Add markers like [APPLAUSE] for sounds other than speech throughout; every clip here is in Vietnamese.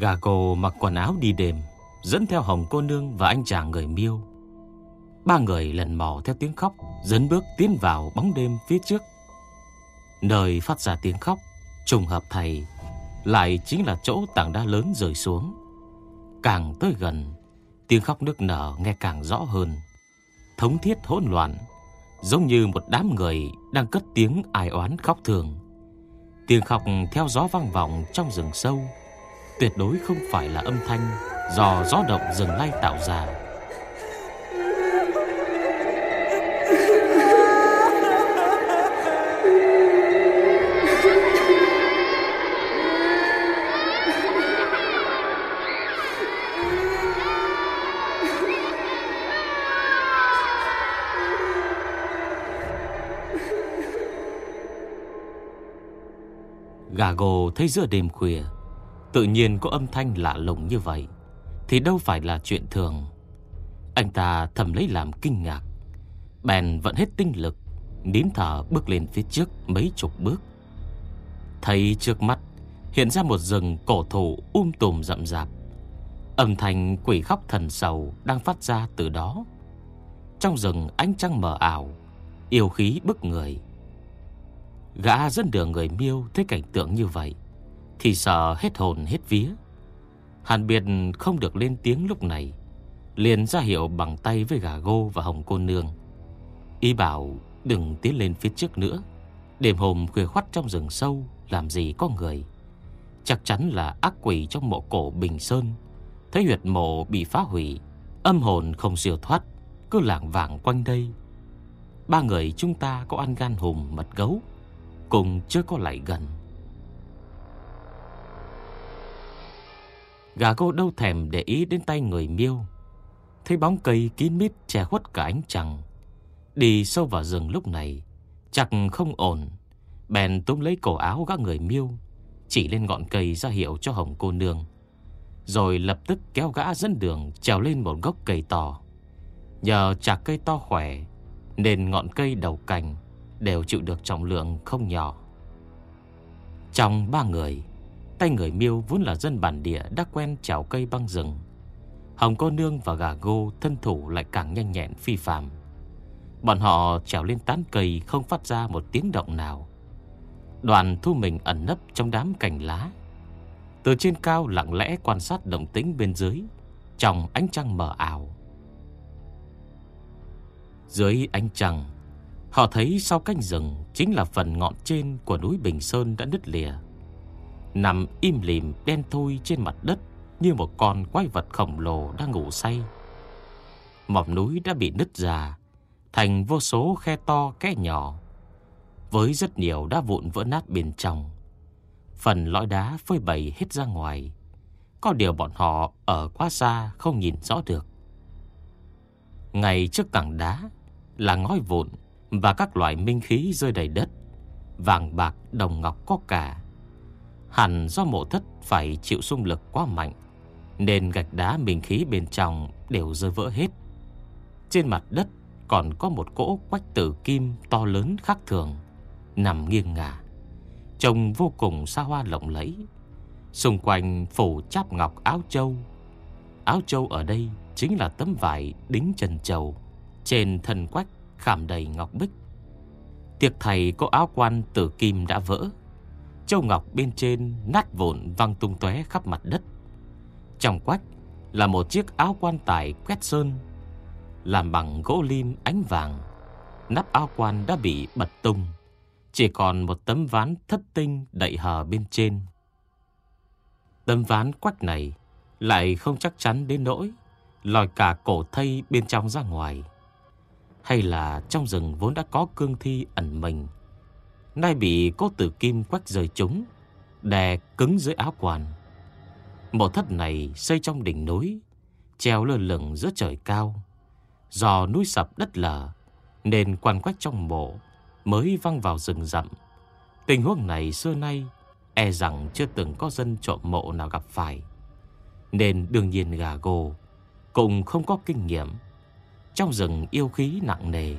Gà cô mặc quần áo đi đêm, Dẫn theo Hồng cô nương và anh chàng người miêu. Ba người lần mò theo tiếng khóc Dẫn bước tiến vào bóng đêm phía trước. Nơi phát ra tiếng khóc, Trùng hợp thầy, Lại chính là chỗ tảng đá lớn rơi xuống. Càng tới gần, Tiếng khóc nước nở nghe càng rõ hơn. Thống thiết hỗn loạn, Giống như một đám người Đang cất tiếng ai oán khóc thường. Tiếng khóc theo gió vang vọng trong rừng sâu Tuyệt đối không phải là âm thanh Do gió động rừng lay tạo ra. Gà gồ thấy giữa đêm khuya Tự nhiên có âm thanh lạ lùng như vậy, Thì đâu phải là chuyện thường. Anh ta thầm lấy làm kinh ngạc. Bèn vẫn hết tinh lực, Nín thở bước lên phía trước mấy chục bước. Thấy trước mắt, Hiện ra một rừng cổ thụ um tùm rậm rạp. Âm thanh quỷ khóc thần sầu Đang phát ra từ đó. Trong rừng ánh trăng mờ ảo, Yêu khí bức người. Gã dân đường người miêu thấy cảnh tượng như vậy. Thì sợ hết hồn hết vía. Hàn biệt không được lên tiếng lúc này, Liền ra hiệu bằng tay với gà gô và hồng cô nương. Ý bảo đừng tiến lên phía trước nữa, Đêm hôm khuya khoắt trong rừng sâu, Làm gì có người. Chắc chắn là ác quỷ trong mộ cổ Bình Sơn. Thấy huyệt mộ bị phá hủy, Âm hồn không siêu thoát, Cứ lảng vảng quanh đây. Ba người chúng ta có ăn gan hùm mật gấu, Cùng chưa có lại gần. Gà cô đâu thèm để ý đến tay người miêu. Thấy bóng cây kín mít che khuất cả ánh trăng. Đi sâu vào rừng lúc này, Chắc không ổn. Bèn túm lấy cổ áo gã người miêu, Chỉ lên ngọn cây ra hiệu cho hồng cô nương. Rồi lập tức kéo gã dẫn đường Trèo lên một gốc cây to. Nhờ chạc cây to khỏe, Nên ngọn cây đầu cành Đều chịu được trọng lượng không nhỏ. Trong ba người Tay người miêu vốn là dân bản địa Đã quen trèo cây băng rừng. Hồng cô nương và gà gô Thân thủ lại càng nhanh nhẹn, phi phàm. Bọn họ trèo lên tán cây Không phát ra một tiếng động nào. Đoàn thu mình ẩn nấp Trong đám cành lá. Từ trên cao lặng lẽ quan sát động tĩnh bên dưới, Trong ánh trăng mờ ảo. Dưới ánh trăng, Họ thấy sau cánh rừng Chính là phần ngọn trên của núi Bình Sơn đã nứt lìa. Nằm im lìm đen thui trên mặt đất Như một con quái vật khổng lồ đang ngủ say. Mỏm núi đã bị nứt ra, Thành vô số khe to kẽ nhỏ. Với rất nhiều đá vụn vỡ nát bên trong, Phần lõi đá phơi bày hết ra ngoài. Có điều bọn họ ở quá xa không nhìn rõ được. Ngay trước tảng đá Là ngói vụn Và các loại minh khí rơi đầy đất, Vàng bạc, đồng ngọc có cả. Hẳn do mộ thất phải chịu xung lực quá mạnh, Nên gạch đá bình khí bên trong đều rơi vỡ hết. Trên mặt đất còn có một cỗ quách tử kim to lớn khác thường, Nằm nghiêng ngả, Trông vô cùng xa hoa lộng lẫy. Xung quanh phủ cháp ngọc áo châu Áo châu ở đây chính là tấm vải đính chân trầu, Trên thân quách khảm đầy ngọc bích. Tiệc thầy có áo quan tử kim đã vỡ Châu ngọc bên trên nát vụn văng tung tóe khắp mặt đất. Trong quách là một chiếc áo quan tài quét sơn, Làm bằng gỗ lim ánh vàng. Nắp áo quan đã bị bật tung, Chỉ còn một tấm ván thất tinh đậy hờ bên trên. Tấm ván quách này Lại không chắc chắn đến nỗi Lòi cả cổ thây bên trong ra ngoài, Hay là trong rừng vốn đã có cương thi ẩn mình. Nay bị cố tử kim quách rời chúng Đè cứng dưới áo quan Mộ thất này xây trong đỉnh núi, Treo lơ lửng giữa trời cao. Do núi sập đất lở, Nên quan quách trong mộ Mới văng vào rừng rậm. Tình huống này xưa nay E rằng chưa từng có dân trộm mộ nào gặp phải. Nên đương nhiên gà gồ Cũng không có kinh nghiệm. Trong rừng yêu khí nặng nề,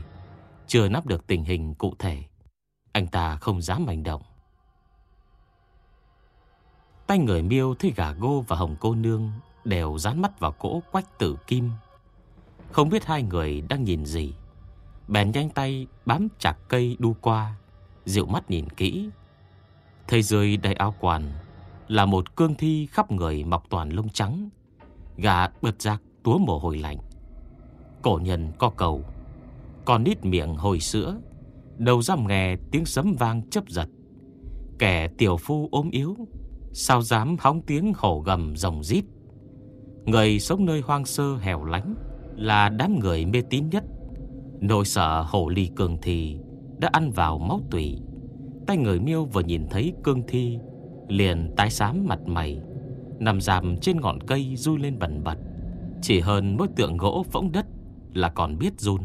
Chưa nắm được tình hình cụ thể. Anh ta không dám hành động. Tay người miêu thấy gà gô và hồng cô nương Đều dán mắt vào cỗ quách tử kim. Không biết hai người đang nhìn gì. Bèn nhanh tay bám chặt cây đu qua, Dịu mắt nhìn kỹ. Thầy dưới đầy áo quản Là một cương thi khắp người mọc toàn lông trắng. Gà bật giặc túa mồ hôi lạnh. Cổ nhân co cầu, Còn nít miệng hồi sữa. Đầu dám nghe tiếng sấm vang chấp giật. Kẻ tiểu phu ốm yếu, Sao dám hóng tiếng hổ gầm rồng rít? Người sống nơi hoang sơ hẻo lánh Là đám người mê tín nhất. Nỗi sợ hổ ly cường thì Đã ăn vào máu tủy. Tay người miêu vừa nhìn thấy cương thi, Liền tái xám mặt mày, Nằm dằm trên ngọn cây rui lên bẩn bật. Chỉ hơn mỗi tượng gỗ phỗng đất Là còn biết run.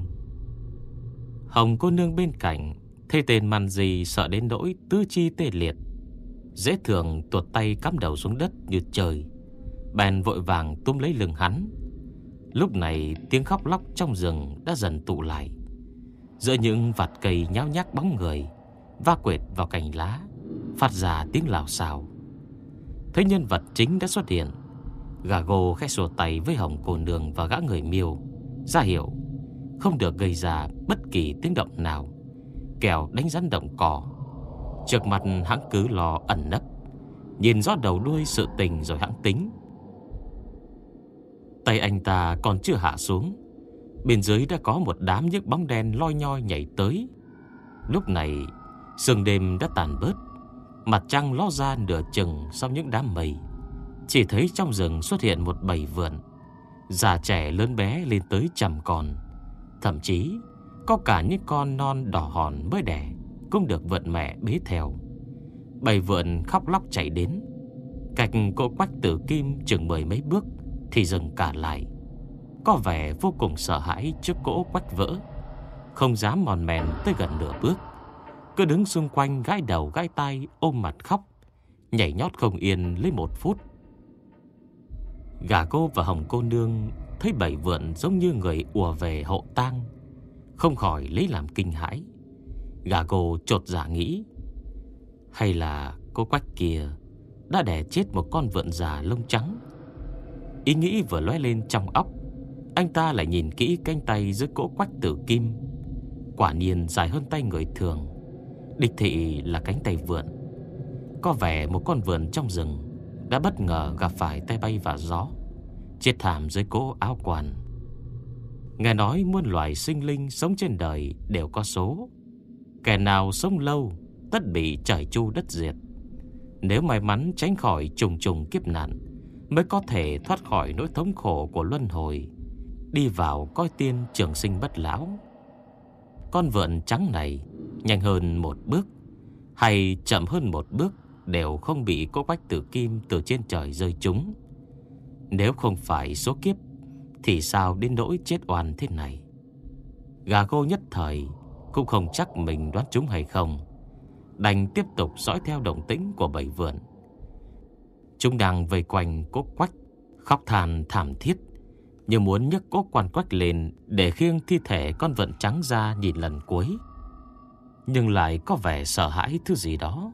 Hồng cô nương bên cạnh Thấy tên màn gì sợ đến nỗi Tư chi tê liệt. Dễ thường tuột tay cắm đầu xuống đất như trời. Bèn vội vàng túm lấy lưng hắn. Lúc này tiếng khóc lóc trong rừng đã dần tụ lại. Giữa những vạt cây nháo nhác bóng người, Va quệt vào cành lá, Phát ra tiếng lào xào. Thấy nhân vật chính đã xuất hiện. Gà gô khẽ sổ tay với hồng cô nương và gã người miêu, ra hiệu không được gây ra bất kỳ tiếng động nào. Kẻo đánh rắn động cỏ. Trước mặt hắn cứ lo ẩn nấp. Nhìn rõ đầu đuôi sự tình rồi hãng tính. Tay anh ta còn chưa hạ xuống. Bên dưới đã có một đám những bóng đen loi nhoi nhảy tới. Lúc này, Sương đêm đã tàn bớt. Mặt trăng ló ra nửa chừng Sau những đám mây. Chỉ thấy trong rừng xuất hiện một bầy vượn. Già trẻ lớn bé lên tới trăm con Thậm chí, Có cả những con non đỏ hòn mới đẻ Cũng được vượn mẹ bế theo. Bầy vượn khóc lóc chạy đến. Cách cô quách tử kim chừng mười mấy bước Thì dừng cả lại. Có vẻ vô cùng sợ hãi trước cỗ quách vỡ. Không dám mòn mèn tới gần nửa bước. Cứ đứng xung quanh gãi đầu gãi tay ôm mặt khóc, Nhảy nhót không yên lấy một phút. Gà cô và hồng cô nương Thấy bảy vượn giống như người ùa về hộ tang, Không khỏi lấy làm kinh hãi. Gà cô trột giả nghĩ, Hay là cô quách kia Đã đẻ chết một con vượn già lông trắng? Ý nghĩ vừa lóe lên trong óc, Anh ta lại nhìn kỹ cánh tay giữa cỗ quách tử kim. Quả nhiên dài hơn tay người thường Địch thị là cánh tay vượn. Có vẻ một con vượn trong rừng Đã bất ngờ gặp phải tay bay và gió. Chết thảm dưới cỗ áo quan Nghe nói muôn loài sinh linh sống trên đời đều có số. Kẻ nào sống lâu, Tất bị trời chu đất diệt. Nếu may mắn tránh khỏi trùng trùng kiếp nạn, Mới có thể thoát khỏi nỗi thống khổ của luân hồi, Đi vào coi tiên trường sinh bất lão. Con vượn trắng này Nhanh hơn một bước, Hay chậm hơn một bước Đều không bị cô bách tử kim Từ trên trời rơi trúng. Nếu không phải số kiếp, Thì sao đến nỗi chết oan thế này? Gà gô nhất thời Cũng không chắc mình đoán chúng hay không. Đành tiếp tục dõi theo động tĩnh của bảy vườn Chúng đang vây quanh cốt quách, Khóc than thảm thiết, Như muốn nhấc cốt quan quách lên Để khiêng thi thể con vận trắng ra nhìn lần cuối. Nhưng lại có vẻ sợ hãi thứ gì đó.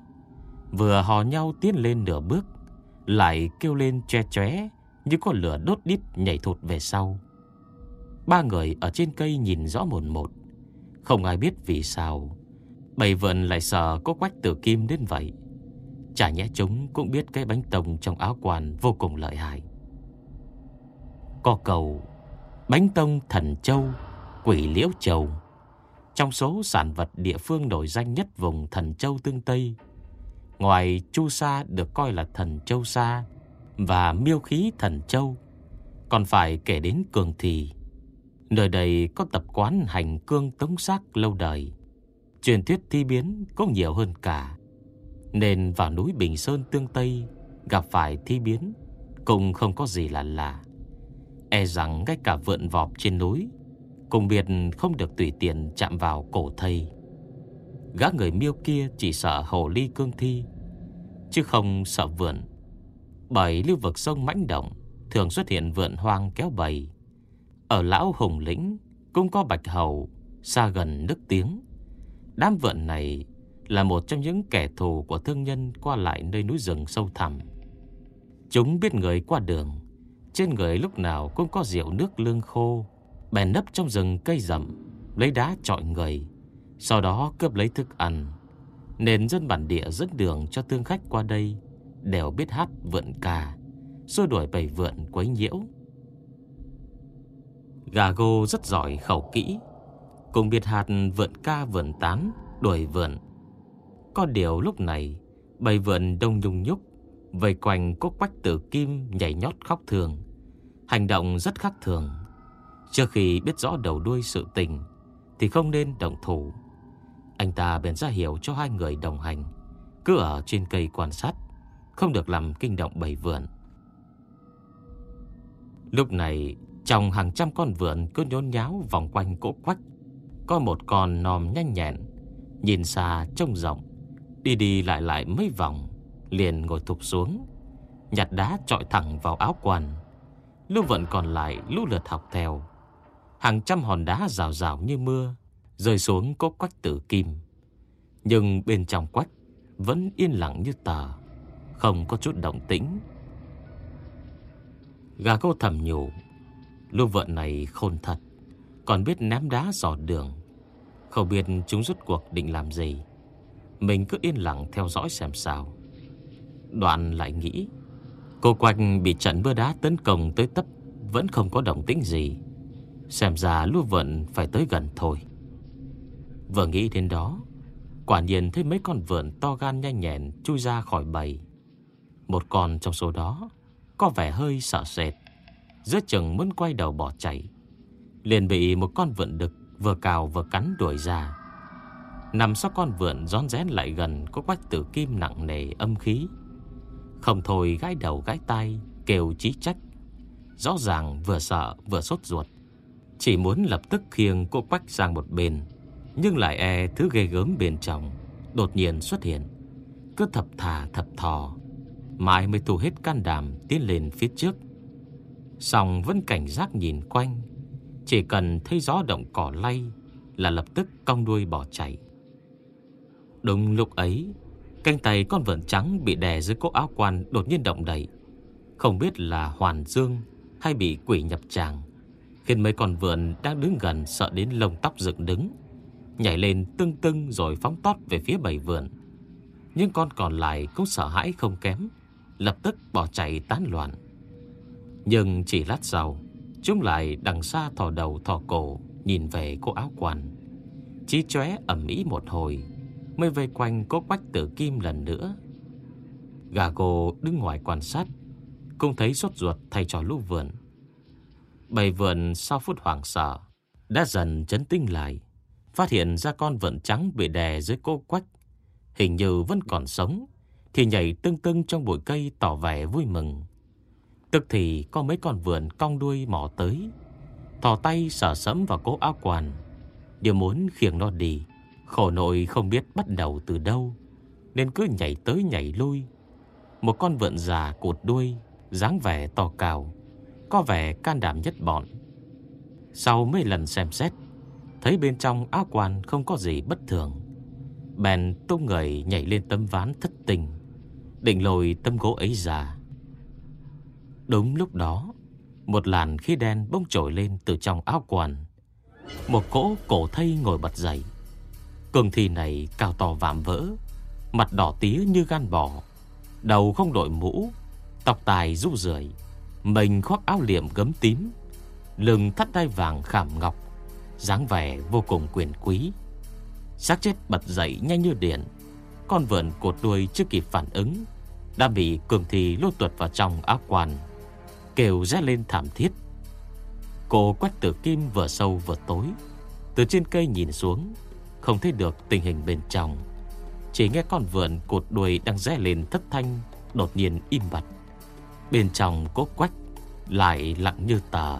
Vừa hò nhau tiến lên nửa bước, Lại kêu lên che chóe như có lửa đốt đít nhảy thụt về sau. Ba người ở trên cây nhìn rõ một một. Không ai biết vì sao. Bầy vườn lại sợ có quách tử kim đến vậy. Chả nhẽ chúng cũng biết cái bánh tông trong áo quan vô cùng lợi hại. Co cầu Bánh tông thần châu Quỷ liễu châu trong số sản vật địa phương nổi danh nhất vùng Thần Châu Tương Tây, ngoài Chu Sa được coi là Thần Châu Sa và miêu khí Thần Châu, còn phải kể đến Cường Thị. Nơi đây có tập quán hành cương tống xác lâu đời. Truyền thuyết thi biến có nhiều hơn cả. Nên vào núi Bình Sơn Tương Tây Gặp phải thi biến Cũng không có gì là lạ E rằng ngay cả vượn vọp trên núi Cùng biệt không được tùy tiện chạm vào cổ thầy Gã người miêu kia chỉ sợ hồ ly cương thi Chứ không sợ vượn bởi lưu vực sông mãnh động, Thường xuất hiện vượn hoang kéo bầy. Ở lão hùng lĩnh, Cũng có bạch hầu, Xa gần nước tiếng. Đám vượn này Là một trong những kẻ thù của thương nhân Qua lại nơi núi rừng sâu thẳm. Chúng biết người qua đường, Trên người lúc nào cũng có rượu nước lương khô, Bèn nấp trong rừng cây rậm, Lấy đá trọi người, Sau đó cướp lấy thức ăn. Nên dân bản địa dẫn đường cho thương khách qua đây. Đều biết hát vượn ca, Xua đuổi bầy vượn quấy nhiễu. Gà gô rất giỏi khẩu kỹ, Cùng biệt hạt vượn ca vượn tán, Đuổi vượn. Có điều lúc này, Bầy vượn đông nhung nhúc, Vây quanh cốt quách tử kim Nhảy nhót khóc thường. Hành động rất khác thường. Trước khi biết rõ đầu đuôi sự tình, Thì không nên động thủ. Anh ta bèn ra hiểu cho hai người đồng hành, Cứ ở trên cây quan sát. Không được làm kinh động bầy vườn. Lúc này, Trong hàng trăm con vượn cứ nhốn nháo Vòng quanh cỗ quách. Có một con nòm nhanh nhẹn, Nhìn xa trông rộng, Đi đi lại lại mấy vòng, Liền ngồi thụp xuống, Nhặt đá trọi thẳng vào áo quần. Lưu vận còn lại lũ lượt học theo. Hàng trăm hòn đá rào rào như mưa, Rơi xuống cỗ quách tử kim. Nhưng bên trong quách Vẫn yên lặng như tờ. Không có chút động tĩnh. Gà cô thầm nhủ, Lũ vợ này khôn thật, Còn biết ném đá dò đường. Không biết chúng rút cuộc định làm gì. Mình cứ yên lặng theo dõi xem sao. Đoạn lại nghĩ, Cô quanh bị trận mưa đá tấn công tới tấp, Vẫn không có động tĩnh gì. Xem ra lũ vượn phải tới gần thôi. Vừa nghĩ đến đó, Quả nhiên thấy mấy con vượn to gan nhanh nhẹn Chui ra khỏi bầy. Một con trong số đó, Có vẻ hơi sợ sệt. Giữa chừng muốn quay đầu bỏ chạy, Liền bị một con vượn đực Vừa cào vừa cắn đuổi ra. Nằm sau con vượn rón rén lại gần Có quách tử kim nặng nề âm khí. Không thôi gãi đầu gãi tay Kêu chí trách. Rõ ràng vừa sợ vừa sốt ruột, chỉ muốn lập tức khiêng cô Quách sang một bên, Nhưng lại e thứ ghê gớm bên trong Đột nhiên xuất hiện. Cứ thập thà thập thò Mãi mới thu hết can đảm tiến lên phía trước. Xong vẫn cảnh giác nhìn quanh. Chỉ cần thấy gió động cỏ lay Là lập tức cong đuôi bỏ chạy. Đúng lúc ấy Canh tay con vợn trắng bị đè dưới cỗ áo quan đột nhiên động đậy. Không biết là hoàn dương hay bị quỷ nhập tràng, Khiến mấy con vượn đang đứng gần sợ đến lông tóc dựng đứng, Nhảy lên tưng tưng rồi phóng tót về phía bầy vượn. Nhưng con còn lại cũng sợ hãi không kém. Lập tức bỏ chạy tán loạn. Nhưng chỉ lát sau, Chúng lại đằng xa thò đầu thò cổ, Nhìn về cô áo quan Chí chóe ẩm ý một hồi, Mới vây quanh cố quách tử kim lần nữa. Gà gồ đứng ngoài quan sát, Cũng thấy sốt ruột thay cho lũ vườn. Bầy vượn sau phút hoảng sợ Đã dần chấn tinh lại, Phát hiện ra con vượn trắng bị đè dưới cô quách, Hình như vẫn còn sống. Thì nhảy tưng tưng trong bụi cây tỏ vẻ vui mừng Tức thì có mấy con vượn cong đuôi mò tới Thò tay sờ sẫm vào cố áo quần, Điều muốn khiêng nó đi Khổ nội không biết bắt đầu từ đâu Nên cứ nhảy tới nhảy lui Một con vượn già cột đuôi dáng vẻ to cao có vẻ can đảm nhất bọn. Sau mấy lần xem xét, thấy bên trong áo quan không có gì bất thường. Bèn tung người nhảy lên tấm ván thất tình, định lồi tấm gỗ ấy ra. Đúng lúc đó, một làn khí đen bông trồi lên từ trong áo quần. Một cỗ cổ thây ngồi bật dậy. Cường thi này cao to vạm vỡ, mặt đỏ tía như gan bò, đầu không đội mũ, tóc tài rũ rượi, mình khoác áo liệm gấm tím Lưng thắt đai vàng khảm ngọc dáng vẻ vô cùng quyền quý xác chết bật dậy nhanh như điện con vượn cột đuôi chưa kịp phản ứng, Đã bị cường thi lôi tuột vào trong áo quan, Kêu rét lên thảm thiết. Cô quách tử kim vừa sâu vừa tối, Từ trên cây nhìn xuống, Không thấy được tình hình bên trong. Chỉ nghe con vượn cột đuôi đang rẽ lên thất thanh, Đột nhiên im bặt. Bên trong cố quách, Lại lặng như tờ.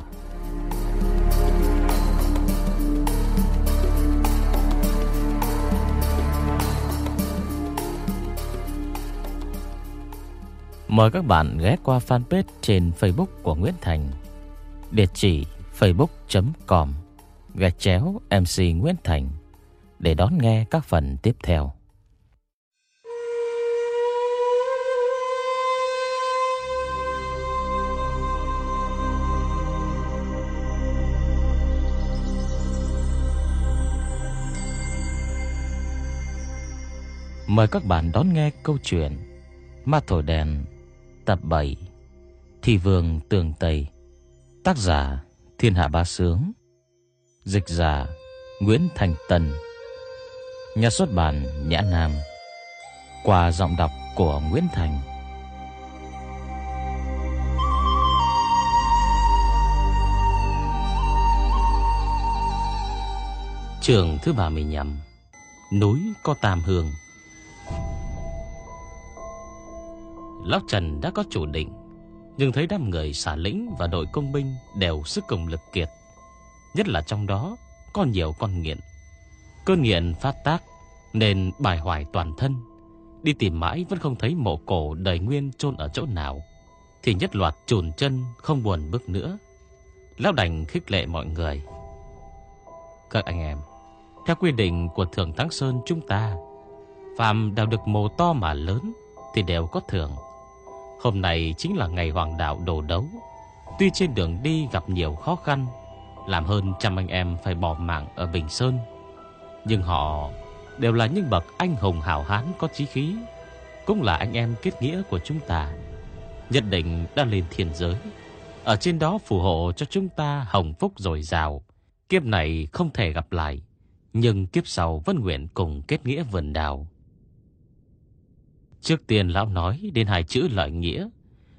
Mời các bạn ghé qua fanpage trên Facebook của Nguyễn Thành. Địa chỉ facebook.com Gạch chéo MC Nguyễn Thành Để đón nghe các phần tiếp theo. Mời các bạn đón nghe câu chuyện Ma Thổi Đèn Tập 7 Thị Vương Tường Tây, Tác giả Thiên Hạ Ba Sướng, Dịch giả Nguyễn Thành Tân Nhà xuất bản Nhã Nam, Qua giọng đọc của Nguyễn Thành. Trường thứ 35 Núi có tam hương. Lão Trần đã có chủ định, Nhưng thấy đám người xả lĩnh và đội công binh Đều sức cùng lực kiệt. Nhất là trong đó, Có nhiều con nghiện. Cơn nghiện phát tác, Nên bài hoài toàn thân, Đi tìm mãi vẫn không thấy mộ cổ đời nguyên chôn ở chỗ nào. Thì nhất loạt trùn chân, Không buồn bước nữa. Lão đành khích lệ mọi người. Các anh em, Theo quy định của Thượng Thắng Sơn chúng ta Phạm đào được mồ to mà lớn Thì đều có thưởng. Hôm nay chính là ngày hoàng đạo đồ đấu. Tuy trên đường đi gặp nhiều khó khăn, Làm hơn trăm anh em phải bỏ mạng ở Bình Sơn. Nhưng họ đều là những bậc anh hùng hảo hán có chí khí, Cũng là anh em kết nghĩa của chúng ta. Nhất định đã lên thiên giới. Ở trên đó phù hộ cho chúng ta hồng phúc dồi dào. Kiếp này không thể gặp lại, Nhưng kiếp sau vẫn nguyện cùng kết nghĩa vườn đào. Trước tiên lão nói đến hai chữ lợi nghĩa,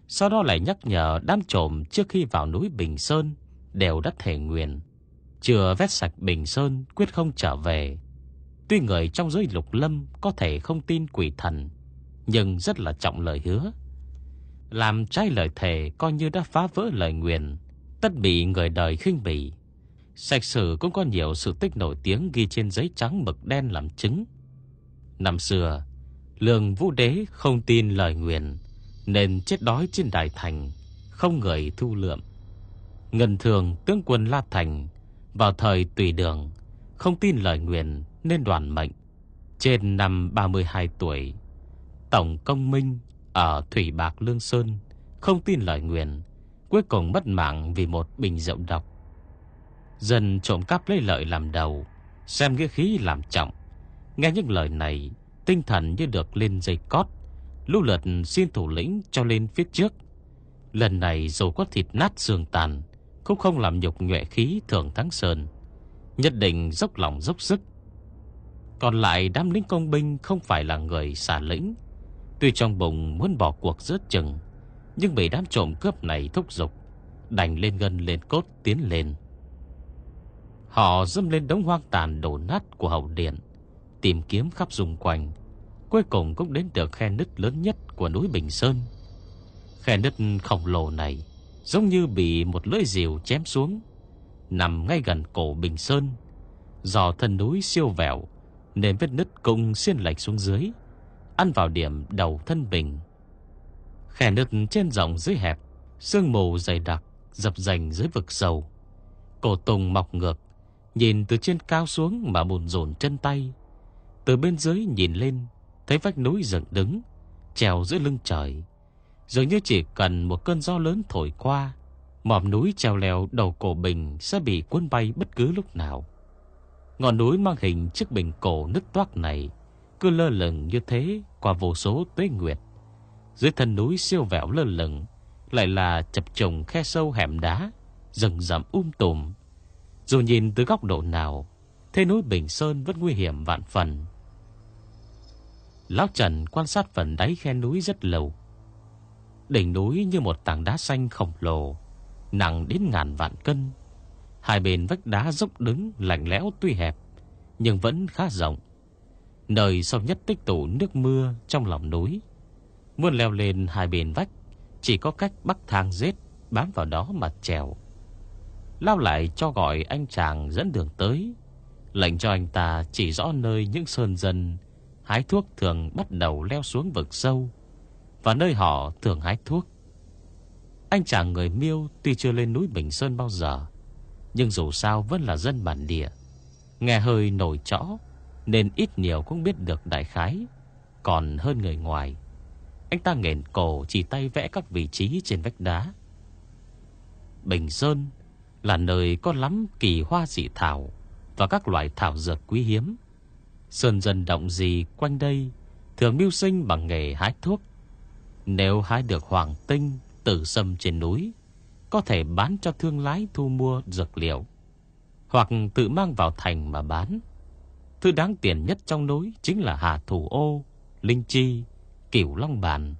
Sau đó lại nhắc nhở đám trộm trước khi vào núi Bình Sơn Đều đã thể nguyện Chưa vét sạch Bình Sơn, quyết không trở về. Tuy người trong giới lục lâm có thể không tin quỷ thần, Nhưng rất là trọng lời hứa. Làm trái lời thề coi như đã phá vỡ lời nguyện Tất bị người đời khinh bỉ. Sạch sử cũng có nhiều sự tích nổi tiếng ghi trên giấy trắng mực đen làm chứng. Năm xưa Lương vũ đế không tin lời nguyện, Nên chết đói trên đại thành, Không người thu lượm. Ngân thường, tướng quân La Thành, Vào thời tùy đường, Không tin lời nguyện nên đoàn mệnh. Trên năm 32 tuổi, Tổng công minh Ở Thủy Bạc Lương Sơn Không tin lời nguyện, Cuối cùng mất mạng vì một bình rượu độc. Dân trộm cắp lấy lợi làm đầu, Xem nghĩa khí làm trọng. Nghe những lời này Tinh thần như được lên dây cót Lưu lượt xin thủ lĩnh cho lên phía trước. Lần này dù có thịt nát xương tàn, Cũng không làm nhục nhuệ khí thường thắng sơn, Nhất định dốc lòng dốc sức. Còn lại đám lính công binh Không phải là người xả lĩnh. Tuy trong bụng muốn bỏ cuộc rớt chừng, Nhưng bị đám trộm cướp này thúc giục, Đành lên gân lên cốt tiến lên. Họ dâm lên đống hoang tàn đổ nát của hậu điện, Tìm kiếm khắp xung quanh Cuối cùng cũng đến được khe nứt lớn nhất của núi Bình Sơn. Khe nứt khổng lồ này Giống như bị một lưỡi rìu chém xuống, Nằm ngay gần cổ Bình Sơn. Do thân núi siêu vẹo, Nên vết nứt cũng xiên lệch xuống dưới, Ăn vào điểm đầu thân bình. Khe nứt trên rộng dưới hẹp, Sương mù dày đặc Dập dành dưới vực sâu. Cổ tùng mọc ngược, Nhìn từ trên cao xuống mà bùn rồn chân tay. Từ bên dưới nhìn lên Thấy vách núi dựng đứng Trèo giữa lưng trời. Dường như chỉ cần một cơn gió lớn thổi qua, Mỏm núi treo leo đầu cổ bình Sẽ bị cuốn bay bất cứ lúc nào. Ngọn núi mang hình chiếc bình cổ nứt toác này Cứ lơ lửng như thế Qua vô số tuế nguyệt. Dưới thân núi siêu vẹo lơ lửng, Lại là chập trùng khe sâu hẻm đá, Rừng rậm um tùm. Dù nhìn từ góc độ nào, Thế núi Bình Sơn vẫn nguy hiểm vạn phần. Lão Trần quan sát phần đáy khe núi rất lâu. Đỉnh núi như một tảng đá xanh khổng lồ, nặng đến ngàn vạn cân. Hai bên vách đá dốc đứng lạnh lẽo tuy hẹp, nhưng vẫn khá rộng. Nơi sâu nhất tích tụ nước mưa trong lòng núi Muốn leo lên hai bên vách Chỉ có cách bắt thang rết Bám vào đó mà trèo Lao lại cho gọi anh chàng dẫn đường tới Lệnh cho anh ta chỉ rõ nơi những sơn dân Hái thuốc thường bắt đầu leo xuống vực sâu, Và nơi họ thường hái thuốc. Anh chàng người miêu Tuy chưa lên núi Bình Sơn bao giờ, Nhưng dù sao vẫn là dân bản địa. Nghe hơi nổi chõ Nên ít nhiều cũng biết được đại khái. Còn hơn người ngoài, Anh ta nghển cổ chỉ tay vẽ các vị trí trên vách đá. Bình Sơn là nơi có lắm kỳ hoa dị thảo và các loại thảo dược quý hiếm. Sơn dân động gì quanh đây thường mưu sinh bằng nghề hái thuốc. Nếu hái được hoàng tinh, tử sâm trên núi, có thể bán cho thương lái thu mua dược liệu, hoặc tự mang vào thành mà bán. Thứ đáng tiền nhất trong núi chính là hà thủ ô, linh chi, cửu long bàn.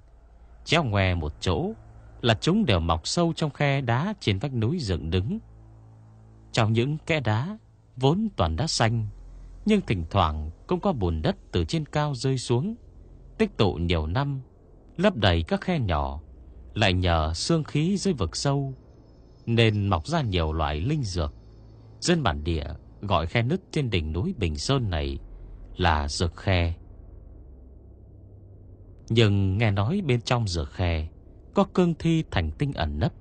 Treo ngoe một chỗ là chúng đều mọc sâu trong khe đá trên vách núi dựng đứng. Trong những kẽ đá Vốn toàn đá xanh nhưng thỉnh thoảng cũng có bùn đất Từ trên cao rơi xuống. Tích tụ nhiều năm, Lấp đầy các khe nhỏ, Lại nhờ xương khí dưới vực sâu, Nên mọc ra nhiều loại linh dược. Dân bản địa Gọi khe nứt trên đỉnh núi Bình Sơn này Là dược khe. Nhưng nghe nói bên trong dược khe Có cương thi thành tinh ẩn nấp.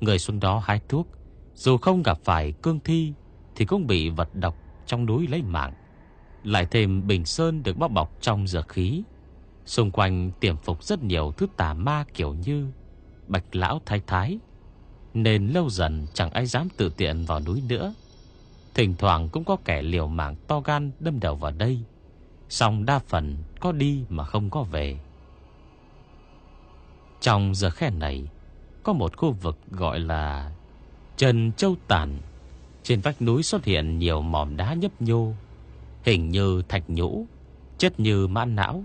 Người xuống đó hái thuốc, dù không gặp phải cương thi Thì cũng bị vật độc trong núi lấy mạng. Lại thêm Bình Sơn được bao bọc trong dược khí. Xung quanh tiềm phục rất nhiều thứ tà ma kiểu như Bạch lão thái thái. Nên lâu dần chẳng ai dám tự tiện vào núi nữa. Thỉnh thoảng cũng có kẻ liều mạng to gan đâm đầu vào đây. Xong đa phần có đi mà không có về. Trong giờ khe này, Có một khu vực gọi là Trần Châu Tản trên vách núi xuất hiện nhiều mỏm đá nhấp nhô, Hình như thạch nhũ, Chất như mãn não.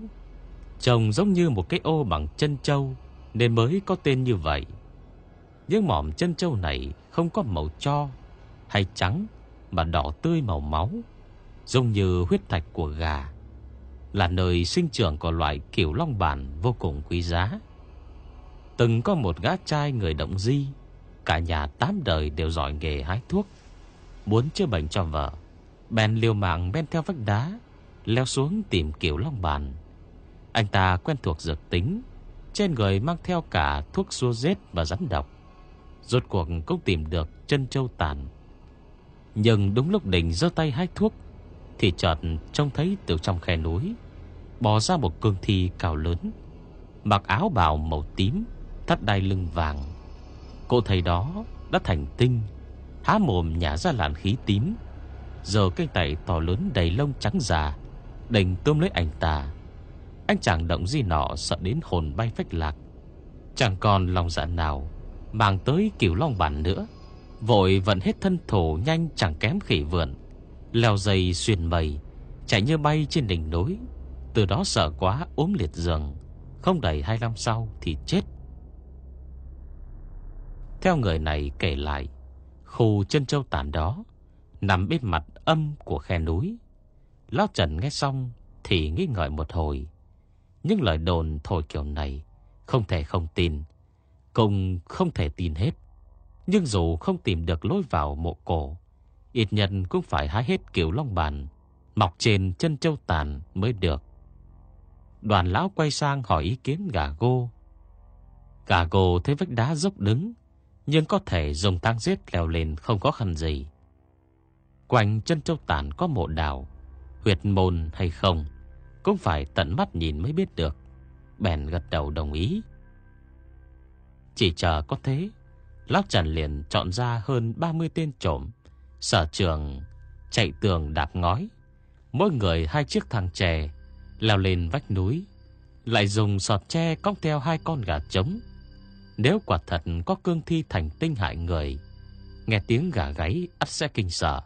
Trông giống như một cái ô bằng chân châu Nên mới có tên như vậy. Những mỏm chân châu này Không có màu cho Hay trắng, Mà đỏ tươi màu máu, Giống như huyết thạch của gà. Là nơi sinh trưởng của loại kiểu long bản Vô cùng quý giá. Từng có một gã trai người động di, Cả nhà tám đời đều giỏi nghề hái thuốc. Muốn chữa bệnh cho vợ. Bèn liều mạng men theo vách đá, Leo xuống tìm kiểu long bàn. Anh ta quen thuộc dược tính, Trên người mang theo cả thuốc xua rết và rắn độc. Rốt cuộc cũng tìm được chân châu tàn. Nhưng đúng lúc đỉnh giơ tay hái thuốc, Thì chợt trông thấy từ trong khe núi, Bò ra một cương thi cao lớn, Mặc áo bào màu tím, Thắt đai lưng vàng. Cô thầy đó đã thành tinh Há mồm nhả ra làn khí tím. Giờ cánh tay to lớn đầy lông trắng già Đành tôm lấy anh ta. Anh chàng động di nọ sợ đến hồn bay phách lạc. Chẳng còn lòng dạ nào Mang tới kiểu long bản nữa. Vội vận hết thân thổ nhanh chẳng kém khỉ vượn. Leo dây xuyên mây Chạy như bay trên đỉnh núi. Từ đó sợ quá ốm liệt giường. Không đầy hai năm sau thì chết. Theo người này kể lại, khu chân châu tàn đó nằm bên mặt âm của khe núi. Lão Trần nghe xong thì nghi ngợi một hồi. Nhưng lời đồn thổi kiểu này không thể không tin, cũng không thể tin hết. Nhưng dù không tìm được lối vào mộ cổ, ít nhân cũng phải hái hết kiểu long bàn, mọc trên chân châu tàn mới được. Đoàn lão quay sang hỏi ý kiến gà gô. Gà gô thấy vách đá dốc đứng, nhưng có thể dùng tang giết leo lên không có khăn gì. Quanh chân châu tản có mộ đào, Huyệt môn hay không Cũng phải tận mắt nhìn mới biết được. Bèn gật đầu đồng ý. Chỉ chờ có thế Lão Trần liền chọn ra hơn 30 tên trộm. Sở trường Chạy tường đạp ngói. Mỗi người hai chiếc thang chè Leo lên vách núi, Lại dùng sọt tre cong theo hai con gà trống nếu quả thật có cương thi thành tinh hại người, Nghe tiếng gà gáy ắt sẽ kinh sợ.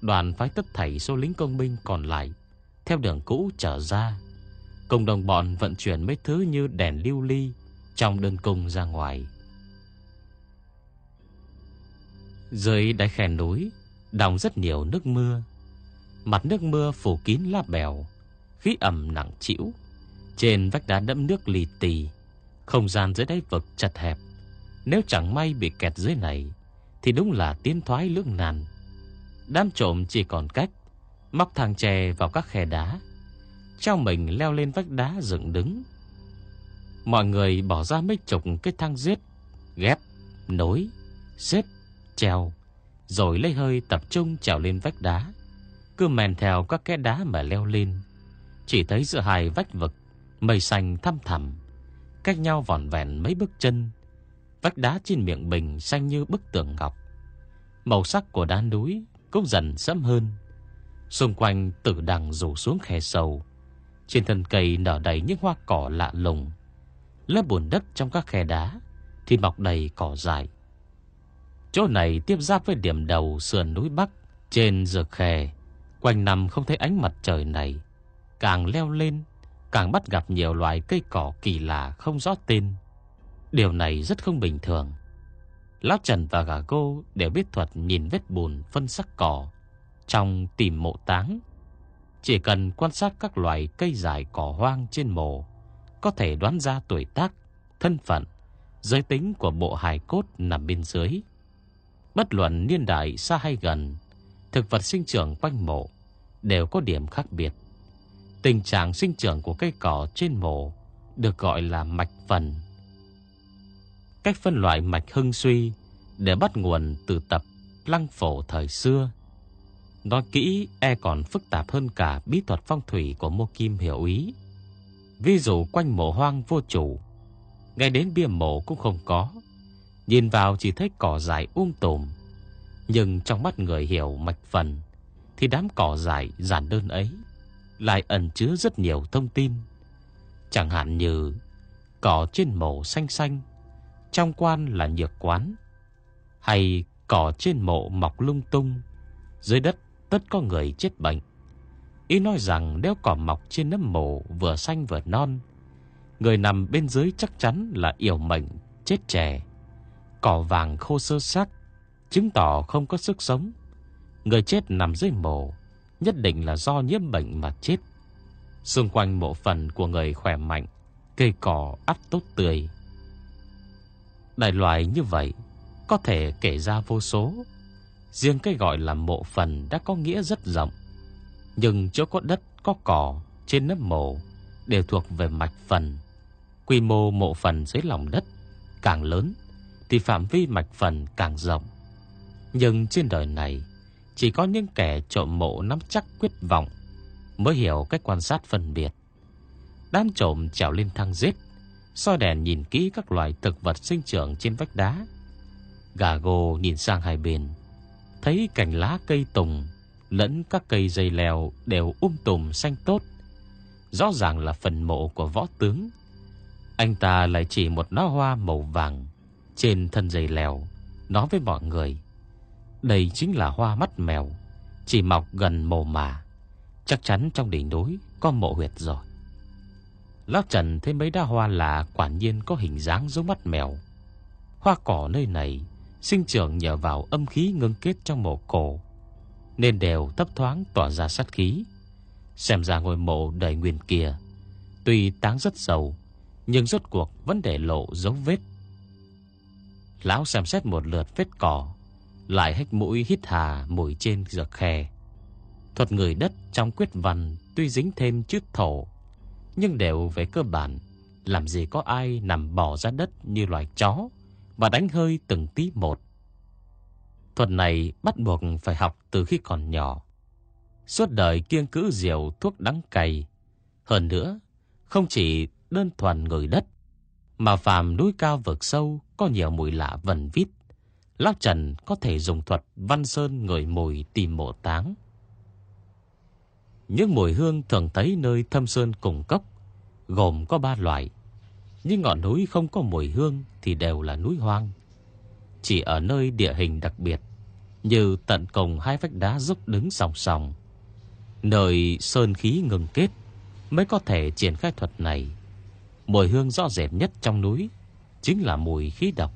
Đoàn phái tất thảy số lính công binh còn lại, Theo đường cũ trở ra. Cùng đồng bọn vận chuyển mấy thứ như đèn lưu ly Trong đơn cung ra ngoài. Dưới đáy khe núi Đọng rất nhiều nước mưa. Mặt nước mưa phủ kín lá bèo, Khí ẩm nặng chịu Trên vách đá đẫm nước lì tì. Không gian dưới đáy vực chặt hẹp. Nếu chẳng may bị kẹt dưới này Thì đúng là tiến thoái lưỡng nan. Đám trộm chỉ còn cách Móc thang tre vào các khe đá Trao mình leo lên vách đá dựng đứng. Mọi người bỏ ra mấy chục cái thang giết Ghép, nối, xếp, treo Rồi lấy hơi tập trung trèo lên vách đá. Cứ mèn theo các cái đá mà leo lên Chỉ thấy giữa hai vách vực Mây xanh thăm thẳm. Cách nhau vòn vẹn mấy bước chân, Vách đá trên miệng bình xanh như bức tường ngọc. Màu sắc của đá núi cũng dần sẫm hơn. Xung quanh tử đằng rủ xuống khe sâu Trên thân cây nở đầy những hoa cỏ lạ lùng. Lớp bùn đất trong các khe đá Thì mọc đầy cỏ dại. Chỗ này tiếp giáp với điểm đầu sườn núi Bắc Trên dược khe, Quanh năm không thấy ánh mặt trời này, Càng leo lên Càng bắt gặp nhiều loài cây cỏ kỳ lạ không rõ tên Điều này rất không bình thường Lão Trần và gà cô đều biết thuật nhìn vết bùn phân sắc cỏ trong tìm mộ táng. Chỉ cần quan sát các loài cây dài cỏ hoang trên mộ, có thể đoán ra tuổi tác, thân phận, giới tính của bộ hài cốt nằm bên dưới. Bất luận niên đại xa hay gần, thực vật sinh trưởng quanh mộ đều có điểm khác biệt. Tình trạng sinh trưởng của cây cỏ trên mộ được gọi là mạch phần. Cách phân loại mạch hưng suy để bắt nguồn từ tập lăng phổ thời xưa Nói kỹ e còn phức tạp hơn cả bí thuật phong thủy của Mô Kim hiểu ý. Ví dụ quanh mộ hoang vô chủ, ngay đến bia mộ cũng không có. Nhìn vào chỉ thấy cỏ dại um tùm. Nhưng trong mắt người hiểu mạch phần, thì đám cỏ dại giản đơn ấy lại ẩn chứa rất nhiều thông tin. Chẳng hạn như cỏ trên mộ xanh xanh, trong quan là nhược quán, hay cỏ trên mộ mọc lung tung, dưới đất tất có người chết bệnh. Ý nói rằng nếu cỏ mọc trên nấm mộ vừa xanh vừa non, người nằm bên dưới chắc chắn là yểu mệnh, chết trẻ. Cỏ vàng khô sơ xác, chứng tỏ không có sức sống. Người chết nằm dưới mộ nhất định là do nhiễm bệnh mà chết. Xung quanh mộ phần của người khỏe mạnh, cây cỏ ắt tốt tươi. Đại loại như vậy, có thể kể ra vô số. Riêng cái gọi là mộ phần đã có nghĩa rất rộng. Nhưng chỗ có đất, có cỏ, trên nấm mộ đều thuộc về mạch phần. Quy mô mộ phần dưới lòng đất càng lớn thì phạm vi mạch phần càng rộng. Nhưng trên đời này chỉ có những kẻ trộm mộ nắm chắc quyết vọng mới hiểu cách quan sát phân biệt. Đám trộm trèo lên thang giết, soi đèn nhìn kỹ các loài thực vật sinh trưởng trên vách đá. Gà gồ nhìn sang hai bên, thấy cành lá cây tùng lẫn các cây dây leo đều um tùm xanh tốt. Rõ ràng là phần mộ của võ tướng. Anh ta lại chỉ một nó hoa màu vàng trên thân dây leo, nói với mọi người. Đây chính là hoa mắt mèo, chỉ mọc gần mồ mà. Chắc chắn trong đỉnh núi có mộ huyệt rồi. Lão Trần thấy mấy đá hoa lạ quả nhiên có hình dáng giống mắt mèo. Hoa cỏ nơi này sinh trưởng nhờ vào âm khí ngưng kết trong mộ cổ, nên đều thấp thoáng tỏa ra sát khí. Xem ra ngôi mộ đầy nguyên kia, tuy táng rất sầu nhưng rốt cuộc vẫn để lộ dấu vết. Lão xem xét một lượt vết cỏ, lại hách mũi hít hà mùi trên giật khe. Thuật người đất trong quyết văn tuy dính thêm chút thổ, nhưng đều về cơ bản, làm gì có ai nằm bỏ ra đất như loài chó và đánh hơi từng tí một. Thuật này bắt buộc phải học từ khi còn nhỏ. Suốt đời kiêng cữ diều thuốc đắng cay. Hơn nữa, không chỉ đơn thuần người đất, mà phàm núi cao vực sâu có nhiều mùi lạ vần vít. Lão Trần có thể dùng thuật văn sơn người mùi tìm mộ táng. Những mùi hương thường thấy nơi thâm sơn cùng cốc, gồm có ba loại. Nhưng ngọn núi không có mùi hương thì đều là núi hoang. Chỉ ở nơi địa hình đặc biệt, như tận cùng hai vách đá dốc đứng song song, nơi sơn khí ngừng kết mới có thể triển khai thuật này. Mùi hương rõ rệt nhất trong núi chính là mùi khí độc.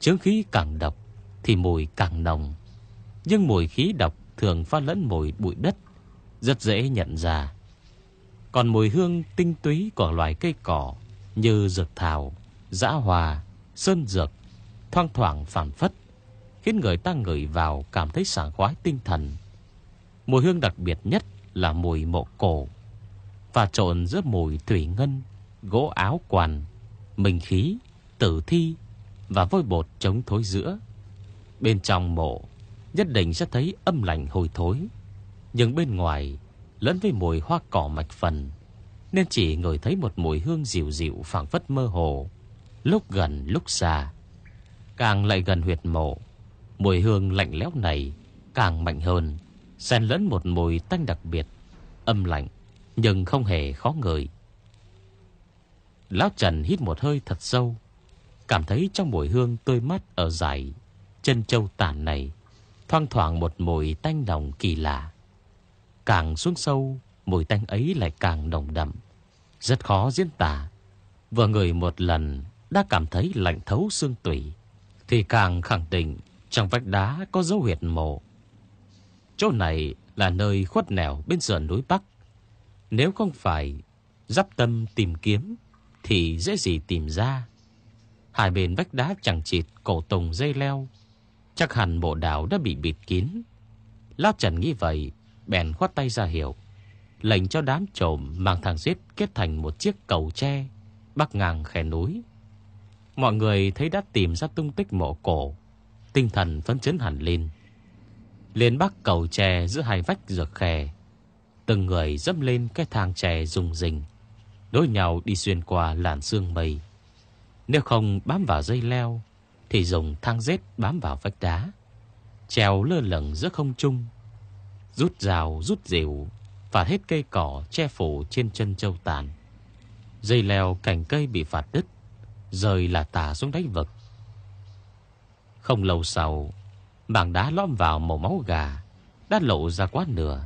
Chứng khí càng độc thì mùi càng nồng. Nhưng mùi khí độc thường pha lẫn mùi bụi đất, rất dễ nhận ra. Còn mùi hương tinh túy của loài cây cỏ Như dược thảo, dã hòa, sơn dược Thoang thoảng phản phất Khiến người ta ngửi vào cảm thấy sảng khoái tinh thần Mùi hương đặc biệt nhất là mùi mộ cổ Và trộn giữa mùi thủy ngân Gỗ áo quàn mình khí, tử thi và vôi bột chống thối giữa. Bên trong mộ, Nhất định sẽ thấy âm lạnh hồi thối. Nhưng bên ngoài, Lẫn với mùi hoa cỏ mạch phần, Nên chỉ ngửi thấy một mùi hương dịu dịu phảng phất mơ hồ. Lúc gần, lúc xa, Càng lại gần huyệt mộ, Mùi hương lạnh lẽo này Càng mạnh hơn, Xen lẫn một mùi tanh đặc biệt, Âm lạnh, Nhưng không hề khó ngửi. Lão Trần hít một hơi thật sâu Cảm thấy trong mùi hương tươi mát ở dài Chân châu tàn này, Thoang thoảng một mùi tanh nồng kỳ lạ. Càng xuống sâu, Mùi tanh ấy lại càng nồng đậm, Rất khó diễn tả. Vừa người một lần, Đã cảm thấy lạnh thấu xương tủy, Thì càng khẳng định Trong vách đá có dấu huyệt mộ. Chỗ này là nơi khuất nẻo bên sườn núi Bắc. Nếu không phải Dắp tâm tìm kiếm, Thì dễ gì tìm ra. Hai bên vách đá chẳng chịt, cổ tùng dây leo. Chắc hẳn bộ đảo đã bị bịt kín. Lão Trần nghĩ vậy, Bèn khoát tay ra hiệu. Lệnh cho đám trộm mang thằng giết Kết thành một chiếc cầu tre, Bắc ngang khe núi. Mọi người thấy đã tìm ra tung tích mộ cổ, Tinh thần phấn chấn hẳn lên. Lên bắc cầu tre giữa hai vách rực khe, Từng người dẫm lên cái thang tre rùng rình Đối nhau đi xuyên qua làn sương mây. Nếu không bám vào dây leo, Thì dùng thang dết bám vào vách đá Trèo lơ lửng giữa không trung, Rút rào, rút dịu Phạt hết cây cỏ che phủ trên chân châu tàn. Dây leo cành cây bị phạt đứt, Rời là tà xuống đáy vực. Không lâu sau, Mảng đá lõm vào màu máu gà, Đã lộ ra quá nửa.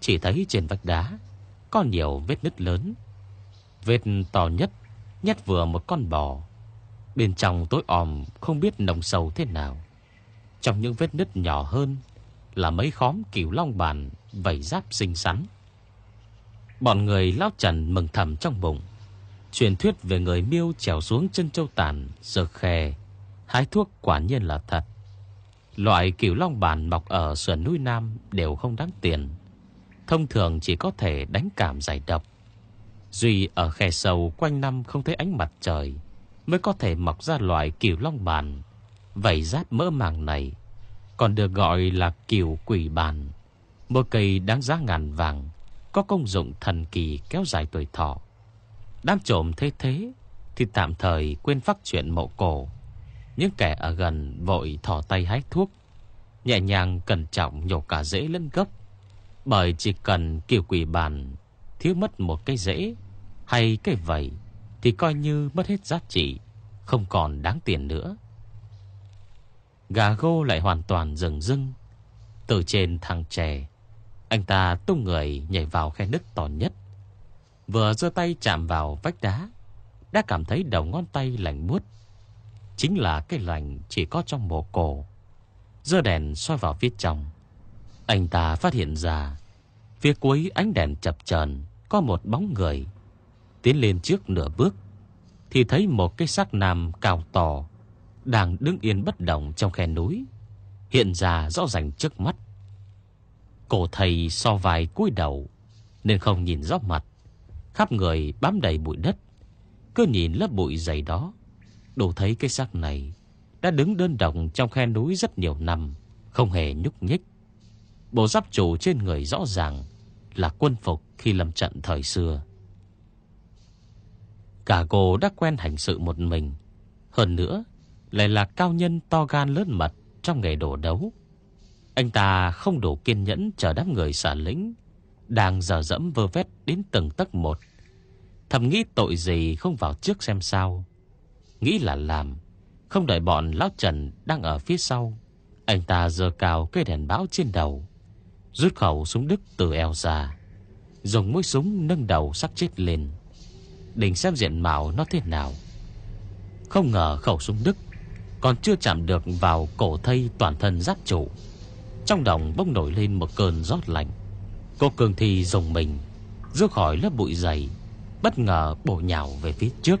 Chỉ thấy trên vách đá Có nhiều vết nứt lớn, Vết to nhất Nhét vừa một con bò. Bên trong tối òm không biết nồng sâu thế nào. Trong những vết nứt nhỏ hơn Là mấy khóm cửu long bàn vẩy giáp xinh xắn. Bọn người lao trần mừng thầm trong bụng. Truyền thuyết về người miêu trèo xuống chân châu tàn, Giờ khe Hái thuốc quả nhiên là thật. Loại cửu long bàn mọc ở sườn núi Nam Đều không đáng tiền. Thông thường chỉ có thể đánh cảm giải độc. Duy ở khe sâu quanh năm không thấy ánh mặt trời, Mới có thể mọc ra loại kiều long bàn, Vảy rát mỡ màng này. Còn được gọi là kiều quỷ bàn, Một cây đáng giá ngàn vàng, Có công dụng thần kỳ kéo dài tuổi thọ. Đám trộm thế thế Thì tạm thời quên phát chuyện mộ cổ. Những kẻ ở gần vội thỏ tay hái thuốc, Nhẹ nhàng cẩn trọng nhổ cả rễ lẫn gốc. Bởi chỉ cần kiều quỷ bàn Thiếu mất một cái rễ Hay cái vầy Thì coi như mất hết giá trị, Không còn đáng tiền nữa. Gà gô lại hoàn toàn rừng rưng, Từ trên thằng trẻ Anh ta tung người nhảy vào khe nứt to nhất. Vừa giơ tay chạm vào vách đá, Đã cảm thấy đầu ngón tay lạnh buốt. Chính là cái lạnh chỉ có trong mồ cổ Giơ đèn soi vào phía trong, Anh ta phát hiện ra Phía cuối ánh đèn chập chờn. Có một bóng người. Tiến lên trước nửa bước, Thì thấy một cái xác nam cao to Đang đứng yên bất động trong khe núi, Hiện ra rõ ràng trước mắt. Cổ thầy so vài cúi đầu, Nên không nhìn rõ mặt. Khắp người bám đầy bụi đất, Cứ nhìn lớp bụi dày đó. Đủ thấy cái xác này Đã đứng đơn độc trong khe núi rất nhiều năm, Không hề nhúc nhích. Bộ giáp chủ trên người rõ ràng là quân phục khi lâm trận thời xưa Cả cô đã quen hành sự một mình Hơn nữa Lại là cao nhân to gan lớn mật Trong nghề đổ đấu Anh ta không đủ kiên nhẫn Chờ đám người xả lính đang dở dẫm vơ vét đến từng tấc một. Thầm nghĩ tội gì không vào trước xem sao. Nghĩ là làm, không đợi bọn lão Trần đang ở phía sau. Anh ta giơ cao cây đèn báo trên đầu, rút khẩu súng đức từ eo ra, dùng mũi súng nâng đầu sắc chết lên. Định xem diện mạo nó thế nào. Không ngờ khẩu súng đức còn chưa chạm được vào cổ thây toàn thân giáp trụ. Trong đồng bốc nổi lên một cơn rót lạnh. Cô Cường Thi dùng mình rút khỏi lớp bụi dày Bất ngờ bổ nhào về phía trước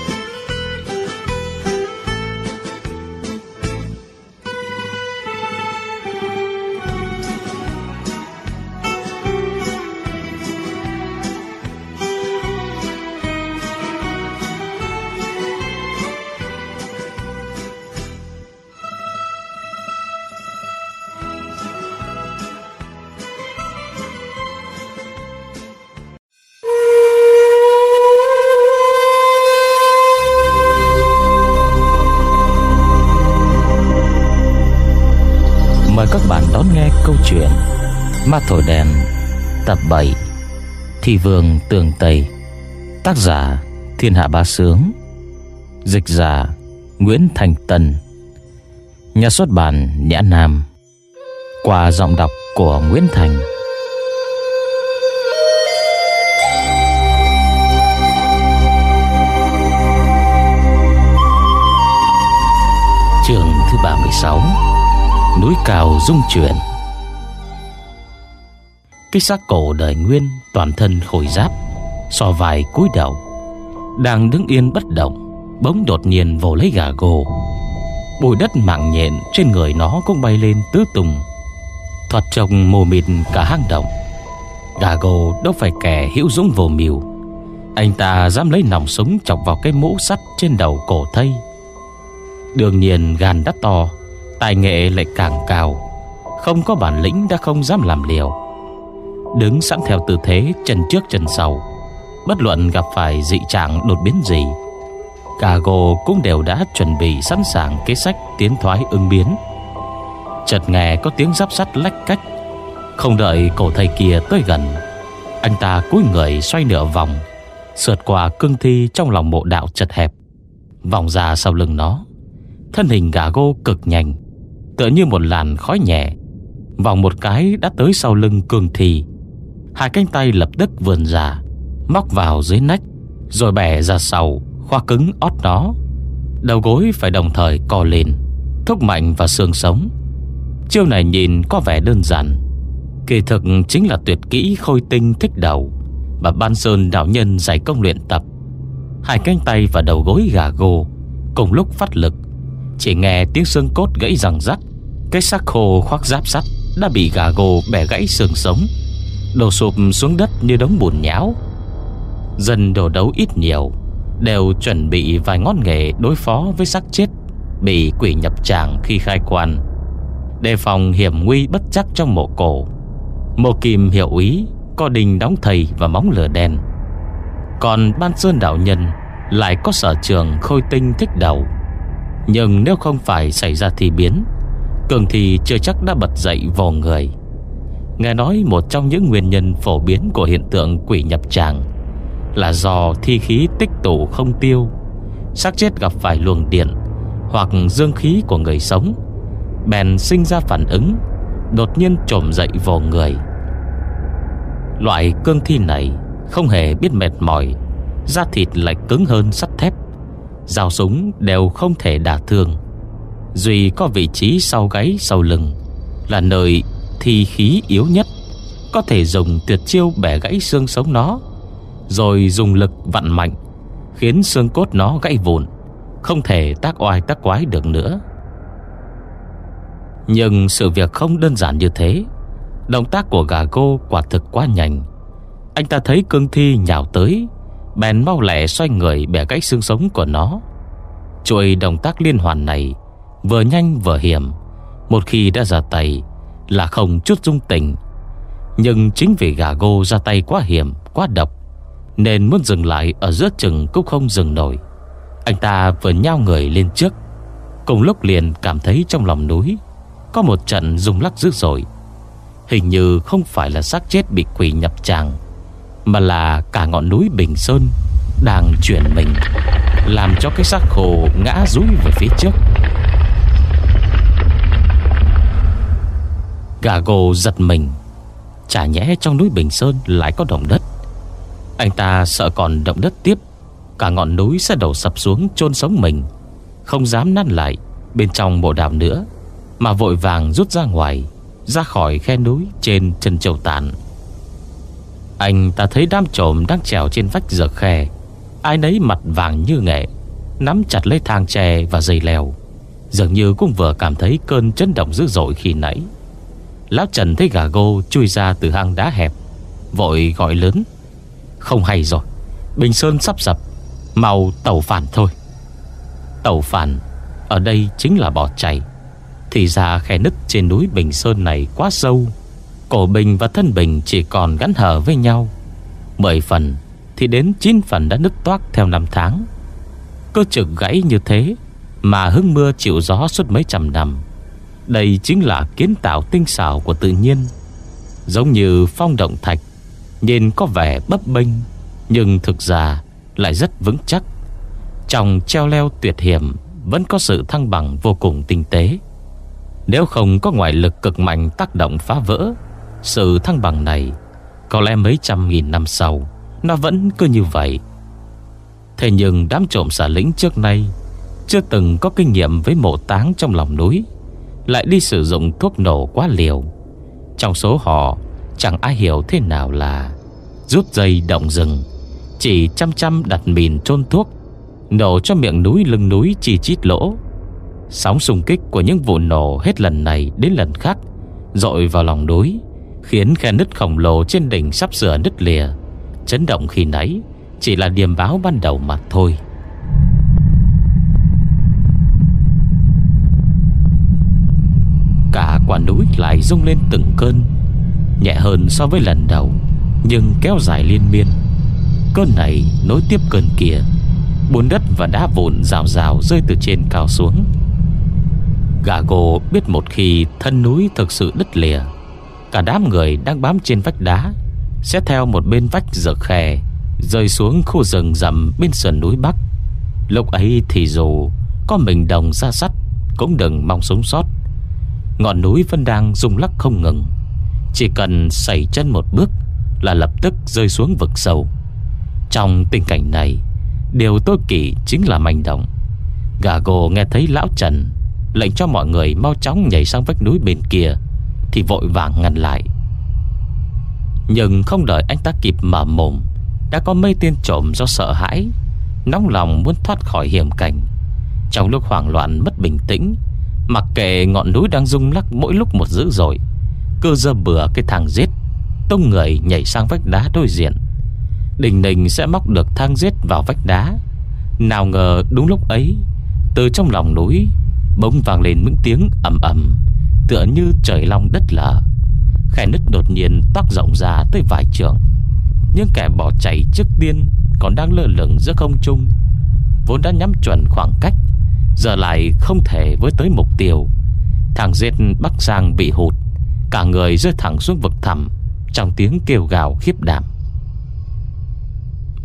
7 Thị Vương Tường Tây, Tác giả Thiên Hạ ba Sướng, Dịch giả Nguyễn Thành Tân, Nhà xuất bản Nhã Nam, Qua giọng đọc của Nguyễn Thành. Trường thứ 36 Núi cao rung chuyển. Cái xác cổ đời nguyên Toàn thân khôi giáp, So vài cúi đầu, Đang đứng yên bất động, Bỗng đột nhiên vồ lấy gà gồ. Bụi đất mạng nhện Trên người nó cũng bay lên tứ tung, Thoạt trông mồ mịt cả hang động. Gà gồ đâu phải kẻ hữu dũng vô mưu, Anh ta dám lấy nòng súng Chọc vào cái mũ sắt trên đầu cổ thây. Đương nhiên gan đắt to, Tài nghệ lại càng cao, Không có bản lĩnh đã không dám làm liều. Đứng sẵn theo tư thế Chân trước chân sau. Bất luận gặp phải dị trạng đột biến gì Cả gồ cũng đều đã chuẩn bị sẵn sàng kế sách tiến thoái ứng biến. Chợt nghe có tiếng giáp sắt lách cách. Không đợi cổ thầy kia tới gần, Anh ta cúi người xoay nửa vòng, Sượt qua cương thi trong lòng mộ đạo chật hẹp. Vòng ra sau lưng nó, Thân hình gà gô cực nhanh, Tựa như một làn khói nhẹ. Vòng một cái đã tới sau lưng cương thi. Hai cánh tay lập tức vươn ra, Móc vào dưới nách, Rồi bẻ ra sau, Khoa cứng ót nó. Đầu gối phải đồng thời co lên, Thúc mạnh vào xương sống. Chiêu này nhìn có vẻ đơn giản, Kỳ thực chính là tuyệt kỹ khôi tinh thích đầu mà ban sơn đạo nhân giải công luyện tập. Hai cánh tay và đầu gối gà gô, Cùng lúc phát lực, Chỉ nghe tiếng xương cốt gãy răng rắc, Cái xác khô khoác giáp sắt Đã bị gà gô bẻ gãy xương sống. Đổ sụp xuống đất như đống bùn nhão. Dân đồ đấu ít nhiều, Đều chuẩn bị vài ngón nghề đối phó với xác chết Bị quỷ nhập tràng khi khai quan. Đề phòng hiểm nguy bất chắc trong mộ cổ. Mộ kim hiệu ý, Có đình đóng thầy và móng lửa đen Còn ban sơn đạo nhân Lại có sở trường khôi tinh thích đầu. Nhưng nếu không phải xảy ra thì biến, Cường thì chưa chắc đã bật dậy vò người. Nghe nói một trong những nguyên nhân phổ biến Của hiện tượng quỷ nhập tràng Là do thi khí tích tụ không tiêu, xác chết gặp phải luồng điện Hoặc dương khí của người sống, Bèn sinh ra phản ứng, Đột nhiên trồm dậy vào người. Loại cương thi này Không hề biết mệt mỏi, Da thịt lại cứng hơn sắt thép, Dao súng đều không thể đả thương. Duy có vị trí sau gáy sau lưng Là nơi thi khí yếu nhất, Có thể dùng tuyệt chiêu bẻ gãy xương sống nó, Rồi dùng lực vặn mạnh, Khiến xương cốt nó gãy vụn, Không thể tác oai tác quái được nữa. Nhưng sự việc không đơn giản như thế. Động tác của gà cô quả thực quá nhanh. Anh ta thấy cương thi nhào tới, Bèn mau lẹ xoay người bẻ gãy xương sống của nó. Chuỗi động tác liên hoàn này Vừa nhanh vừa hiểm. Một khi đã ra tay là không chút dung tình. Nhưng chính vì gà gô ra tay quá hiểm, Quá độc, Nên muốn dừng lại ở giữa chừng cũng không dừng nổi. Anh ta vừa nhao người lên trước, Cùng lúc liền cảm thấy trong lòng núi Có một trận rung lắc dữ dội. Hình như không phải là xác chết bị quỷ nhập tràng, Mà là cả ngọn núi Bình Sơn Đang chuyển mình, Làm cho cái xác khổ ngã rúi về phía trước. Gà gồ giật mình. Chả nhẽ trong núi Bình Sơn lại có động đất. Anh ta sợ còn động đất tiếp, Cả ngọn núi sẽ đổ sập xuống chôn sống mình. Không dám năn lại, Bên trong bộ đàm nữa, Mà vội vàng rút ra ngoài, Ra khỏi khe núi trên chân châu tàn. Anh ta thấy đám trộm đang trèo trên vách dở khe. Ai nấy mặt vàng như nghệ, Nắm chặt lấy thang tre và dây leo. Dường như cũng vừa cảm thấy cơn chấn động dữ dội khi nãy. Lão Trần thấy gà gô chui ra từ hang đá hẹp, Vội gọi lớn. Không hay rồi, Bình Sơn sắp sập Màu tàu phản thôi. Tàu phản, Ở đây chính là bỏ chạy Thì ra khe nứt trên núi Bình Sơn này quá sâu, Cổ bình và thân bình chỉ còn gắn hở với nhau. Mười phần Thì đến chín phần đã nứt toát theo năm tháng. Cơ trực gãy như thế Mà hứng mưa chịu gió suốt mấy trăm năm đây chính là kiến tạo tinh xảo của tự nhiên, Giống như phong động thạch, Nhìn có vẻ bấp bênh, Nhưng thực ra lại rất vững chắc. Trong treo leo tuyệt hiểm, Vẫn có sự thăng bằng vô cùng tinh tế. Nếu không có ngoại lực cực mạnh tác động phá vỡ, Sự thăng bằng này Có lẽ mấy trăm nghìn năm sau, Nó vẫn cứ như vậy. Thế nhưng đám trộm xả lĩnh trước nay Chưa từng có kinh nghiệm với mộ táng trong lòng núi lại đi sử dụng thuốc nổ quá liều. Trong số họ, Chẳng ai hiểu thế nào là Rút dây động rừng, Chỉ chăm chăm đặt mìn trôn thuốc, Nổ cho miệng núi lưng núi chỉ chít lỗ. Sóng xung kích của những vụ nổ Hết lần này đến lần khác, Dội vào lòng núi, Khiến khe nứt khổng lồ trên đỉnh sắp sửa nứt lìa. Chấn động khi nãy Chỉ là điềm báo ban đầu mà thôi. Cả quả núi lại rung lên từng cơn, Nhẹ hơn so với lần đầu, Nhưng kéo dài liên miên. Cơn này nối tiếp cơn kia, Bùn đất và đá vụn rào rào rơi từ trên cao xuống. Gà gồ biết một khi thân núi thực sự đứt lìa, Cả đám người đang bám trên vách đá, Sẽ theo một bên vách dở khè, Rơi xuống khu rừng rậm bên sườn núi Bắc. Lúc ấy thì dù Có mình đồng ra sắt, Cũng đừng mong sống sót. Ngọn núi vẫn đang rung lắc không ngừng. Chỉ cần xảy chân một bước Là lập tức rơi xuống vực sâu. Trong tình cảnh này, Điều tôi kỳ chính là manh động. Gà gồ nghe thấy lão Trần Lệnh cho mọi người mau chóng nhảy sang vách núi bên kia, Thì vội vàng ngăn lại. Nhưng không đợi anh ta kịp mở mồm, Đã có mấy tên trộm do sợ hãi, Nóng lòng muốn thoát khỏi hiểm cảnh. Trong lúc hoảng loạn mất bình tĩnh Mặc kệ ngọn núi đang rung lắc mỗi lúc một dữ dội Cơ dơ bừa cái thang giết, Tông người nhảy sang vách đá đối diện. Đình đình sẽ móc được thang giết vào vách đá. Nào ngờ đúng lúc ấy, Từ trong lòng núi, Bỗng vang lên những tiếng ầm ầm, Tựa như trời long đất lở. Khe nứt đột nhiên toác rộng ra tới vài trường. Những kẻ bỏ chạy trước tiên Còn đang lơ lửng giữa không trung, Vốn đã nhắm chuẩn khoảng cách. Giờ lại không thể với tới mục tiêu. Thằng giết Bắc Giang bị hụt, Cả người rơi thẳng xuống vực thẳm, Trong tiếng kêu gào khiếp đảm.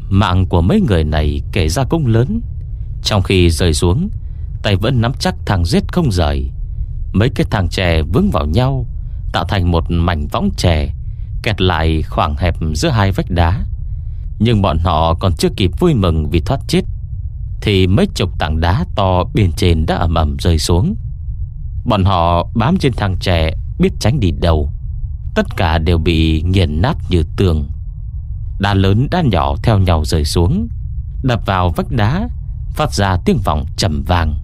Mạng của mấy người này kể ra cũng lớn. Trong khi rơi xuống, Tay vẫn nắm chắc thằng giết không rời. Mấy cái thằng trẻ vướng vào nhau, Tạo thành một mảnh võng trẻ Kẹt lại khoảng hẹp giữa hai vách đá. Nhưng bọn họ còn chưa kịp vui mừng vì thoát chết thì mấy chục tảng đá to bên trên đã ầm ầm rơi xuống. Bọn họ bám trên thằng trẻ Biết tránh đi đâu. Tất cả đều bị nghiền nát như tường. Đá lớn, đá nhỏ theo nhau rơi xuống, Đập vào vách đá, Phát ra tiếng vọng trầm vang.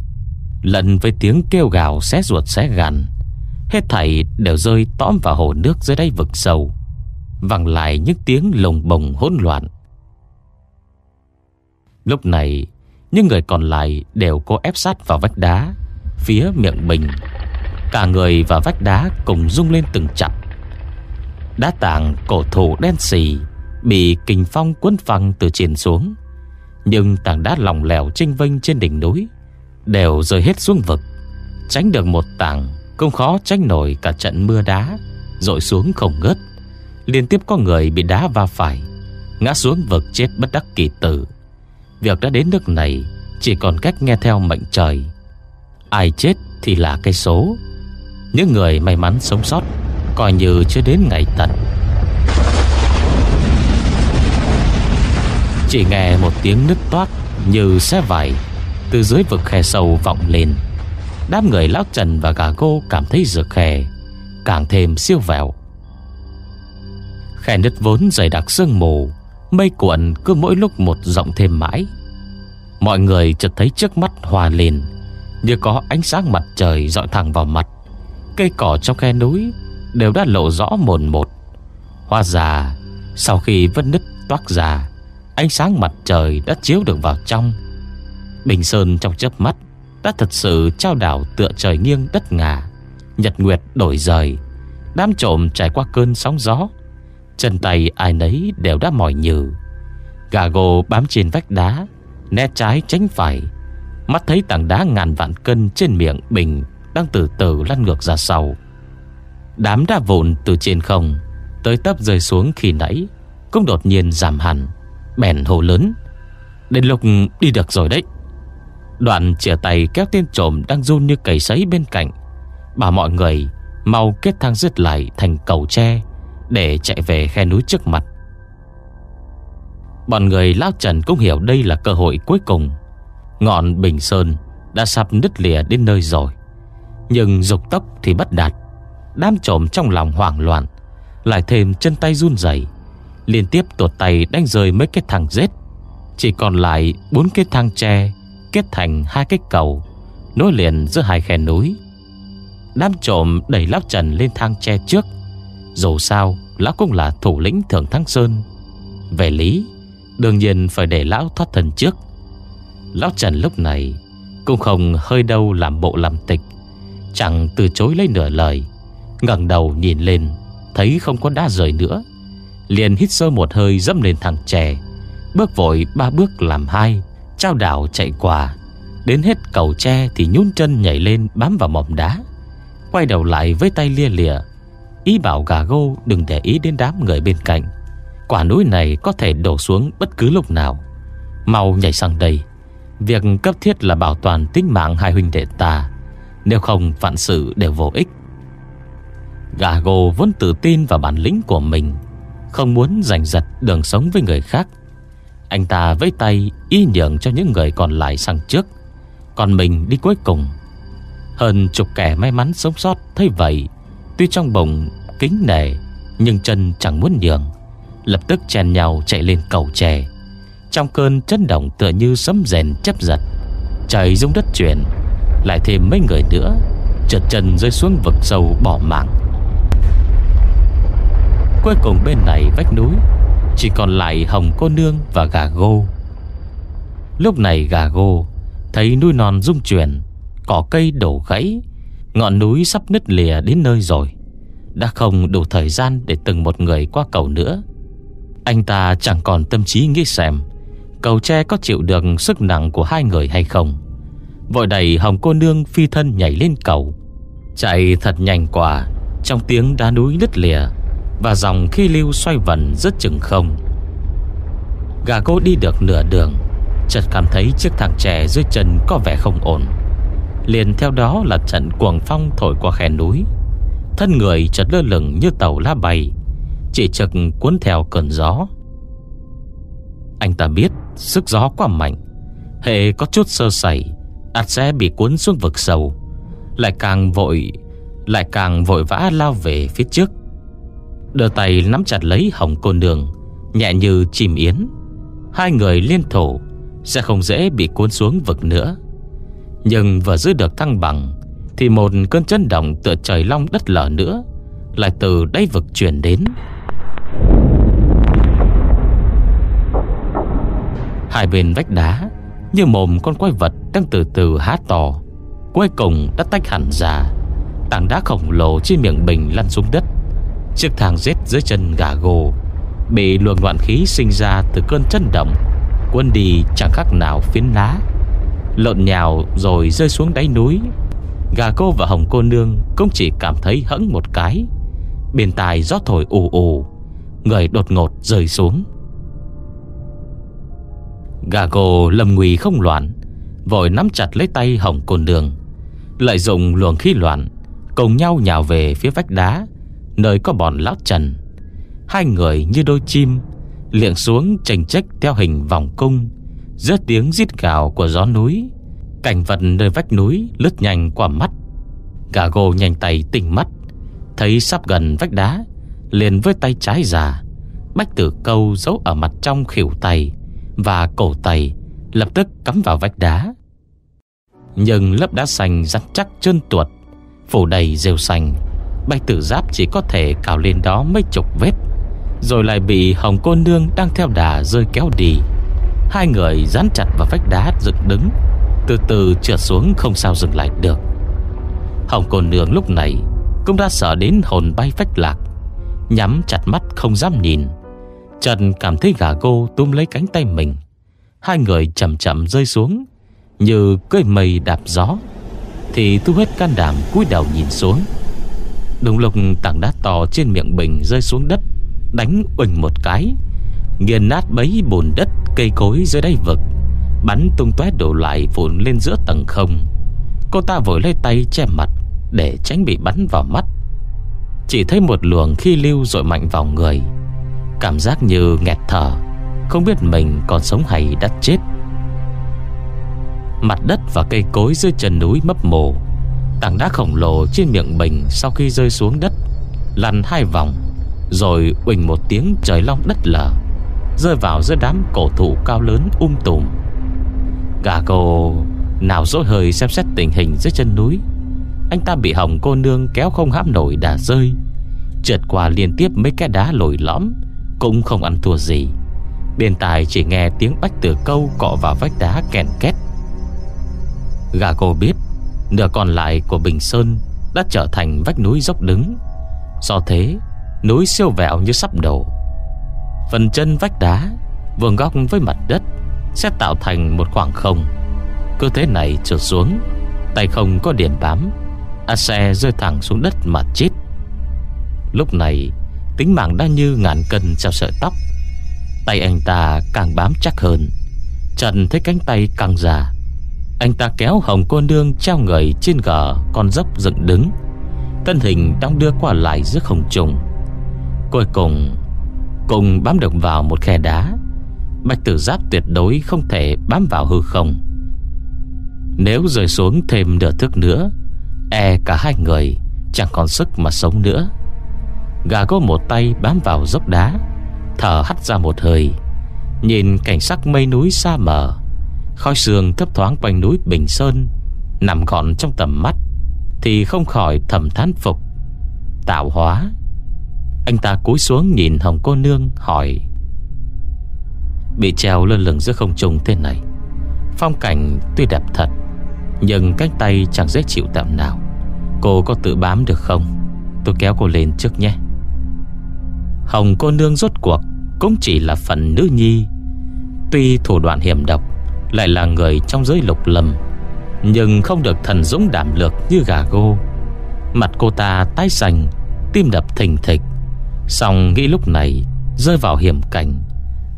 Lẫn với tiếng kêu gào xé ruột xé gan Hết thảy đều rơi tõm vào hồ nước dưới đáy vực sâu Vẳng lại những tiếng lồng bồng hỗn loạn. Lúc này những người còn lại đều cố ép sát vào vách đá, Phía miệng bình Cả người và vách đá cùng rung lên từng chặt Đá tảng cổ thụ đen xì Bị kình phong cuốn phăng từ trên xuống. Nhưng tảng đá lỏng lẻo trinh vinh trên đỉnh núi Đều rơi hết xuống vực. Tránh được một tảng không khó tránh nổi cả trận mưa đá rội xuống không ngớt. Liên tiếp có người bị đá va phải, Ngã xuống vực chết bất đắc kỳ tử. Việc đã đến nước này Chỉ còn cách nghe theo mệnh trời. Ai chết thì là cái số. Những người may mắn sống sót Coi như chưa đến ngày tận. Chỉ nghe một tiếng nứt toát Như xe vải Từ dưới vực khe sâu vọng lên. Đám người lão trần và gà gô Cảm thấy rực khe Càng thêm siêu vẹo. Khe nứt vốn dày đặc sương mù Mây cuộn cứ mỗi lúc một rộng thêm mãi. Mọi người chợt thấy trước mắt hòa lên Như có ánh sáng mặt trời dọi thẳng vào mặt. Cây cỏ trong khe núi Đều đã lộ rõ mồn một. Hoa già, Sau khi vết nứt toát ra Ánh sáng mặt trời đã chiếu được vào trong. Bình Sơn trong chớp mắt Đã thật sự trao đảo tựa trời nghiêng đất ngả, Nhật Nguyệt đổi rời. Đám trộm trải qua cơn sóng gió Chân tay ai nấy đều đã mỏi nhừ. Gà gồ bám trên vách đá, Né trái tránh phải. Mắt thấy tảng đá ngàn vạn cân trên miệng bình Đang từ từ lăn ngược ra sau. Đám đá vụn từ trên không, Tới tấp rơi xuống khi nãy, Cũng đột nhiên giảm hẳn, Bèn hồ lớn. Đến lúc đi được rồi đấy. Đoạn chìa tay kéo tên trộm Đang run như cầy sấy bên cạnh. Bảo mọi người Mau kết thang dứt lại thành cầu tre. Để chạy về khe núi trước mặt. Bọn người Lão Trần cũng hiểu đây là cơ hội cuối cùng. Ngọn Bình Sơn Đã sắp nứt lìa đến nơi rồi Nhưng dục tốc thì bất đạt. Đám trộm trong lòng hoảng loạn Lại thêm chân tay run rẩy, Liên tiếp tuột tay đánh rơi mấy cái thằng rết Chỉ còn lại bốn cái thang tre Kết thành hai cái cầu Nối liền giữa hai khe núi. Đám trộm đẩy Lão Trần lên thang tre trước. Dù sao, Lão cũng là thủ lĩnh Thượng Thắng Sơn. Về lý, Đương nhiên phải để Lão thoát thân trước. Lão Trần lúc này Cũng không hơi đâu làm bộ làm tịch, Chẳng từ chối lấy nửa lời, ngẩng đầu nhìn lên, Thấy không có đá rời nữa. Liền hít sâu một hơi dẫm lên thằng trẻ, Bước vội ba bước làm hai, Trao đảo chạy qua. Đến hết cầu tre thì nhún chân nhảy lên Bám vào mỏm đá, Quay đầu lại với tay lia lịa. Ý bảo gà gô đừng để ý đến đám người bên cạnh. Quả núi này có thể đổ xuống bất cứ lúc nào. Mau nhảy sang đây. Việc cấp thiết là bảo toàn tính mạng hai huynh đệ ta. Nếu không vạn sự đều vô ích. Gà gô vốn tự tin vào bản lĩnh của mình, Không muốn giành giật đường sống với người khác. Anh ta với tay y nhường cho những người còn lại sang trước. Còn mình đi cuối cùng. Hơn chục kẻ may mắn sống sót Thấy vậy Tuy trong bụng kính nể Nhưng chân chẳng muốn nhường. Lập tức chen nhau chạy lên cầu tre Trong cơn chấn động tựa như sấm rèn chấp giật Trời rung đất chuyển. Lại thêm mấy người nữa, Trượt chân rơi xuống vực sâu bỏ mạng. Cuối cùng bên này vách núi, Chỉ còn lại hồng cô nương và gà gô. Lúc này gà gô Thấy núi non rung chuyển, Cỏ cây đổ gãy Ngọn núi sắp nứt lìa đến nơi rồi. Đã không đủ thời gian để từng một người qua cầu nữa. Anh ta chẳng còn tâm trí nghĩ xem, Cầu tre có chịu được sức nặng của hai người hay không. Vội đẩy hồng cô nương phi thân nhảy lên cầu. Chạy thật nhanh quả Trong tiếng đá núi nứt lìa, và dòng khi lưu xoay vần rất chừng không. Gà cô đi được nửa đường, Chợt cảm thấy chiếc thằng trẻ dưới chân có vẻ không ổn. Liền theo đó là trận cuồng phong thổi qua khe núi. Thân người chợt lơ lửng như tàu lá bay, Chỉ trực cuốn theo cơn gió. Anh ta biết sức gió quá mạnh Hệ có chút sơ sẩy ắt sẽ bị cuốn xuống vực sâu, Lại càng vội, Lại càng vội vã lao về phía trước. Đưa tay nắm chặt lấy hồng cô nương Nhẹ như chim yến. Hai người liên thủ, Sẽ không dễ bị cuốn xuống vực nữa. Nhưng vừa giữ được thăng bằng, Thì một cơn chấn động tựa trời long đất lở nữa, Lại từ đáy vực chuyển đến. Hai bên vách đá, Như mồm con quái vật đang từ từ há to, Cuối cùng đã tách hẳn ra. Tảng đá khổng lồ trên miệng bình lăn xuống đất. Chiếc thang rết dưới chân gà gồ Bị luồng loạn khí sinh ra từ cơn chấn động. Quân đi chẳng khác nào phiến lá. Lộn nhào rồi rơi xuống đáy núi. Gà cô và hồng cô nương Cũng chỉ cảm thấy hẫng một cái. Bên tai gió thổi ù ù, Người đột ngột rơi xuống. Gà cô lầm nguy không loạn, Vội nắm chặt lấy tay hồng cô nương, Lợi dụng luồng khí loạn, Cùng nhau nhào về phía vách đá, Nơi có bọn lão trần. Hai người như đôi chim, Liệng xuống chành trách theo hình vòng cung. Giữa tiếng rít gào của gió núi. Cảnh vật nơi vách núi lướt nhanh qua mắt. Gà gô nhanh tay tỉnh mắt, Thấy sắp gần vách đá, Liền với tay trái già, Bách tử câu giấu ở mặt trong khỉu tay Và cổ tay, Lập tức cắm vào vách đá. Nhưng lớp đá xanh rắn chắc trơn tuột, Phủ đầy rêu xanh. Bách tử giáp chỉ có thể cào lên đó mấy chục vết, Rồi lại bị hồng cô nương đang theo đà rơi kéo đi. Hai người dán chặt vào vách đá dựng đứng. Từ từ trượt xuống không sao dừng lại được. Hồng cô nương lúc này Cũng đã sợ đến hồn bay phách lạc, Nhắm chặt mắt không dám nhìn. Trần cảm thấy gà cô túm lấy cánh tay mình. Hai người chậm chậm rơi xuống, Như cưỡi mây đạp gió, Thì thu hết can đảm cúi đầu nhìn xuống. Đúng lúc tảng đá to trên miệng bình rơi xuống đất, Đánh uỳnh một cái Nghiền nát bấy bùn đất, cây cối dưới đáy vực, Bắn tung tóe đổ lại vụn lên giữa tầng không. Cô ta vội lấy tay che mặt Để tránh bị bắn vào mắt. Chỉ thấy một luồng khi lưu dội mạnh vào người. Cảm giác như nghẹt thở, Không biết mình còn sống hay đã chết. Mặt đất và cây cối dưới chân núi mấp mồ, Tảng đá khổng lồ trên miệng bình Sau khi rơi xuống đất, Lăn hai vòng, Rồi uỳnh một tiếng trời long đất lở. Rơi vào giữa đám cổ thụ cao lớn um tùm. Gà cô Nào dỗi hơi xem xét tình hình dưới chân núi. Anh ta bị hỏng cô nương kéo không hãm nổi đà rơi. Trượt qua liên tiếp mấy cái đá lồi lõm, Cũng không ăn thua gì. Bên tài chỉ nghe tiếng bách tử câu Cọ vào vách đá kèn két. Gà cô biết Nửa còn lại của Bình Sơn Đã trở thành vách núi dốc đứng. Do thế, Núi siêu vẹo như sắp đổ. Phần chân vách đá Vương góc với mặt đất Sẽ tạo thành một khoảng không. Cơ thế này trượt xuống, Tay không có điểm bám, A xe rơi thẳng xuống đất mà chết. Lúc này, Tính mạng đã như ngàn cân treo sợi tóc. Tay anh ta càng bám chắc hơn Trần thấy cánh tay căng ra. Anh ta kéo hồng cô nương treo người trên gờ Con dốc dựng đứng. Thân hình đang đưa qua lại giữa không trùng Cuối cùng Cùng bám được vào một khe đá. Bạch tử giáp tuyệt đối không thể bám vào hư không. Nếu rơi xuống thêm nửa thước nữa E cả hai người Chẳng còn sức mà sống nữa. Gà có một tay bám vào dốc đá, Thở hắt ra một hơi. Nhìn cảnh sắc mây núi xa mờ, Khói sương thấp thoáng quanh núi Bình Sơn, Nằm gọn trong tầm mắt, Thì không khỏi thầm thán phục. Tạo hóa anh ta cúi xuống nhìn Hồng cô nương, hỏi. Bị treo lơ lửng giữa không trung thế này, Phong cảnh tuy đẹp thật, Nhưng cánh tay chẳng dễ chịu tạm nào. Cô có tự bám được không? Tôi kéo cô lên trước nhé. Hồng cô nương rốt cuộc Cũng chỉ là phần nữ nhi. Tuy thủ đoạn hiểm độc, Lại là người trong giới lục lâm Nhưng không được thần dũng đảm lược Như gà gô. Mặt cô ta tái xanh, Tim đập thình thịch. Xong nghĩ lúc này, Rơi vào hiểm cảnh.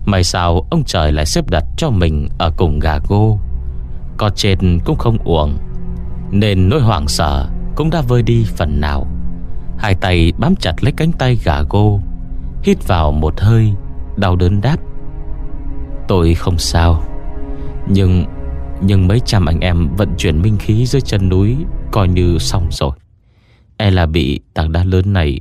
May sao ông trời lại xếp đặt cho mình Ở cùng gà gô Có trên cũng không uổng, Nên nỗi hoảng sợ Cũng đã vơi đi phần nào. Hai tay bám chặt lấy cánh tay gà gô Hít vào một hơi, Đau đớn đáp. Tôi không sao, Nhưng Nhưng mấy trăm anh em vận chuyển minh khí dưới chân núi Coi như xong rồi. E là bị tảng đá lớn này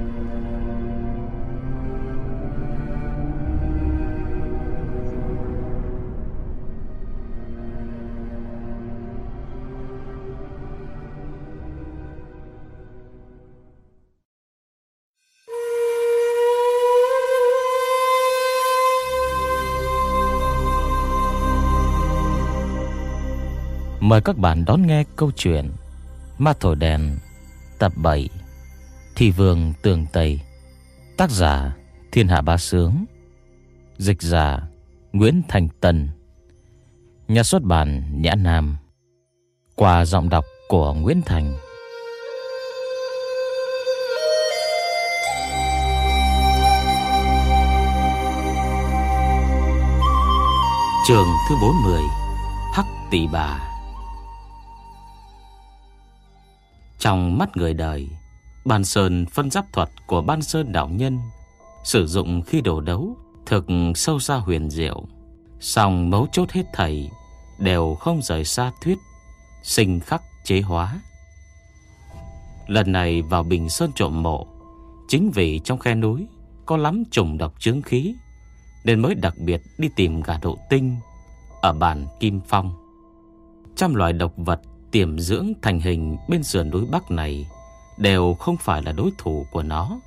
Mời các bạn đón nghe câu chuyện Ma Thổi Đèn, Tập 7 Thị Vương Tường Tây. Tác giả, Thiên Hạ Ba Sướng. Dịch giả, Nguyễn Thành Tân. Nhà xuất bản, Nhã Nam. Qua giọng đọc của Nguyễn Thành. Trường thứ 40 Hắc tỷ bà. Trong mắt người đời, Ban Sơn phân giáp thuật của Ban Sơn đạo nhân sử dụng khi đổ đấu thực sâu xa huyền diệu, song mấu chốt hết thầy đều không rời xa thuyết sinh khắc chế hóa. Lần này vào Bình Sơn trộm mộ, chính vì trong khe núi có lắm trùng độc chứng khí, nên mới đặc biệt đi tìm gà độ tinh ở bản Kim Phong. Trăm loài độc vật tiềm dưỡng thành hình bên sườn núi Bắc này đều không phải là đối thủ của nó.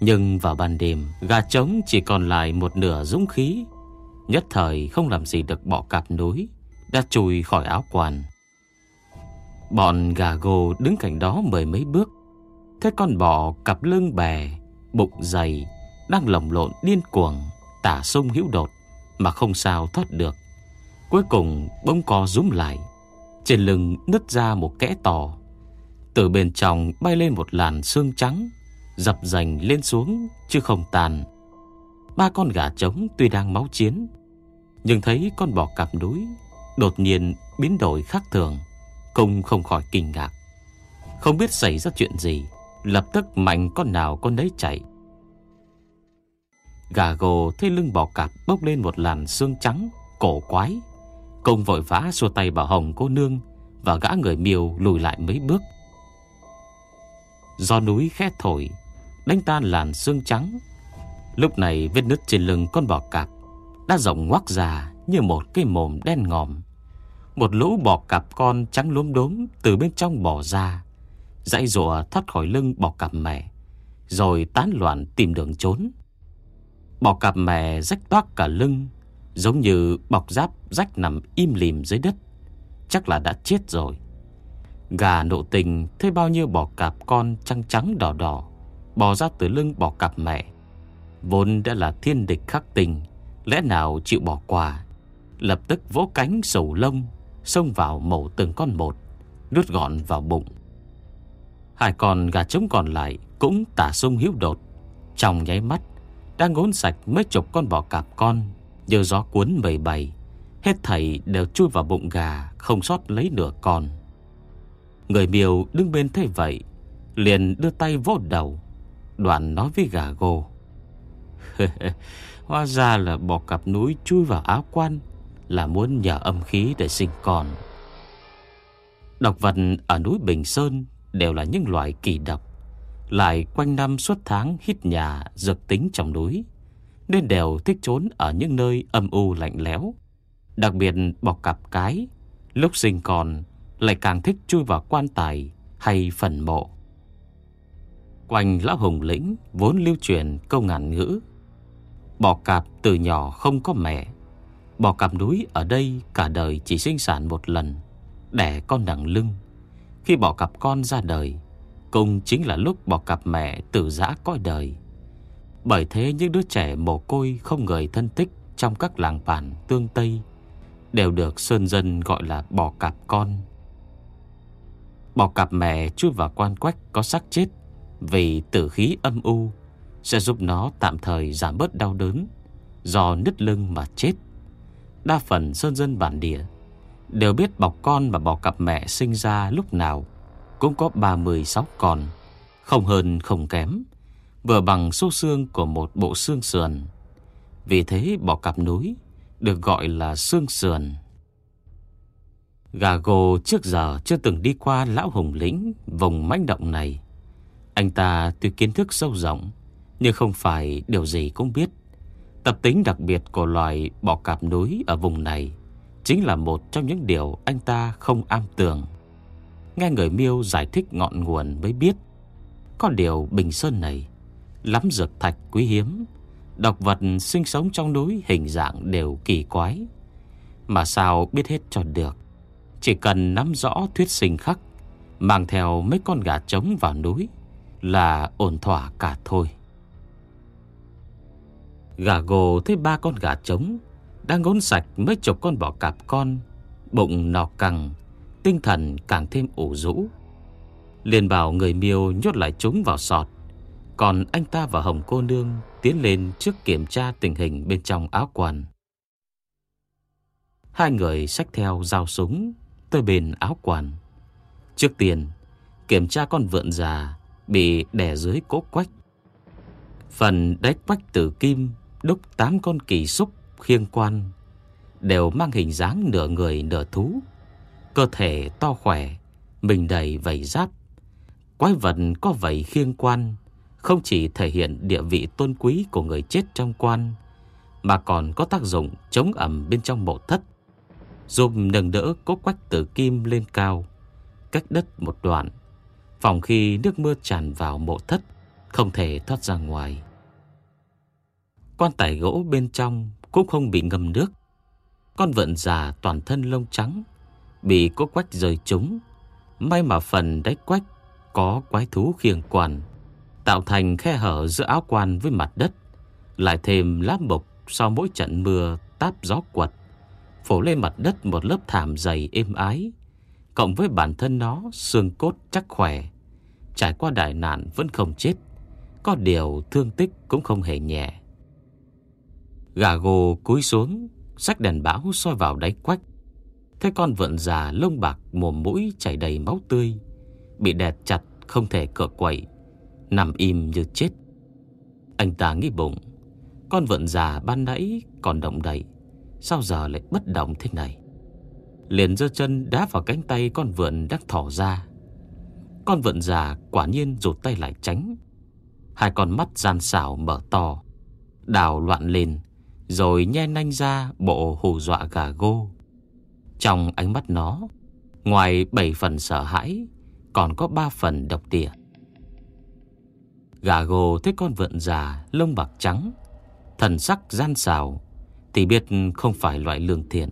Nhưng vào ban đêm, gà trống chỉ còn lại một nửa dũng khí. Nhất thời không làm gì được bỏ cạp núi, đã chùi khỏi áo quan. Bọn gà gồ đứng cạnh đó mười mấy bước. Thế con bò cặp lưng bè, bụng dày, đang lồng lộn điên cuồng, tả sông hữu đột mà không sao thoát được. Cuối cùng bông co rúm lại trên lưng nứt ra một kẽ tỏ Từ bên trong bay lên một làn xương trắng, Dập dành lên xuống chứ không tàn. Ba con gà trống tuy đang máu chiến, Nhưng thấy con bò cặp núi Đột nhiên biến đổi khác thường Công không khỏi kinh ngạc. Không biết xảy ra chuyện gì, Lập tức mạnh con nào con đấy chạy. Gà gồ thấy lưng bò cạp bốc lên một làn xương trắng Cổ quái. Công vội vã xua tay bảo Hồng cô nương Và gã người Miều lùi lại mấy bước. Do núi khẽ thổi, Đánh tan làn xương trắng, Lúc này vết nứt trên lưng con bò cạp Đã rộng ngoác ra Như một cái mồm đen ngòm. Một lũ bò cạp con trắng lốm đốm Từ bên trong bò ra, Dãy rùa thoát khỏi lưng bò cạp mẹ, Rồi tán loạn tìm đường trốn. Bò cạp mẹ rách toát cả lưng Giống như bọc giáp rách nằm im lìm dưới đất. Chắc là đã chết rồi. Gà nộ tình thấy bao nhiêu bò cạp con trắng trắng đỏ đỏ, Bò ra từ lưng bò cạp mẹ. Vốn đã là thiên địch khắc tình, Lẽ nào chịu bỏ qua Lập tức vỗ cánh sầu lông, Xông vào mổ từng con một Đút gọn vào bụng. Hai con gà trống còn lại Cũng tả sung hiếu đột. Trong nháy mắt Đang ngốn sạch mấy chục con bò cạp con như gió cuốn mây bay Hết thảy đều chui vào bụng gà, Không sót lấy nửa con. Người miêu đứng bên thấy vậy, Liền đưa tay vỗ đầu, Đoạn nói với gà gô. [LAUGHS] Hóa ra là bỏ cặp núi chui vào áo quan, Là muốn nhờ âm khí để sinh con. Độc vật ở núi Bình Sơn Đều là những loại kỳ độc, Lại quanh năm suốt tháng hít nhà, Dược tính trong núi nên đều thích trốn ở những nơi âm u lạnh lẽo. Đặc biệt bọc cặp cái, lúc sinh còn lại càng thích chui vào quan tài hay phần mộ. Quanh lão hùng lĩnh vốn lưu truyền câu ngàn ngữ. Bò cạp từ nhỏ không có mẹ. Bò cạp núi ở đây cả đời chỉ sinh sản một lần, đẻ con đằng lưng. Khi bò cạp con ra đời, cũng chính là lúc bò cạp mẹ tử giã coi đời. Bởi thế những đứa trẻ mồ côi không người thân thích trong các làng bản tương Tây đều được sơn dân gọi là bò cạp con. Bò cạp mẹ chui vào quan quách có xác chết vì tử khí âm u sẽ giúp nó tạm thời giảm bớt đau đớn do nứt lưng mà chết. Đa phần sơn dân bản địa đều biết bọc con và bò cặp mẹ sinh ra lúc nào cũng có 36 con, không hơn không kém vừa bằng số xương của một bộ xương sườn. Vì thế bò cạp núi được gọi là xương sườn. Gà gồ trước giờ chưa từng đi qua lão hùng lĩnh vùng mãnh động này. Anh ta tuy kiến thức sâu rộng, nhưng không phải điều gì cũng biết. Tập tính đặc biệt của loài bò cạp núi ở vùng này chính là một trong những điều anh ta không am tường. Nghe người miêu giải thích ngọn nguồn mới biết, có điều Bình Sơn này lắm dược thạch quý hiếm, độc vật sinh sống trong núi hình dạng đều kỳ quái. Mà sao biết hết cho được? Chỉ cần nắm rõ thuyết sinh khắc, mang theo mấy con gà trống vào núi là ổn thỏa cả thôi. Gà gồ thấy ba con gà trống Đang ngốn sạch mấy chục con bò cạp con Bụng nọ căng Tinh thần càng thêm ủ rũ liền bảo người miêu nhốt lại chúng vào sọt còn anh ta và Hồng cô nương Tiến lên trước kiểm tra tình hình bên trong áo quần. Hai người xách theo dao súng Tới bên áo quần. Trước tiên Kiểm tra con vượn già Bị đè dưới cố quách. Phần đáy quách tử kim đúc tám con kỳ xúc khiêng quan đều mang hình dáng nửa người nửa thú, cơ thể to khỏe, mình đầy vảy giáp. Quái vật có vảy khiêng quan không chỉ thể hiện địa vị tôn quý của người chết trong quan, mà còn có tác dụng chống ẩm bên trong mộ thất, giúp nâng đỡ cốt quách tử kim lên cao, cách đất một đoạn, phòng khi nước mưa tràn vào mộ thất, không thể thoát ra ngoài. Quan tài gỗ bên trong cũng không bị ngâm nước. Con vượn già toàn thân lông trắng, bị cốt quách rời trúng. May mà phần đáy quách có quái thú khiêng quản tạo thành khe hở giữa áo quan với mặt đất. Lại thêm lá mục sau mỗi trận mưa táp gió quật, phủ lên mặt đất một lớp thảm dày êm ái. Cộng với bản thân nó xương cốt chắc khỏe, trải qua đại nạn vẫn không chết. Có điều thương tích cũng không hề nhẹ. Gà gồ cúi xuống sách đèn bão soi vào đáy quách Thấy con vượn già lông bạc Mồm mũi chảy đầy máu tươi Bị đẹt chặt không thể cựa quậy Nằm im như chết. Anh ta nghĩ bụng, Con vượn già ban nãy còn động đậy, Sao giờ lại bất động thế này? Liền giơ chân đá vào cánh tay con vượn đang thỏ ra. Con vượn già quả nhiên rụt tay lại tránh. Hai con mắt gian xảo mở to, Đào loạn lên, rồi nhe nanh ra bộ hù dọa gà gô. Trong ánh mắt nó, Ngoài bảy phần sợ hãi, Còn có ba phần độc địa. Gà gồ thấy con vượn già Lông bạc trắng Thần sắc gian xào Thì biết không phải loại lương thiện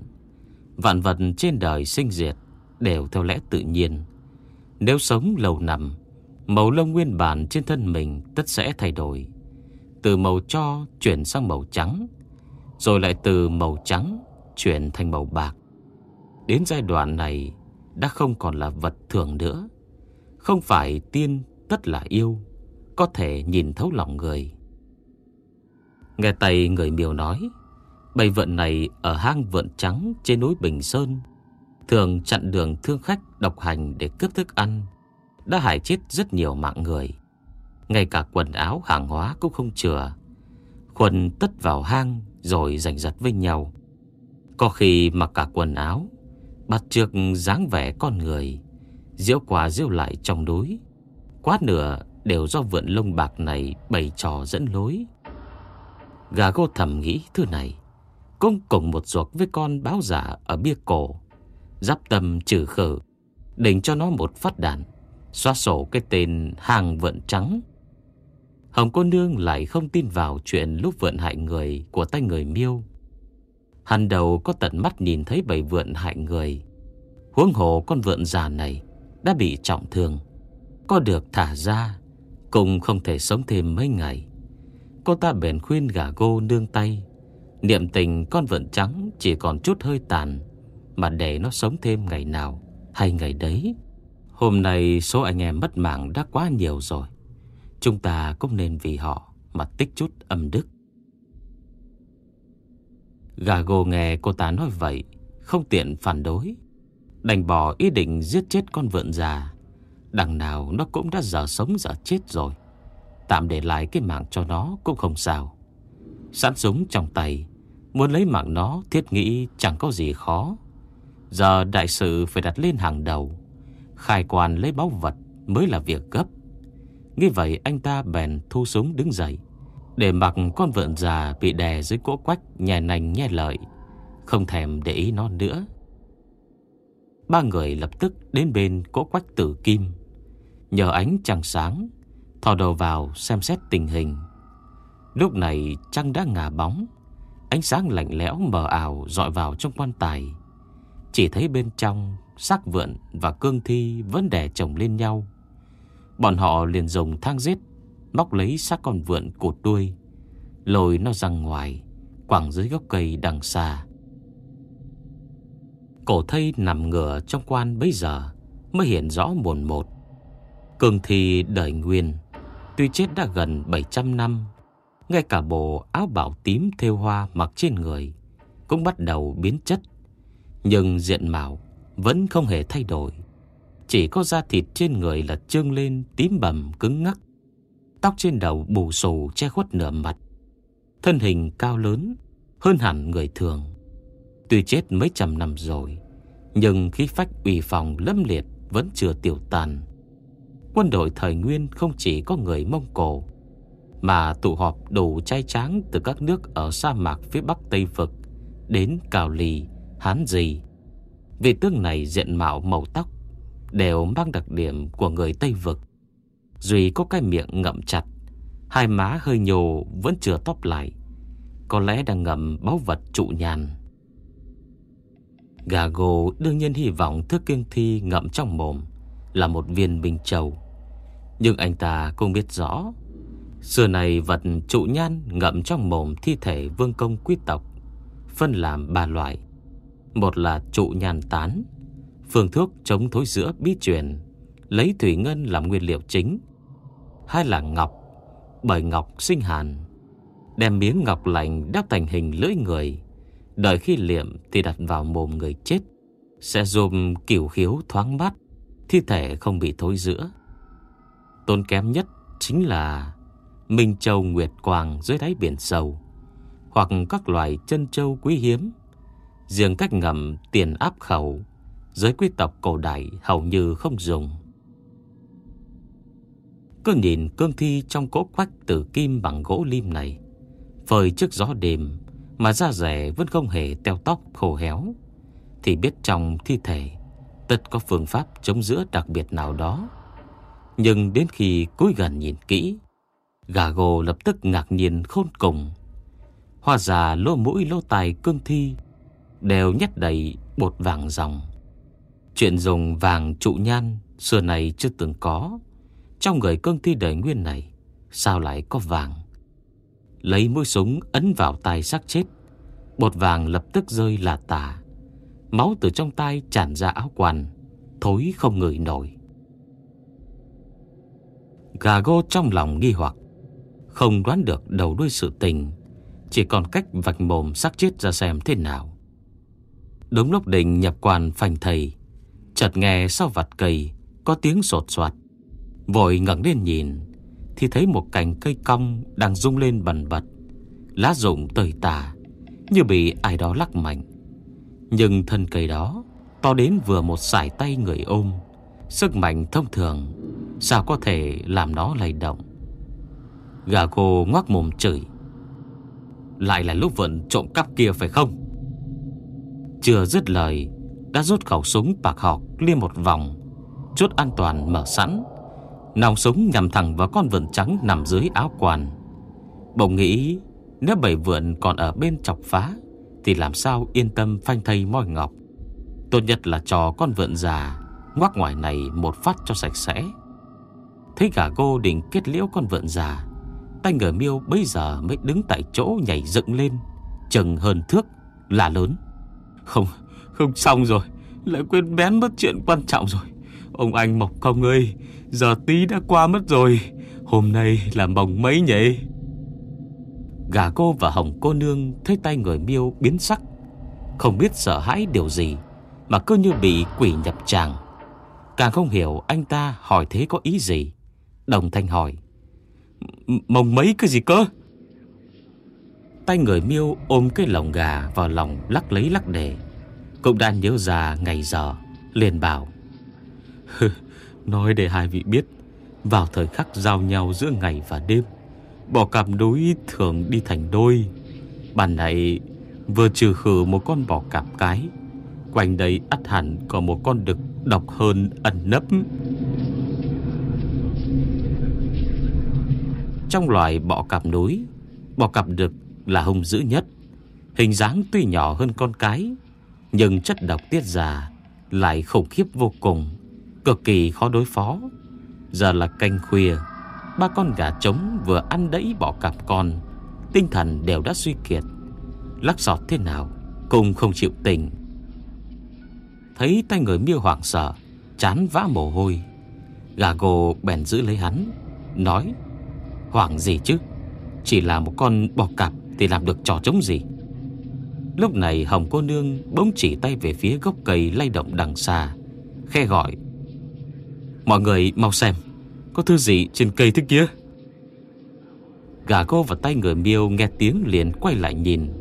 Vạn vật trên đời sinh diệt Đều theo lẽ tự nhiên Nếu sống lâu năm Màu lông nguyên bản trên thân mình Tất sẽ thay đổi Từ màu cho chuyển sang màu trắng rồi lại từ màu trắng chuyển thành màu bạc. Đến giai đoạn này đã không còn là vật thường nữa. Không phải tiên tất là yêu, có thể nhìn thấu lòng người. Nghe tay người miều nói, bầy vận này ở hang vượn trắng trên núi Bình Sơn, thường chặn đường thương khách độc hành để cướp thức ăn, đã hại chết rất nhiều mạng người. Ngay cả quần áo hàng hóa cũng không chừa. Khuẩn tất vào hang rồi giành giật với nhau. Có khi mặc cả quần áo, bắt trước dáng vẻ con người, diễu qua diễu lại trong núi. Quá nửa đều do vượn lông bạc này bày trò dẫn lối. Gà gô thầm nghĩ thứ này, cũng cùng một ruột với con báo giả ở bia cổ. Giáp tâm trừ khử, định cho nó một phát đạn, xóa sổ cái tên hàng vượn trắng Hồng cô nương lại không tin vào chuyện lúc vượn hại người của tay người miêu. Hắn đầu có tận mắt nhìn thấy bầy vượn hại người. Huống hồ con vượn già này đã bị trọng thương. Có được thả ra, cũng không thể sống thêm mấy ngày. Cô ta bèn khuyên gà gô nương tay. Niệm tình con vượn trắng chỉ còn chút hơi tàn, mà để nó sống thêm ngày nào hay ngày đấy. Hôm nay số anh em mất mạng đã quá nhiều rồi. Chúng ta cũng nên vì họ mà tích chút âm đức. Gà gô nghe cô ta nói vậy, không tiện phản đối. Đành bỏ ý định giết chết con vượn già. Đằng nào nó cũng đã giờ sống giờ chết rồi. Tạm để lại cái mạng cho nó cũng không sao. Sẵn súng trong tay, Muốn lấy mạng nó thiết nghĩ chẳng có gì khó. Giờ đại sự phải đặt lên hàng đầu. Khai quan lấy báu vật mới là việc gấp. Nghĩ vậy anh ta bèn thu súng đứng dậy, Để mặc con vợn già bị đè dưới cỗ quách Nhè nành nhè lợi, Không thèm để ý nó nữa. Ba người lập tức đến bên cỗ quách tử kim. Nhờ ánh trăng sáng, Thò đầu vào xem xét tình hình. Lúc này trăng đã ngả bóng, Ánh sáng lạnh lẽo mờ ảo dọi vào trong quan tài. Chỉ thấy bên trong, xác vượn và cương thi vẫn đè chồng lên nhau. Bọn họ liền dùng thang giết Móc lấy xác con vượn cột đuôi Lồi nó ra ngoài, Quẳng dưới gốc cây đằng xa. Cổ thây nằm ngửa trong quan bấy giờ Mới hiện rõ mồn một cường thì đời nguyên. Tuy chết đã gần 700 năm, ngay cả bộ áo bảo tím thêu hoa mặc trên người Cũng bắt đầu biến chất. Nhưng diện mạo Vẫn không hề thay đổi. Chỉ có da thịt trên người là trương lên, tím bầm, cứng ngắc. Tóc trên đầu bù xù, che khuất nửa mặt. Thân hình cao lớn, Hơn hẳn người thường. Tuy chết mấy trăm năm rồi, Nhưng khí phách ủy phòng lâm liệt Vẫn chưa tiêu tàn Quân đội thời nguyên không chỉ có người Mông Cổ mà tụ họp đủ trai tráng từ các nước ở sa mạc phía bắc Tây Phực đến Cào Lì, Hán Dì. Vị tướng này diện mạo màu tóc đều mang đặc điểm của người Tây Vực. Duy có cái miệng ngậm chặt, hai má hơi nhồ vẫn chưa tóc lại, có lẽ đang ngậm báu vật trụ nhàn. Gà gồ đương nhiên hy vọng thức kiêng thi ngậm trong mồm là một viên bình châu. Nhưng anh ta cũng biết rõ, Xưa này vật trụ nhan ngậm trong mồm thi thể vương công quý tộc, Phân làm ba loại. Một là trụ nhan tán, Phương thuốc chống thối giữa bí truyền, Lấy thủy ngân làm nguyên liệu chính. Hai là ngọc, Bởi ngọc sinh hàn, Đem miếng ngọc lạnh đắp thành hình lưỡi người. Đợi khi liệm thì đặt vào mồm người chết, Sẽ dùm kiểu khiếu thoáng mát. Thi thể không bị thối giữa. Tôn kém nhất chính là Minh Châu Nguyệt Quang dưới đáy biển sâu, Hoặc các loài chân châu quý hiếm, Riêng cách ngầm tiền áp khẩu Giới quý tộc cổ đại hầu như không dùng. Cứ nhìn cương thi trong cỗ quách tử kim bằng gỗ lim này, Phơi trước gió đêm Mà da rẻ vẫn không hề teo tóc khô héo, Thì biết trong thi thể Tất có phương pháp chống giữa đặc biệt nào đó. Nhưng đến khi cúi gần nhìn kỹ, Gà gồ lập tức ngạc nhiên khôn cùng. Hoa già lô mũi lô tài cương thi, Đều nhét đầy bột vàng dòng. Chuyện dùng vàng trụ nhan Xưa này chưa từng có. Trong người cương thi đời nguyên này, Sao lại có vàng? Lấy mũi súng ấn vào tay xác chết, Bột vàng lập tức rơi là tả Máu từ trong tay tràn ra áo quần, Thối không ngửi nổi. Gà gô trong lòng nghi hoặc, không đoán được đầu đuôi sự tình, Chỉ còn cách vạch mồm xác chết ra xem thế nào. Đúng lúc định nhập quan phanh thầy, Chợt nghe sau vặt cây Có tiếng sột soạt. Vội ngẩng lên nhìn, Thì thấy một cành cây cong Đang rung lên bần bật, Lá rụng tơi tả, Như bị ai đó lắc mạnh. Nhưng thân cây đó, To đến vừa một sải tay người ôm. Sức mạnh thông thường, Sao có thể làm nó lay động? Gà cô ngoác mồm chửi. Lại là lúc vận trộm cắp kia phải không? Chưa dứt lời, Đã rút khẩu súng bạc học liên một vòng, Chốt an toàn mở sẵn. Nòng súng nhằm thẳng vào con vượn trắng nằm dưới áo quần Bỗng nghĩ, Nếu bảy vượn còn ở bên chọc phá thì làm sao yên tâm phanh thây moi ngọc? Tốt nhất là cho con vượn già Ngoác ngoài này một phát cho sạch sẽ. Thấy gà cô định kết liễu con vượn già Tay ngờ miêu bây giờ mới đứng tại chỗ nhảy dựng lên Chừng hơn thước là lớn. Không, không xong rồi Lại quên bén mất chuyện quan trọng rồi. Ông anh Mộc Công ơi Giờ tí đã qua mất rồi Hôm nay là mồng mấy nhỉ? Gà cô và hồng cô nương Thấy tay người miêu biến sắc, Không biết sợ hãi điều gì, Mà cứ như bị quỷ nhập tràng. Càng không hiểu anh ta hỏi thế có ý gì. Đồng thanh hỏi Mồng mấy cái gì cơ? Tay người miêu ôm cái lồng gà vào lòng lắc lấy lắc để Cũng đang nhớ ra ngày giờ, Liền bảo Nói để hai vị biết, Vào thời khắc giao nhau giữa ngày và đêm Bò cạp núi thường đi thành đôi. Bàn này vừa trừ khử một con bò cạp cái, Quanh đây ắt hẳn có một con đực độc hơn ẩn nấp. Trong loài bọ cạp núi, Bọ cạp đực là hung dữ nhất. Hình dáng tuy nhỏ hơn con cái, Nhưng chất độc tiết ra Lại khủng khiếp vô cùng, Cực kỳ khó đối phó. Giờ là canh khuya. Ba con gà trống vừa ăn đẫy bọ cạp con, Tinh thần đều đã suy kiệt. Lắc giọt thế nào Cũng không chịu tình Thấy tay người miêu hoảng sợ, Chán vã mồ hôi. Gà gồ bèn giữ lấy hắn, Nói, Hoảng gì chứ? Chỉ là một con bò cạp Thì làm được trò trống gì? Lúc này Hồng cô nương bỗng chỉ tay về phía gốc cây lay động đằng xa, Khe gọi, Mọi người mau xem. Có thứ gì trên cây thế kia? Gà cô và tay người miêu nghe tiếng liền quay lại nhìn.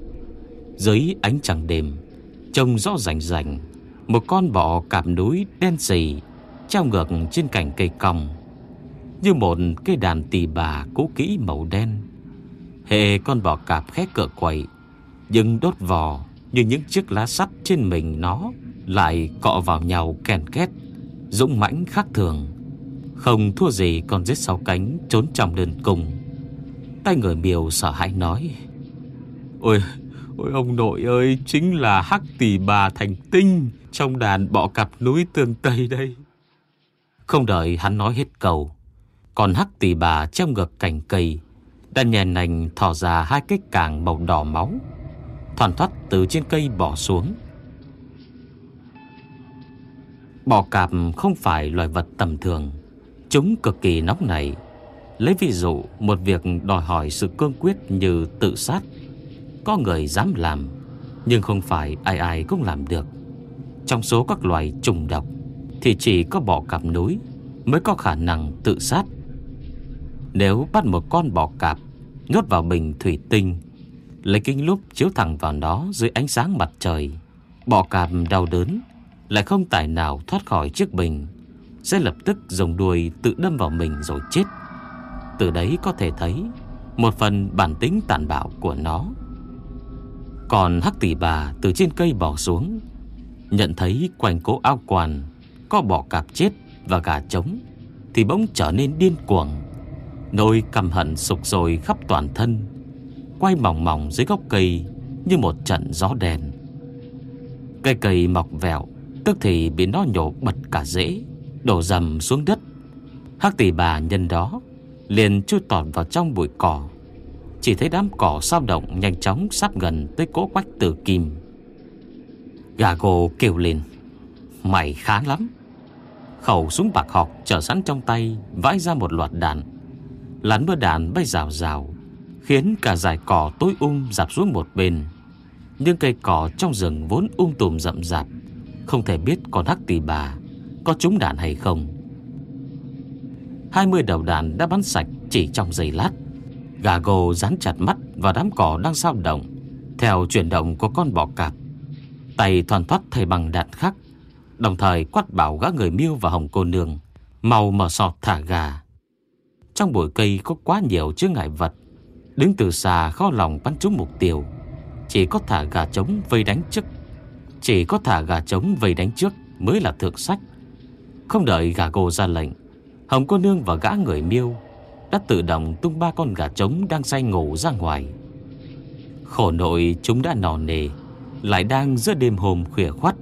Dưới ánh trăng đêm, Trông rõ rành rành, Một con bọ cạp núi đen xì Treo ngược trên cành cây cong, Như một cây đàn tỳ bà cũ kỹ màu đen. Hệ con bọ cạp khét cựa quậy, Nhưng đốt vò Như những chiếc lá sắt trên mình nó Lại cọ vào nhau kèn két, Dũng mãnh khác thường. Không thua gì con giết sáu cánh Trốn trong đơn cung Tay người miều sợ hãi nói Ôi Ôi ông nội ơi Chính là hắc tỷ bà thành tinh Trong đàn bọ cặp núi tường Tây đây. Không đợi hắn nói hết câu Còn hắc tỷ bà treo ngược cành cây Đã nhè nành thỏ ra hai cái càng màu đỏ máu Thoàn thoát từ trên cây bỏ xuống. Bò cạp không phải loài vật tầm thường Chúng cực kỳ nóng nảy. Lấy ví dụ, một việc đòi hỏi sự cương quyết như tự sát. Có người dám làm, Nhưng không phải ai ai cũng làm được. Trong số các loài trùng độc, Thì chỉ có bọ cạp núi Mới có khả năng tự sát. Nếu bắt một con bọ cạp Nhốt vào bình thủy tinh, Lấy kính lúp chiếu thẳng vào nó Dưới ánh sáng mặt trời, bọ cạp đau đớn Lại không tài nào thoát khỏi chiếc bình. Sẽ lập tức dùng đuôi tự đâm vào mình rồi chết. Từ đấy có thể thấy, Một phần bản tính tàn bạo của nó. Còn hắc tỷ bà từ trên cây bỏ xuống, Nhận thấy quanh cố ao quan Có bọ cạp chết và gà trống, Thì bỗng trở nên điên cuồng. Nỗi căm hận sục sôi khắp toàn thân, Quay mỏng mỏng dưới gốc cây Như một trận gió đèn Cây cây mọc vẹo, Tức thì bị nó nhổ bật cả rễ. Đổ dầm xuống đất Hắc tỷ bà nhân đó liền chui tọt vào trong bụi cỏ. Chỉ thấy đám cỏ sao động nhanh chóng sắp gần tới cố quách tử kim. Gà gồ kêu lên. Mày khá lắm. Khẩu súng bạc học trở sẵn trong tay vãi ra một loạt đạn. Lắn mưa đạn bay rào rào khiến cả dải cỏ tối um dạp xuống một bên. Nhưng cây cỏ trong rừng vốn um tùm rậm rạp, không thể biết còn hắc tỷ bà có trúng đạn hay không. 20 đầu đạn đã bắn sạch chỉ trong giây lát. Gà gồ dán chặt mắt vào đám cỏ đang sao động, theo chuyển động của con bò cạp. Tay thoàn thoát thay bằng đạn khác, đồng thời quát bảo gã người miêu và hồng cô nương, màu mở sọt thả gà. Trong bụi cây có quá nhiều chứa ngại vật, đứng từ xa khó lòng bắn trúng mục tiêu. Chỉ có thả gà trống vây đánh trước Chỉ có thả gà trống vây đánh trước Mới là thượng sách không đợi gà gồ ra lệnh, Hồng cô nương và gã người miêu Đã tự động tung ba con gà trống Đang say ngủ ra ngoài. Khổ nội chúng đã nò nề, Lại đang giữa đêm hôm khuya khoắt.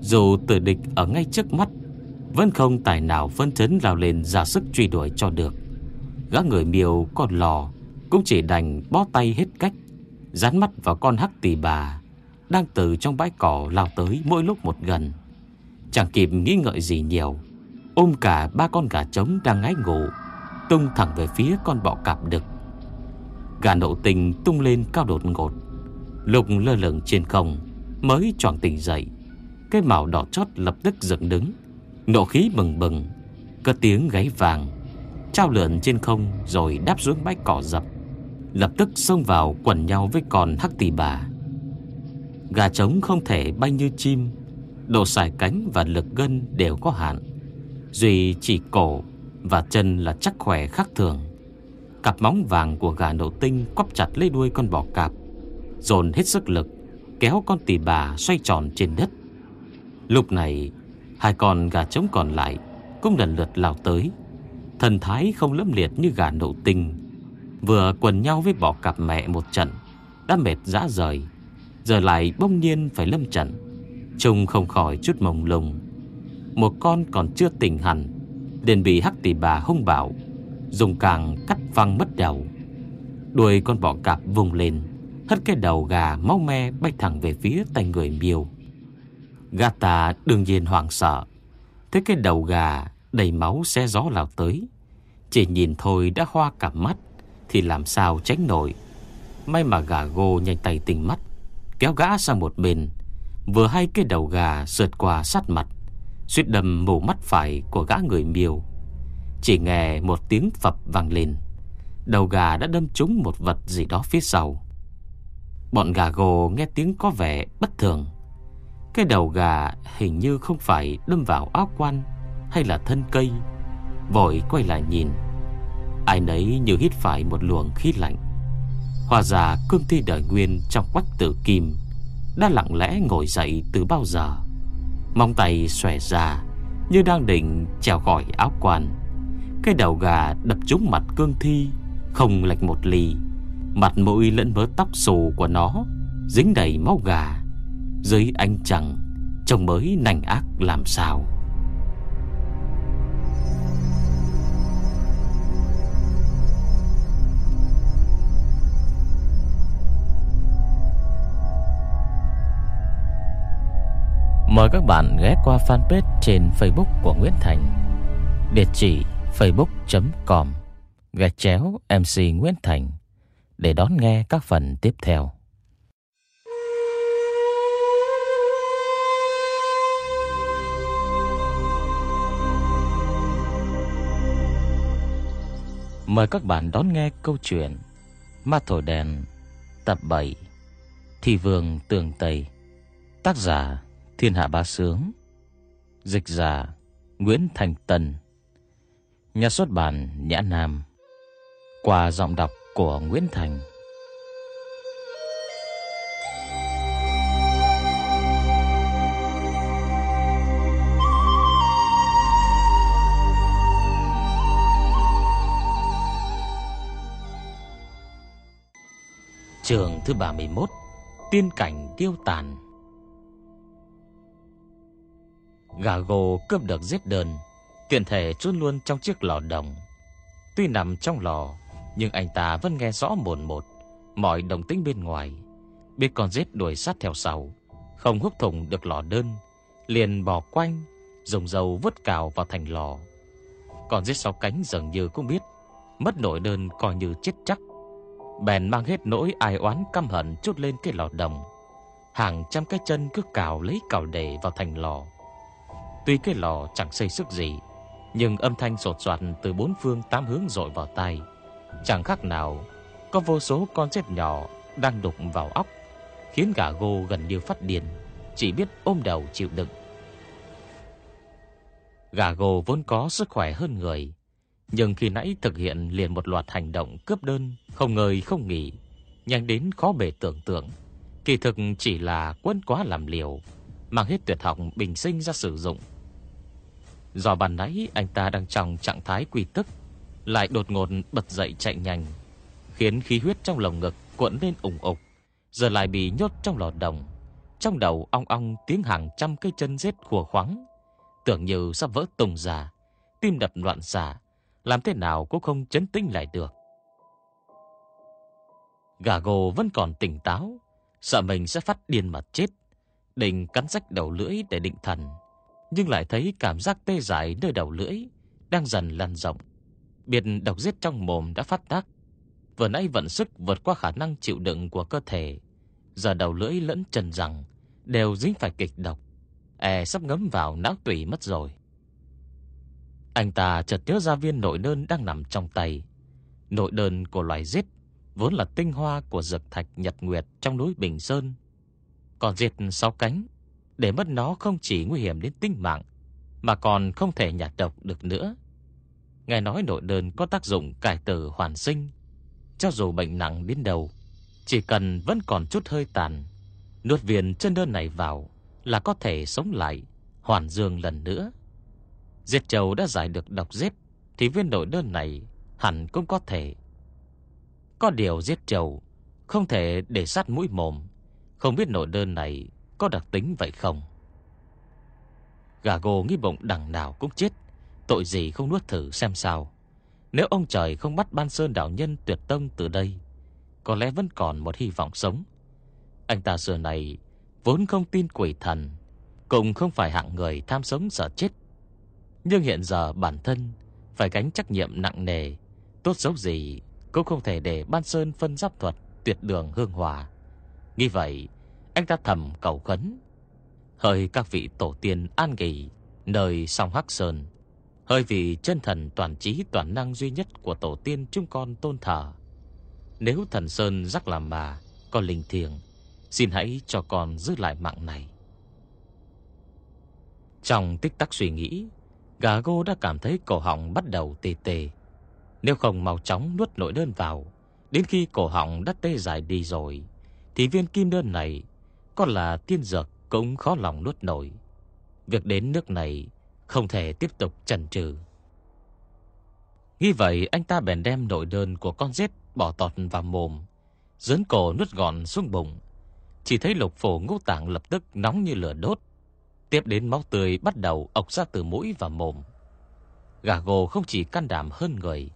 Dù tử địch ở ngay trước mắt, Vẫn không tài nào phân chấn lao lên ra sức truy đuổi cho được. Gã người miêu còn lò, Cũng chỉ đành bó tay hết cách, Dán mắt vào con hắc tỷ bà Đang từ trong bãi cỏ lao tới mỗi lúc một gần. Chẳng kịp nghĩ ngợi gì nhiều. Ôm cả ba con gà trống đang ngái ngủ, Tung thẳng về phía con bọ cạp đực. Gà nộ tình tung lên cao đột ngột. Lục lơ lửng trên không, Mới tròn tỉnh dậy. Cái màu đỏ chót lập tức dựng đứng. Nộ khí bừng bừng, Có tiếng gáy vàng. Trao lượn trên không rồi đáp xuống bãi cỏ dập. Lập tức xông vào quẩn nhau với con hắc tỷ bà. Gà trống không thể bay như chim Độ xài cánh và lực gân đều có hạn. Duy chỉ cổ và chân là chắc khỏe khác thường. Cặp móng vàng của gà nổ tinh Quắp chặt lấy đuôi con bò cạp, Dồn hết sức lực, Kéo con tỷ bà xoay tròn trên đất. Lúc này, Hai con gà trống còn lại Cũng lần lượt lao tới. Thần thái không lẫm liệt như gà nổ tinh. Vừa quần nhau với bò cạp mẹ một trận, Đã mệt dã rời. Giờ lại bỗng nhiên phải lâm trận. Trông không khỏi chút mông lung Một con còn chưa tỉnh hẳn, liền bị hắc tỷ bà hung bạo, Dùng càng cắt văng mất đầu. Đuôi con bọ cạp vùng lên, Hất cái đầu gà máu me bay thẳng về phía tay người miêu. Gata đương nhiên hoảng sợ, Thấy cái đầu gà đầy máu xe gió lao tới. Chỉ nhìn thôi đã hoa cả mắt, Thì làm sao tránh nổi. May mà gà gô nhanh tay tỉnh mắt, Kéo gã sang một bên Vừa hay cái đầu gà sượt qua sát mặt, suýt đâm mù mắt phải của gã người miều. Chỉ nghe một tiếng phập vang lên. Đầu gà đã đâm trúng một vật gì đó phía sau. Bọn gà gồ nghe tiếng có vẻ bất thường. Cái đầu gà hình như không phải đâm vào áo quan Hay là thân cây, Vội quay lại nhìn. Ai nấy như hít phải một luồng khí lạnh. Hòa ra cương thi đời nguyên trong quách tử kim đã lặng lẽ ngồi dậy từ bao giờ. Mong tay xòe ra Như đang định trèo khỏi áo quan Cái đầu gà đập trúng mặt cương thi, Không lệch một ly Mặt mũi lẫn mớ tóc xù của nó Dính đầy máu gà. Dưới ánh trăng, Trông mới nành ác làm sao. Mời các bạn ghé qua fanpage trên Facebook của Nguyễn Thành. Địa chỉ facebook.com Gạch chéo MC Nguyễn Thành Để đón nghe các phần tiếp theo. Mời các bạn đón nghe câu chuyện Ma Thổi Đèn Tập 7 Thị Vương Tường Tây, Tác giả Thiên Hạ Bá Sướng, Dịch giả Nguyễn Thành tần, Nhà xuất bản Nhã Nam, Qua giọng đọc của Nguyễn Thành. Trường thứ 31 Tiên cảnh tiêu tàn. Gà gồ cướp được giết đơn Tiện thể chôn luôn trong chiếc lò đồng. Tuy nằm trong lò, Nhưng anh ta vẫn nghe rõ mồn một, Mọi đồng tính bên ngoài. Biết con rết đuổi sát theo sau, Không hút thủng được lò đơn, Liền bỏ quanh, Dùng dầu vứt cào vào thành lò. Còn rết sáu cánh dường như cũng biết, Mất nổi đơn coi như chết chắc. Bèn mang hết nỗi ai oán căm hận chút lên cái lò đồng. Hàng trăm cái chân cứ cào lấy cào để vào thành lò. Tuy cái lò chẳng xây sức gì, Nhưng âm thanh sột soạt từ bốn phương tám hướng dội vào tay Chẳng khác nào, Có vô số con chết nhỏ Đang đục vào óc, Khiến gà gô gần như phát điên, Chỉ biết ôm đầu chịu đựng. Gà gô vốn có sức khỏe hơn người, Nhưng khi nãy thực hiện liền một loạt hành động cướp đơn, Không ngơi, không nghỉ, Nhanh đến khó bề tưởng tượng. Kỳ thực chỉ là quân quá làm liều, Mang hết tuyệt học bình sinh ra sử dụng. Do bàn nãy anh ta đang trong trạng thái quy tức, Lại đột ngột bật dậy chạy nhanh, Khiến khí huyết trong lồng ngực cuộn lên ủng ục, Giờ lại bị nhốt trong lò đồng. Trong đầu ong ong tiếng hàng trăm cây chân rết khùa khoáng. Tưởng như sắp vỡ tung ra, Tim đập loạn xạ, Làm thế nào cũng không chấn tĩnh lại được. Gà gồ vẫn còn tỉnh táo, Sợ mình sẽ phát điên mà chết, Định cắn rách đầu lưỡi để định thần nhưng lại thấy cảm giác tê dại nơi đầu lưỡi đang dần lan rộng. Biệt độc giết trong mồm đã phát tác. Vừa nãy vận sức vượt qua khả năng chịu đựng của cơ thể. Giờ đầu lưỡi lẫn chân răng đều dính phải kịch độc. E sắp ngấm vào não tủy mất rồi. Anh ta chợt nhớ ra viên nội đơn đang nằm trong tay. Nội đơn của loài giết vốn là tinh hoa của dược thạch nhật nguyệt trong núi Bình Sơn. Còn diệt sáu cánh, để mất nó không chỉ nguy hiểm đến tính mạng, mà còn không thể nhạt độc được nữa. Nghe nói nội đơn có tác dụng cải tử hoàn sinh, cho dù bệnh nặng đến đầu, chỉ cần vẫn còn chút hơi tàn, nuốt viên chân đơn này vào là có thể sống lại, hoàn dương lần nữa. Diệt Châu đã giải được độc giết, thì viên nội đơn này hẳn cũng có thể. Có điều giết Châu không thể để sát mũi mồm, không biết nội đơn này có đặc tính vậy không. Gà gồ nghi bụng đằng nào cũng chết, tội gì không nuốt thử xem sao. Nếu ông trời không bắt ban sơn đạo nhân tuyệt tông từ đây, có lẽ vẫn còn một hy vọng sống. Anh ta xưa này vốn không tin quỷ thần, cũng không phải hạng người tham sống sợ chết. Nhưng hiện giờ bản thân phải gánh trách nhiệm nặng nề, tốt xấu gì cũng không thể để Ban Sơn phân giáp thuật tuyệt đường hương hòa. Như vậy, anh ta thầm cầu khấn, hơi các vị tổ tiên an nghỉ nơi sông Hắc Sơn, hơi vì chân thần toàn trí toàn năng duy nhất của tổ tiên chúng con tôn thờ. Nếu thần Sơn rắc làm mà, có linh thiêng, xin hãy cho con giữ lại mạng này. Trong tích tắc suy nghĩ, Gà gô đã cảm thấy cổ họng bắt đầu tê tê. Nếu không mau chóng nuốt nội đơn vào, đến khi cổ họng đã tê dài đi rồi, thì viên kim đơn này có là tiên dược cũng khó lòng nuốt nổi. Việc đến nước này không thể tiếp tục chần chừ. Nghĩ vậy anh ta bèn đem nội đơn của con rết bỏ tọt vào mồm, dấn cổ nuốt gọn xuống bụng. Chỉ thấy lục phổ ngũ tạng lập tức nóng như lửa đốt, Tiếp đến máu tươi bắt đầu ọc ra từ mũi và mồm. Gà gồ không chỉ can đảm hơn người,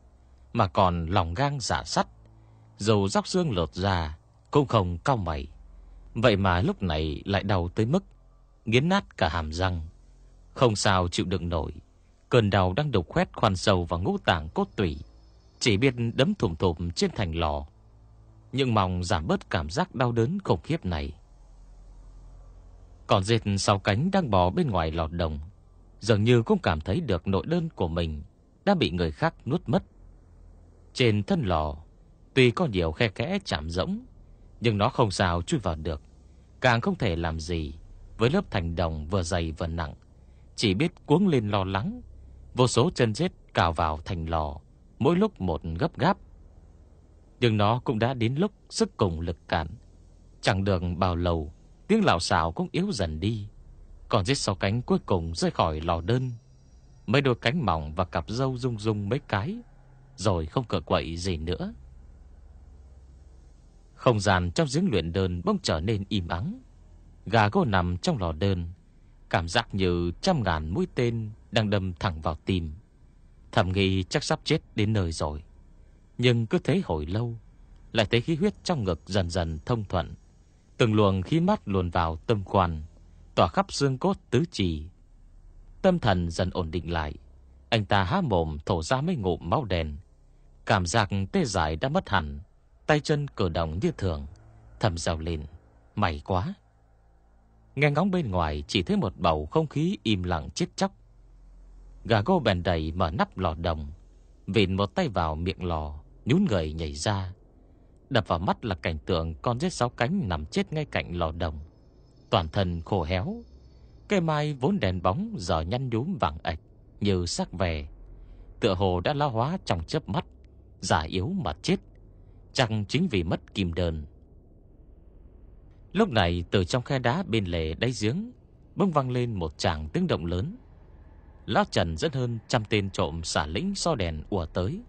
mà còn lòng gang giả sắt. Dầu róc xương lột ra, cũng không cao mày. Vậy mà lúc này lại đau tới mức nghiến nát cả hàm răng. Không sao chịu đựng nổi. Cơn đau đang đục khoét khoan sâu vào ngũ tạng cốt tủy. Chỉ biết đấm thùm thùm trên thành lò. Nhưng mong giảm bớt cảm giác đau đớn khủng khiếp này. Còn dệt sau cánh đang bò bên ngoài lọt đồng, Dường như cũng cảm thấy được nội đơn của mình Đã bị người khác nuốt mất Trên thân lò, Tuy có nhiều khe kẽ chạm rỗng, Nhưng nó không sao chui vào được Càng không thể làm gì. Với lớp thành đồng vừa dày vừa nặng, Chỉ biết cuống lên lo lắng. Vô số chân rết cào vào thành lò, Mỗi lúc một gấp gáp. Nhưng nó cũng đã đến lúc Sức cùng lực cản. Chẳng được bao lâu, Tiếng lào xào cũng yếu dần đi. Còn rết sau cánh cuối cùng rơi khỏi lò đơn. Mấy đôi cánh mỏng và cặp dâu rung rung mấy cái, Rồi không cờ quậy gì nữa. Không gian trong giếng luyện đơn bỗng trở nên im ắng. Gà gô nằm trong lò đơn Cảm giác như trăm ngàn mũi tên Đang đâm thẳng vào tim. Thầm nghĩ chắc sắp chết đến nơi rồi. Nhưng cứ thế hồi lâu Lại thấy khí huyết trong ngực dần dần thông thuận. Từng luồng khí mát luồn vào tâm quan, tỏa khắp xương cốt tứ trì. Tâm thần dần ổn định lại, anh ta há mồm thổ ra mấy ngụm máu đen. Cảm giác tê dại đã mất hẳn, tay chân cử động như thường, thầm rào lên, mày quá. Nghe ngóng bên ngoài chỉ thấy một bầu không khí im lặng chết chóc. Gà gô bèn đầy mở nắp lò đồng, vịn một tay vào miệng lò, nhún người nhảy ra, Đập vào mắt là cảnh tượng con rết sáu cánh nằm chết ngay cạnh lò đồng. Toàn thân khô héo. Cây mai vốn đèn bóng giờ nhăn nhúm vàng ạch như sắc về. Tựa hồ đã lao hóa trong chớp mắt, giả yếu mà chết. Chẳng chính vì mất kim đơn. Lúc này từ trong khe đá bên lề đáy giếng bỗng vang lên một tràng tiếng động lớn. Lão Trần dẫn hơn trăm tên trộm xả lĩnh so đèn ùa tới.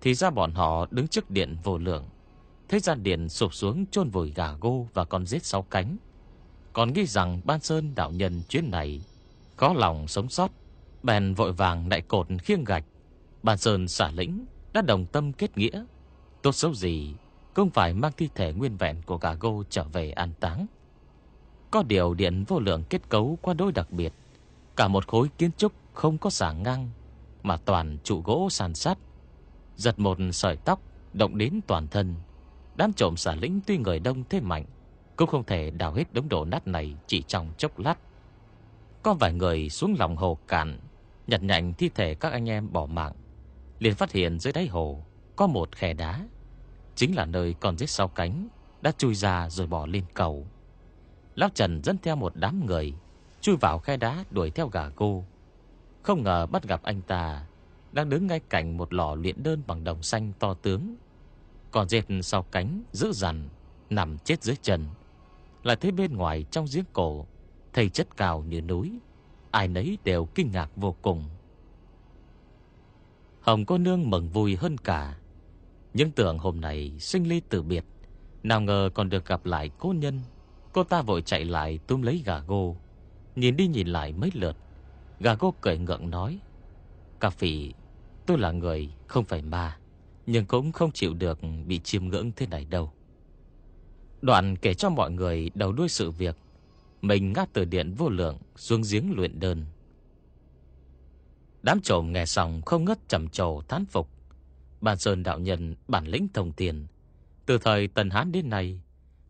Thì ra bọn họ đứng trước điện vô lượng. Thế gian điện sụp xuống chôn vùi gà gô và con giết sáu cánh. Còn nghĩ rằng Ban Sơn đạo nhân chuyến này có lòng sống sót, bèn vội vàng đại cột khiêng gạch. Ban Sơn xả lĩnh đã đồng tâm kết nghĩa. Tốt xấu gì cũng phải mang thi thể nguyên vẹn của gà gô trở về an táng. Có điều điện vô lượng kết cấu quá đối đặc biệt. Cả một khối kiến trúc không có xả ngang, mà toàn trụ gỗ sàn sắt. Giật một sợi tóc động đến toàn thân Đám trộm xả lĩnh tuy người đông thế mạnh Cũng không thể đào hết đống đổ nát này Chỉ trong chốc lát Có vài người xuống lòng hồ cạn Nhặt nhạnh thi thể các anh em bỏ mạng liền phát hiện dưới đáy hồ Có một khe đá Chính là nơi con rết sau cánh Đã chui ra rồi bỏ lên cầu. Lão Trần dẫn theo một đám người, Chui vào khe đá đuổi theo gà cô. Không ngờ bắt gặp anh ta Đang đứng ngay cạnh một lò luyện đơn Bằng đồng xanh to tướng. Còn dệt sau cánh giữ dằn, Nằm chết dưới chân. Lại thấy bên ngoài trong giếng cổ, Thầy chất cao như núi, Ai nấy đều kinh ngạc vô cùng. Hồng cô nương mừng vui hơn cả. Những tưởng hôm nay sinh ly tử biệt, Nào ngờ còn được gặp lại cô nhân. Cô ta vội chạy lại túm lấy gà gô, Nhìn đi nhìn lại mấy lượt. Gà gô cười ngượng nói Cà phỉ Tôi là người không phải ma, Nhưng cũng không chịu được bị chiêm ngưỡng thế này đâu. Đoạn kể cho mọi người đầu đuôi sự việc, Mình ngáp từ điện vô lượng Xuống giếng luyện đơn. Đám trộm nghe xong không ngất trầm trồ thán phục. Bàn Sơn đạo nhân bản lĩnh thông tiền Từ thời Tần Hán đến nay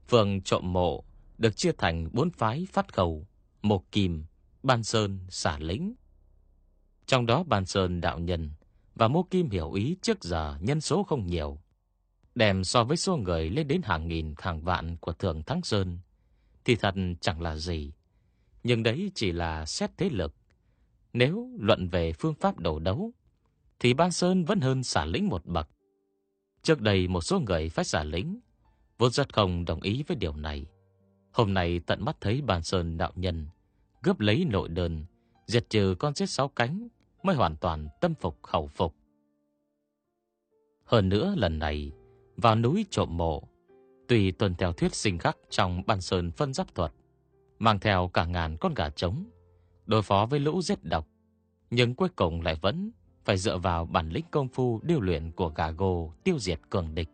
Phường trộm mộ được chia thành bốn phái phát khẩu, một kim, ban sơn, xả lĩnh. Trong đó ban sơn đạo nhân và mô kim hiểu ý trước giờ nhân số không nhiều. Đem so với số người lên đến hàng nghìn hàng vạn của thượng Thắng Sơn, thì thật chẳng là gì. Nhưng đấy chỉ là xét thế lực. Nếu luận về phương pháp đầu đấu, thì Ban Sơn vẫn hơn xả lĩnh một bậc. Trước đây một số người phải xả lĩnh, vốn rất không đồng ý với điều này. Hôm nay tận mắt thấy ban sơn đạo nhân gấp lấy nội đơn Diệt trừ con giết sáu cánh Mới hoàn toàn tâm phục khẩu phục Hơn nữa lần này Vào núi trộm mộ Tùy tuần theo thuyết sinh khắc Trong ban sơn phân giáp thuật Mang theo cả ngàn con gà trống Đối phó với lũ giết độc Nhưng cuối cùng lại vẫn phải dựa vào bản lĩnh công phu Điêu luyện của gà gồ tiêu diệt cường địch.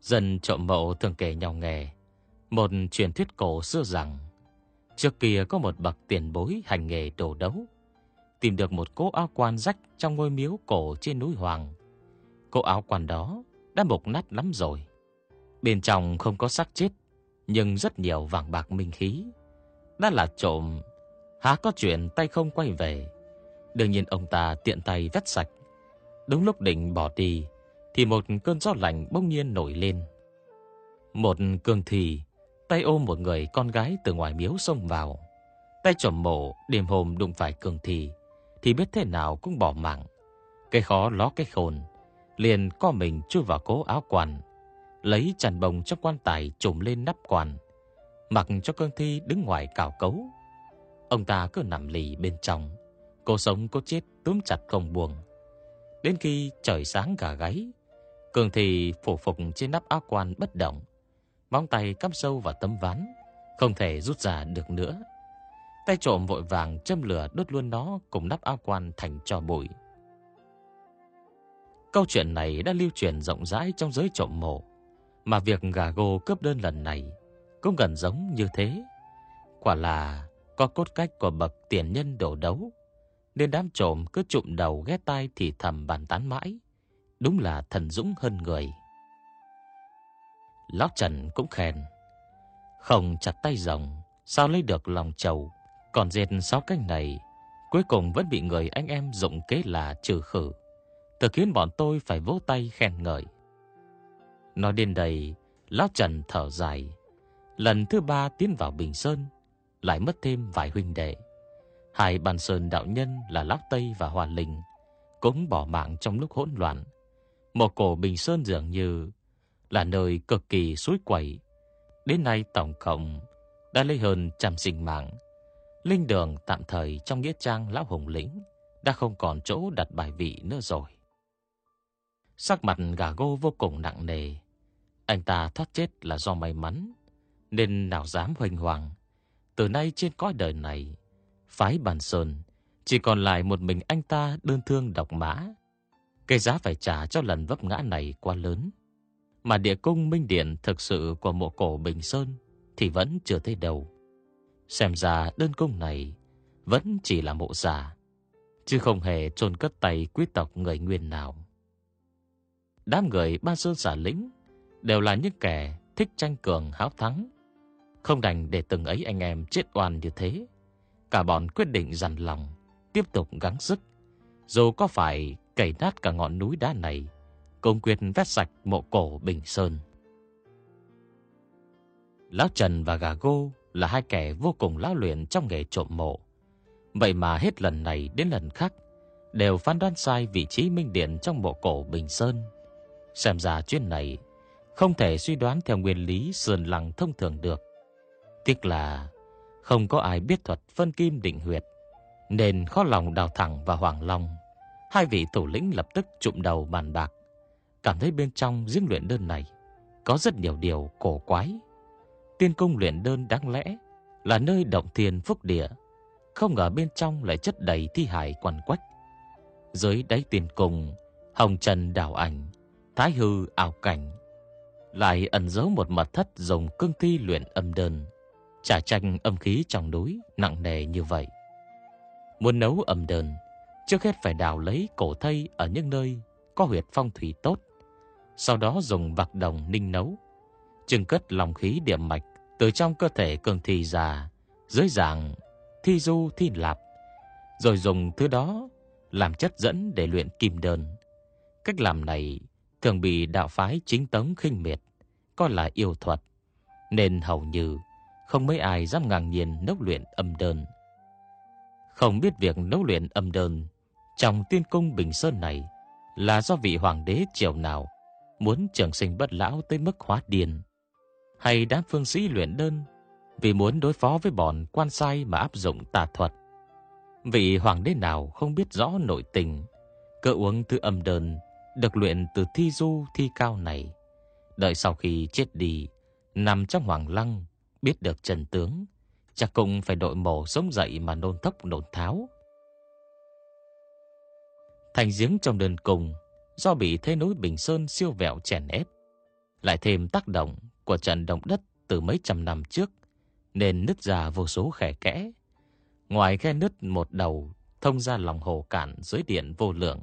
Dân trộm mộ thường kể nhau nghề một truyền thuyết cổ xưa rằng, Trước kia có một bậc tiền bối hành nghề đồ đấu, Tìm được một cỗ áo quan rách trong ngôi miếu cổ trên núi Hoàng. Cỗ áo quan đó đã mục nát lắm rồi. Bên trong không có xác chết, Nhưng rất nhiều vàng bạc minh khí. Đã là trộm, Há có chuyện tay không quay về. Đương nhiên ông ta tiện tay vét sạch Đúng lúc định bỏ đi Thì một cơn gió lạnh bỗng nhiên nổi lên Một cương thì tay ôm một người con gái từ ngoài miếu xông vào. Tay trộm mộ đêm hôm đụng phải cường thì, thì biết thế nào cũng bỏ mạng. Cái khó ló cái khôn, liền co mình chui vào cố áo quan, lấy chăn bông trong quan tài trùm lên nắp quan, mặc cho cương thi đứng ngoài cào cấu. Ông ta cứ nằm lì bên trong, cô sống cô chết túm chặt không buồn. Đến khi trời sáng gà gáy, cường thì phủ phục trên nắp áo quan bất động. Móng tay cắm sâu vào tấm ván Không thể rút ra được nữa. Tay trộm vội vàng châm lửa đốt luôn nó Cùng nắp áo quan thành cho bụi. Câu chuyện này đã lưu truyền rộng rãi trong giới trộm mộ Mà việc gà gô cướp đơn lần này Cũng gần giống như thế. Quả là có cốt cách của bậc tiền nhân đổ đấu nên đám trộm cứ trụm đầu ghé tai thì thầm bàn tán mãi. Đúng là thần dũng hơn người. Lão Trần cũng khen. Không chặt tay rồng, Sao lấy được lòng trầu Còn dệt sáu cánh này, Cuối cùng vẫn bị người anh em dụng kế là trừ khử. Tự khiến bọn tôi phải vỗ tay khen ngợi. Nói đến đây Lão Trần thở dài. Lần thứ ba tiến vào Bình Sơn, Lại mất thêm vài huynh đệ. Hai bàn sơn đạo nhân là Lão Tây và Hòa Linh Cũng bỏ mạng trong lúc hỗn loạn Một cổ Bình Sơn dường như là nơi cực kỳ suối quẩy. Đến nay tổng cộng đã lấy hơn trăm sinh mạng. Linh đường tạm thời trong nghĩa trang Lão Hùng Lĩnh đã không còn chỗ đặt bài vị nữa rồi. Sắc mặt gà gô vô cùng nặng nề. Anh ta thoát chết là do may mắn, nên nào dám hoành hoàng. Từ nay trên cõi đời này, phái bàn sơn. Chỉ còn lại một mình anh ta đơn thương độc mã. Cái giá phải trả cho lần vấp ngã này quá lớn. Mà địa cung minh điện thực sự của mộ cổ Bình Sơn Thì vẫn chưa thấy đầu Xem ra đơn cung này Vẫn chỉ là mộ giả, Chứ không hề chôn cất tay quý tộc người nguyên nào. Đám người ba sơn giả lĩnh Đều là những kẻ thích tranh cường háo thắng. Không đành để từng ấy anh em chết oan như thế. Cả bọn quyết định dằn lòng, Tiếp tục gắng sức Dù có phải cày nát cả ngọn núi đá này, công quyết vét sạch mộ cổ Bình Sơn. Lão Trần và Gà Gô là hai kẻ vô cùng lão luyện trong nghề trộm mộ. Vậy mà hết lần này đến lần khác, đều phán đoán sai vị trí minh điện trong mộ cổ Bình Sơn. Xem ra chuyện này không thể suy đoán theo nguyên lý sườn lặng thông thường được. Tiếc là không có ai biết thuật phân kim định huyệt, nên khó lòng đào thẳng vào Hoàng Long. Hai vị thủ lĩnh lập tức trụm đầu bàn bạc, cảm thấy bên trong giếng luyện đơn này có rất nhiều điều cổ quái. Tiên cung luyện đơn đáng lẽ là nơi động thiên phúc địa, không ngờ bên trong lại chất đầy thi hài quằn quách. Dưới đáy tiền cung, hồng trần đảo ảnh, thái hư ảo cảnh, lại ẩn giấu một mật thất dùng cương thi luyện âm đơn, trả tranh âm khí trong núi nặng nề như vậy. Muốn nấu âm đơn, trước hết phải đào lấy cổ thây ở những nơi có huyệt phong thủy tốt, sau đó dùng bạc đồng ninh nấu, trưng cất lòng khí điểm mạch từ trong cơ thể cương thi già dưới dạng thi du thi lạp, rồi dùng thứ đó làm chất dẫn để luyện kim đơn. Cách làm này thường bị đạo phái chính tống khinh miệt, coi là yêu thuật, nên hầu như không mấy ai dám ngang nhiên nấu luyện âm đơn. Không biết việc nấu luyện âm đơn trong tiên cung Bình Sơn này là do vị hoàng đế triều nào muốn trường sinh bất lão tới mức hóa điên, hay đám phương sĩ luyện đơn vì muốn đối phó với bọn quan sai mà áp dụng tà thuật. Vị hoàng đế nào không biết rõ nội tình, cơ uống từ âm đơn được luyện từ thi du thi cao này. Đợi sau khi chết đi, nằm trong hoàng lăng, biết được trần tướng, chắc cũng phải đội mồ sống dậy mà nôn thốc nôn tháo. Thành giếng trong đơn cùng, do bị thế núi Bình Sơn siêu vẹo chèn ép, lại thêm tác động của trận động đất từ mấy trăm năm trước, nên nứt ra vô số khe kẽ. Ngoài khe nứt một đầu thông ra lòng hồ cạn dưới điện vô lượng,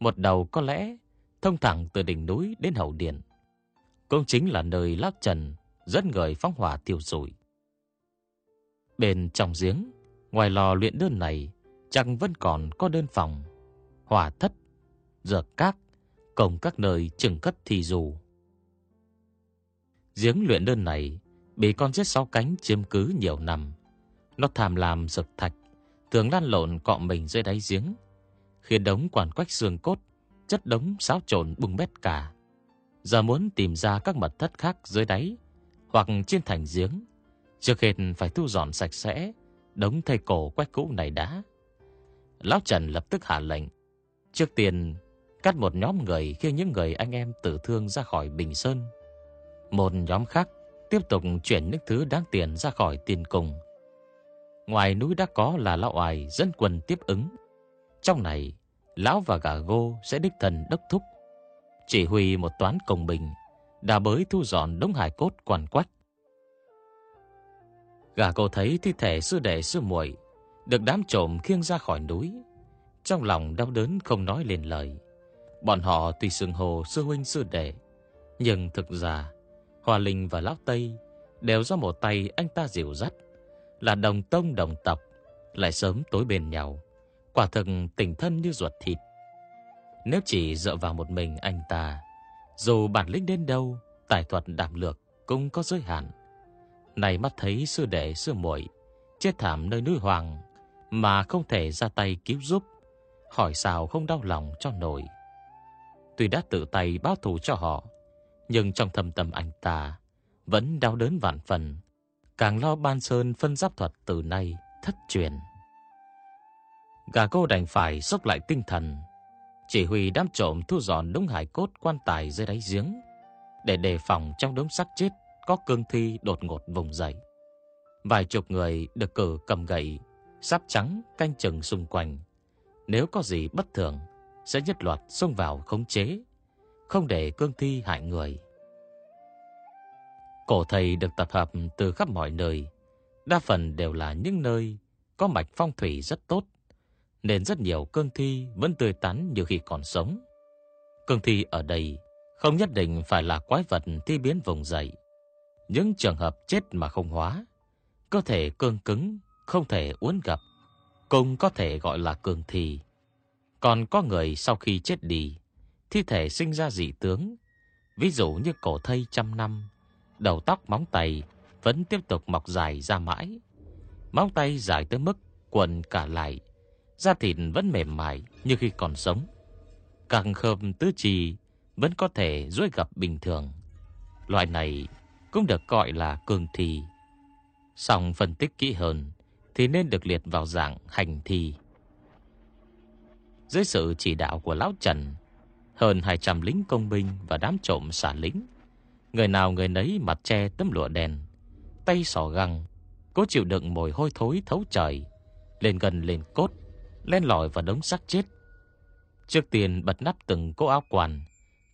một đầu có lẽ thông thẳng từ đỉnh núi đến hậu điện. Cũng chính là nơi Lác Trần dẫn người phóng hỏa tiêu rủi. Bên trong giếng, ngoài lò luyện đơn này, chẳng vẫn còn có đơn phòng, hỏa thất, dược các, cổng các nơi trừng cất thì dù. Giếng luyện đơn này bị con rết sáu cánh chiếm cứ nhiều năm. Nó tham làm sực thạch, thường lan lộn cọ mình dưới đáy giếng, khiến đống quản quách xương cốt, chất đống xáo trộn bùng bét cả. Giờ muốn tìm ra các mật thất khác dưới đáy hoặc trên thành giếng, trước hết phải thu dọn sạch sẽ đống thây cổ quách cũ này đã. Lão Trần lập tức hạ lệnh, trước tiên cắt một nhóm người khi những người anh em tử thương ra khỏi Bình Sơn. Một nhóm khác tiếp tục chuyển những thứ đáng tiền ra khỏi tiền cùng. Ngoài núi đã có là lão oài dân quân tiếp ứng. Trong này, lão và gà gô sẽ đích thần đốc thúc. Chỉ huy một toán công bình, đã bới thu dọn đống hải cốt quằn quách. Gà cô thấy thi thể sư đệ sư muội được đám trộm khiêng ra khỏi núi, trong lòng đau đớn không nói lên lời. Bọn họ tuy xưng hồ sư huynh sư đệ, nhưng thực ra Hoa Linh và Lão Tây đều do một tay anh ta dìu dắt, là đồng tông đồng tộc, lại sớm tối bên nhau, quả thực tình thân như ruột thịt. Nếu chỉ dựa vào một mình anh ta, dù bản lĩnh đến đâu, tài thuật đảm lược cũng có giới hạn. Này mắt thấy sư đệ sư muội chết thảm nơi núi hoàng mà không thể ra tay cứu giúp, hỏi sao không đau lòng cho nổi. Tuy đã tự tay báo thù cho họ, nhưng trong thâm tâm anh ta vẫn đau đớn vạn phần, càng lo ban sơn phân giáp thuật từ nay thất truyền. Gà cô đành phải sốc lại tinh thần, chỉ huy đám trộm thu dọn đống hải cốt quan tài dưới đáy giếng, để đề phòng trong đống xác chết có cương thi đột ngột vùng dậy. Vài chục người được cử cầm gậy, sắp trắng canh chừng xung quanh. Nếu có gì bất thường, sẽ nhất loạt xông vào khống chế, không để cương thi hại người. Cổ thầy được tập hợp từ khắp mọi nơi, đa phần đều là những nơi có mạch phong thủy rất tốt, nên rất nhiều cương thi vẫn tươi tắn như khi còn sống. Cương thi ở đây không nhất định phải là quái vật thi biến vùng dậy. Những trường hợp chết mà không hóa, cơ thể cương cứng, không thể uốn gập, cũng có thể gọi là cương thi. Còn có người sau khi chết đi, thi thể sinh ra dị tướng, ví dụ như cổ thây trăm năm, đầu tóc móng tay vẫn tiếp tục mọc dài ra mãi. Móng tay dài tới mức quần cả lại, da thịt vẫn mềm mại như khi còn sống. Càng khớp tứ chi vẫn có thể duỗi gập bình thường. Loại này cũng được gọi là cường thi. Song phân tích kỹ hơn thì nên được liệt vào dạng hành thi. Dưới sự chỉ đạo của Lão Trần, hơn 200 lính công binh và đám trộm xả lính, người nào người nấy mặt che tấm lụa đèn, tay sò găng, cố chịu đựng mùi hôi thối thấu trời, lên gần lên cốt, lên lòi vào đống xác chết. Trước tiên bật nắp từng cố áo quần,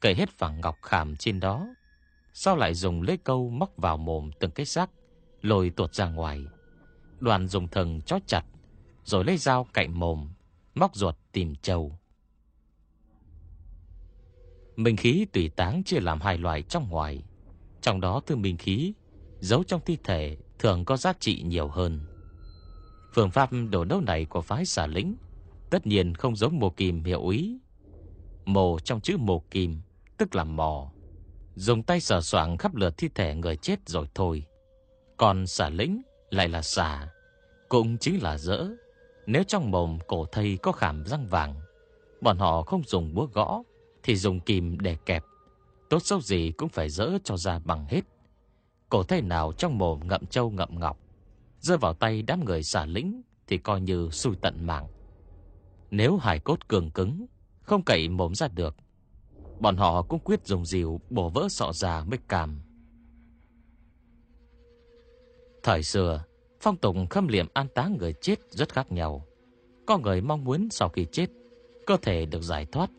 cởi hết vàng ngọc khảm trên đó, sau lại dùng lưỡi câu móc vào mồm từng cái xác, lôi tuột ra ngoài. Đoàn dùng thần chói chặt, rồi lấy dao cạnh mồm, móc ruột tìm trầu. Minh khí tùy táng chia làm hai loại trong ngoài. Trong đó thứ minh khí giấu trong thi thể thường có giá trị nhiều hơn. Phương pháp đổ đấu này của phái xà lĩnh tất nhiên không giống mồ kìm hiệu ý. Mồ trong chữ mồ kìm tức là mò. Dùng tay sờ soạng khắp lượt thi thể người chết rồi thôi. Còn xà lĩnh lại là xà, cũng chính là dỡ. Nếu trong mồm cổ thây có khảm răng vàng, bọn họ không dùng búa gõ, thì dùng kìm để kẹp. Tốt xấu gì cũng phải dỡ cho ra bằng hết. Cổ thây nào trong mồm ngậm trâu ngậm ngọc, rơi vào tay đám người xả lĩnh thì coi như xui tận mạng. Nếu hải cốt cường cứng, không cậy mồm ra được, bọn họ cũng quyết dùng dìu bổ vỡ sọ già mới cảm Thời xưa, phong tục khâm liệm an táng người chết rất khác nhau. Có người mong muốn sau khi chết, cơ thể được giải thoát.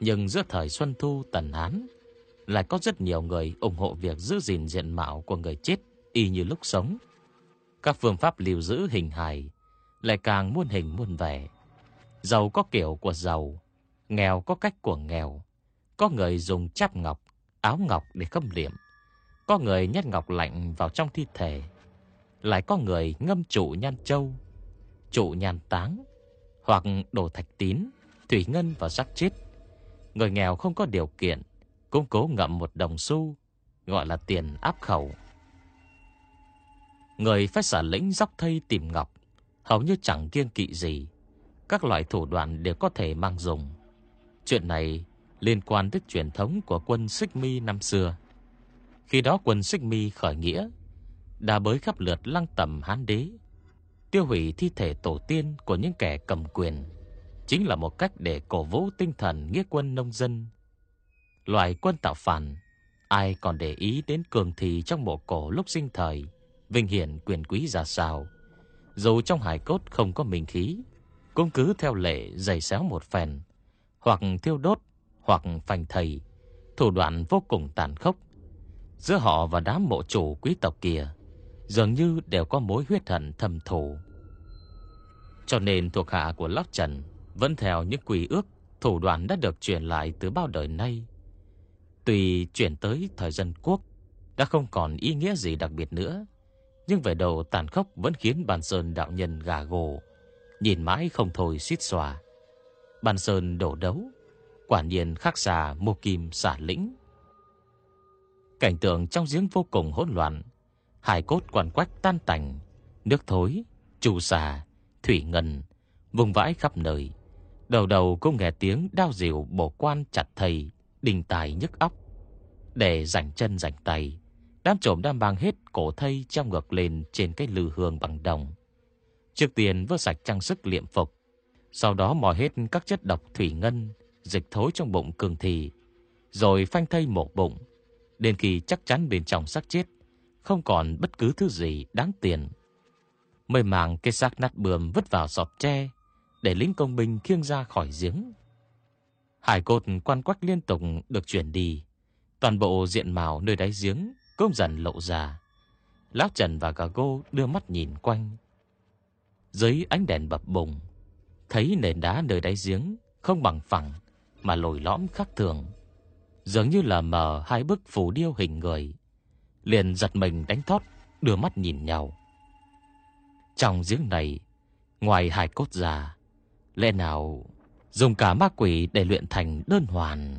Nhưng giữa thời Xuân Thu Tần Hán, lại có rất nhiều người ủng hộ việc giữ gìn diện mạo của người chết y như lúc sống. Các phương pháp lưu giữ hình hài lại càng muôn hình muôn vẻ. Giàu có kiểu của giàu, nghèo có cách của nghèo. Có người dùng cháp ngọc, áo ngọc để khâm liệm. Có người nhét ngọc lạnh vào trong thi thể lại có người ngâm trụ nhan châu, trụ nhan táng, hoặc đổ thạch tín, thủy ngân và xác chết. Người nghèo không có điều kiện, cũng cố ngậm một đồng xu, gọi là tiền áp khẩu. Người phải xả lĩnh dốc thây tìm ngọc, hầu như chẳng kiêng kỵ gì. Các loại thủ đoạn đều có thể mang dùng. Chuyện này liên quan đến truyền thống của quân Xích Mi năm xưa. Khi đó quân Xích Mi khởi nghĩa, đã bới khắp lượt lăng tầm hán đế, tiêu hủy thi thể tổ tiên của những kẻ cầm quyền, chính là một cách để cổ vũ tinh thần nghĩa quân nông dân. Loại quân tạo phản, ai còn để ý đến cường thị trong mộ cổ lúc sinh thời, vinh hiển quyền quý ra sao. Dù trong hải cốt không có minh khí, cũng cứ theo lệ giày xéo một phèn, hoặc thiêu đốt, hoặc phanh thầy, thủ đoạn vô cùng tàn khốc. Giữa họ và đám mộ chủ quý tộc kia dường như đều có mối huyết hận thầm thù. Cho nên thuộc hạ của Lóc Trần vẫn theo những quy ước, thủ đoạn đã được truyền lại từ bao đời nay. tùy chuyển tới thời dân quốc đã không còn ý nghĩa gì đặc biệt nữa, nhưng về đầu tàn khốc vẫn khiến Bàn Sơn đạo nhân gà gồ, nhìn mãi không thôi xít xòa. Bàn Sơn đổ đấu, quả nhiên khắc xà mô kim xả lĩnh. Cảnh tượng trong giếng vô cùng hỗn loạn, hải cốt quằn quách tan tành, nước thối, trù xà, thủy ngân, vùng vãi khắp nơi. Đầu đầu cũng nghe tiếng đao dìu bổ quan chặt thầy, đình tài nhức óc. Để rảnh chân rảnh tay, đám trộm đang mang hết cổ thây trong ngược lên trên cái lư hương bằng đồng. Trước tiên vớt sạch trang sức liệm phục, sau đó mò hết các chất độc thủy ngân, dịch thối trong bụng cường thị, rồi phanh thây một bụng, đến khi chắc chắn bên trong xác chết không còn bất cứ thứ gì đáng tiền. Mới màng cái xác nát bườm vứt vào sọt tre để lính công binh khiêng ra khỏi giếng. Hải cột quan quách liên tục được chuyển đi, toàn bộ diện mạo nơi đáy giếng cũng dần lộ ra. Lão Trần và Gago đưa mắt nhìn quanh. Dưới ánh đèn bập bùng, thấy nền đá nơi đáy giếng không bằng phẳng mà lồi lõm khác thường, dường như là mờ hai bức phù điêu hình người liền giật mình đánh thót, đưa mắt nhìn nhau. Trong giếng này, ngoài hài cốt già, lẽ nào Dùng cả ma quỷ để luyện thành đơn hoàn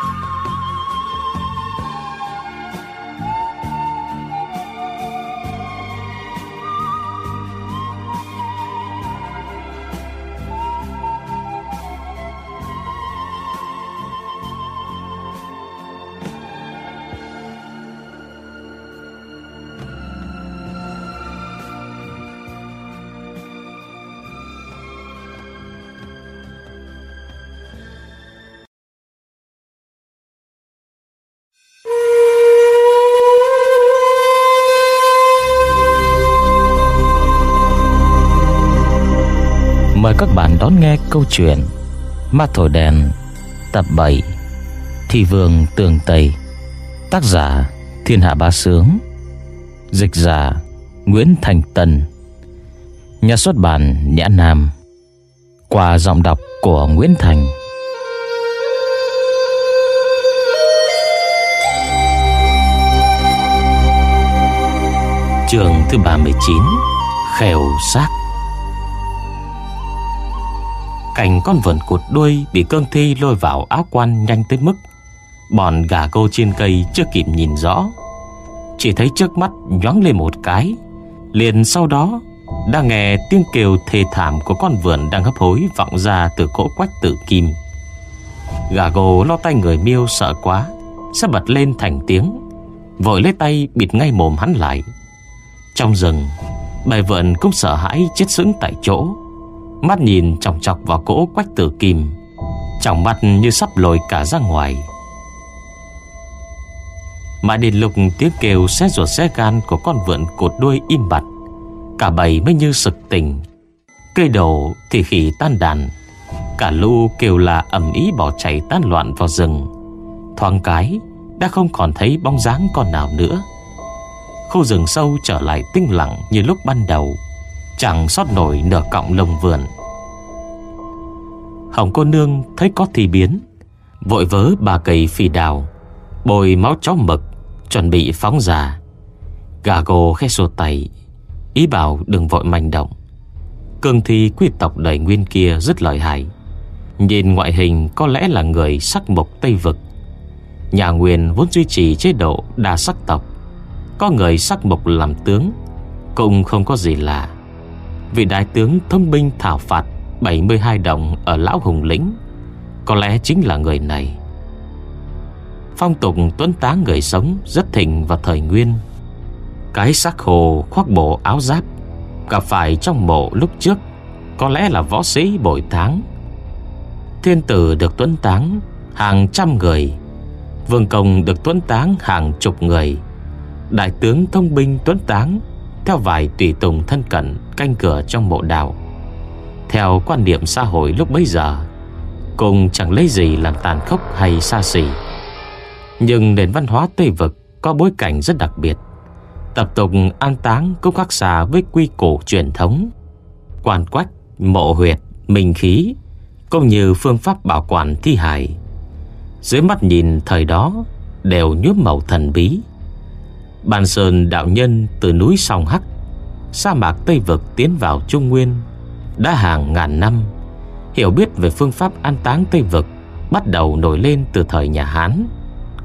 Câu chuyện Ma Thổi Đèn, Tập 7 Thị Vương Tường Tây, Tác giả Thiên Hạ Bá Sướng, Dịch giả Nguyễn Thành Tân Nhà xuất bản Nhã Nam. Qua giọng đọc của Nguyễn Thành. Trường thứ 39 Khèo xác. Cảnh con vượn cụt đuôi Bị cương thi lôi vào áo quan nhanh tới mức Bọn gà câu trên cây Chưa kịp nhìn rõ. Chỉ thấy trước mắt nhoáng lên một cái, Liền sau đó Đã nghe tiếng kêu thê thảm Của con vượn đang hấp hối Vọng ra từ cỗ quách tử kim. Gà gồ lo tay người miêu sợ quá, Sẽ bật lên thành tiếng, Vội lấy tay bịt ngay mồm hắn lại. Trong rừng Bài vượn cũng sợ hãi chết sững tại chỗ. Mắt nhìn chòng chọc vào cỗ quách tử kim Trong mắt như sắp lồi cả ra ngoài. Mà đến lục tiếng kêu xé ruột xé gan Của con vượn cột đuôi im bặt, Cả bầy mới như sực tỉnh. Cây đầu thì khỉ tan đàn, Cả lũ kêu là ầm ý bỏ chạy tan loạn vào rừng. Thoáng cái, Đã không còn thấy bóng dáng con nào nữa. Khu rừng sâu trở lại tinh lặng như lúc ban đầu. Chẳng sót nổi nửa cọng lồng vườn. Hồng cô nương thấy có thì biến, Vội vớ bà cây phi đào Bồi máu chó mực, Chuẩn bị phóng ra. Gà gồ khẽ xô tay, Ý bảo đừng vội manh động. Cương thi quy tộc đầy nguyên kia rất lợi hại. Nhìn ngoại hình có lẽ là người sắc mộc Tây Vực. Nhà Nguyên vốn duy trì chế độ đa sắc tộc. Có người sắc mộc làm tướng, Cũng không có gì lạ. Vị đại tướng thông binh thảo phạt 72 đồng ở Lão Hùng Lĩnh. Có lẽ chính là người này. Phong tục tuấn tá người sống Rất thịnh vào thời nguyên. Cái xác hồ khoác bộ áo giáp, Gặp phải trong mộ lúc trước, Có lẽ là võ sĩ bội tháng. Thiên tử được tuấn táng Hàng trăm người, Vương công được tuấn táng hàng chục người. Đại tướng thông binh tuấn táng theo vài tùy tùng thân cận Canh cửa trong mộ đào theo quan niệm xã hội lúc bấy giờ Cũng chẳng lấy gì làm tàn khốc hay xa xỉ. Nhưng nền văn hóa Tây Vực Có bối cảnh rất đặc biệt. Tập tục an táng cũng khác xa với quy củ truyền thống. Quan quách, mộ huyệt, minh khí Cũng như phương pháp bảo quản thi hài. Dưới mắt nhìn thời đó Đều nhuốm màu thần bí. Bàn Sơn đạo nhân từ núi Song Hắc, Sa mạc Tây Vực tiến vào Trung Nguyên, đã hàng ngàn năm, Hiểu biết về phương pháp an táng Tây Vực Bắt đầu nổi lên từ thời nhà Hán,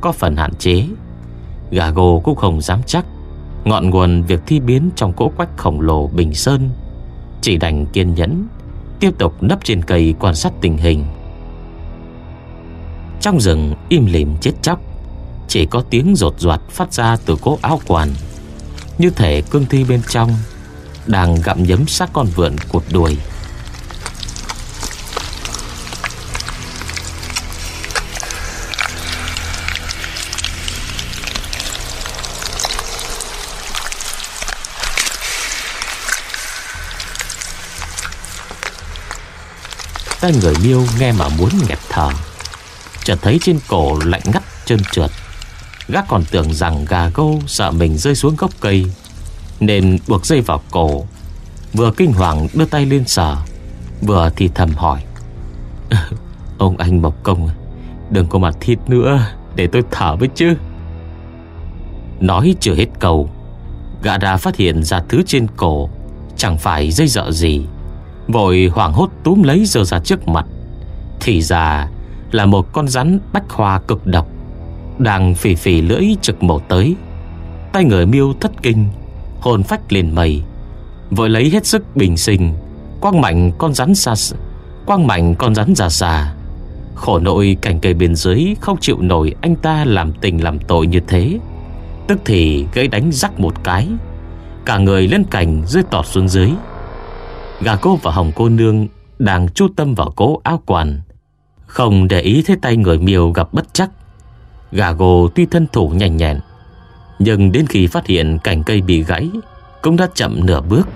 Có phần hạn chế. Gà gồ cũng không dám chắc, Ngọn nguồn việc thi biến trong cỗ quách khổng lồ Bình Sơn, Chỉ đành kiên nhẫn, Tiếp tục nấp trên cây quan sát tình hình. Trong rừng im lìm chết chóc chỉ có tiếng rột ruột phát ra từ cỗ áo quần. Như thể cương thi bên trong Đang gặm nhấm xác con vượn cột đuôi Tay người miêu nghe mà muốn nghẹt thở. Chợt thấy trên cổ lạnh ngắt trơn trượt. Gác còn tưởng rằng gà gâu sợ mình rơi xuống gốc cây, Nên buộc dây vào cổ. Vừa kinh hoàng đưa tay lên sờ, Vừa thì thầm hỏi, [LAUGHS] Ông anh Mộc Công, Đừng có mặt thịt nữa, Để tôi thở với chứ. Nói chưa hết câu, Gã đã phát hiện ra thứ trên cổ, Chẳng phải dây dợ gì. Vội hoảng hốt túm lấy giờ ra trước mặt. Thì ra là một con rắn bách hoa cực độc. Đang phì phì lưỡi trực mổ tới. Tay người miêu thất kinh, Hồn phách lên mây Vội lấy hết sức bình sinh, Quang mạnh con rắn xa Quang mạnh con rắn già già. Khổ nội cảnh cây bên dưới Không chịu nổi anh ta làm tình làm tội như thế. Tức thì gây đánh rắc một cái, Cả người lên cành rơi tọt xuống dưới. Gà cô và hồng cô nương Đang chú tâm vào cố áo quản Không để ý thấy tay người miêu gặp bất chắc Gà gồ tuy thân thủ nhanh nhẹn, Nhưng đến khi phát hiện cành cây bị gãy, Cũng đã chậm nửa bước.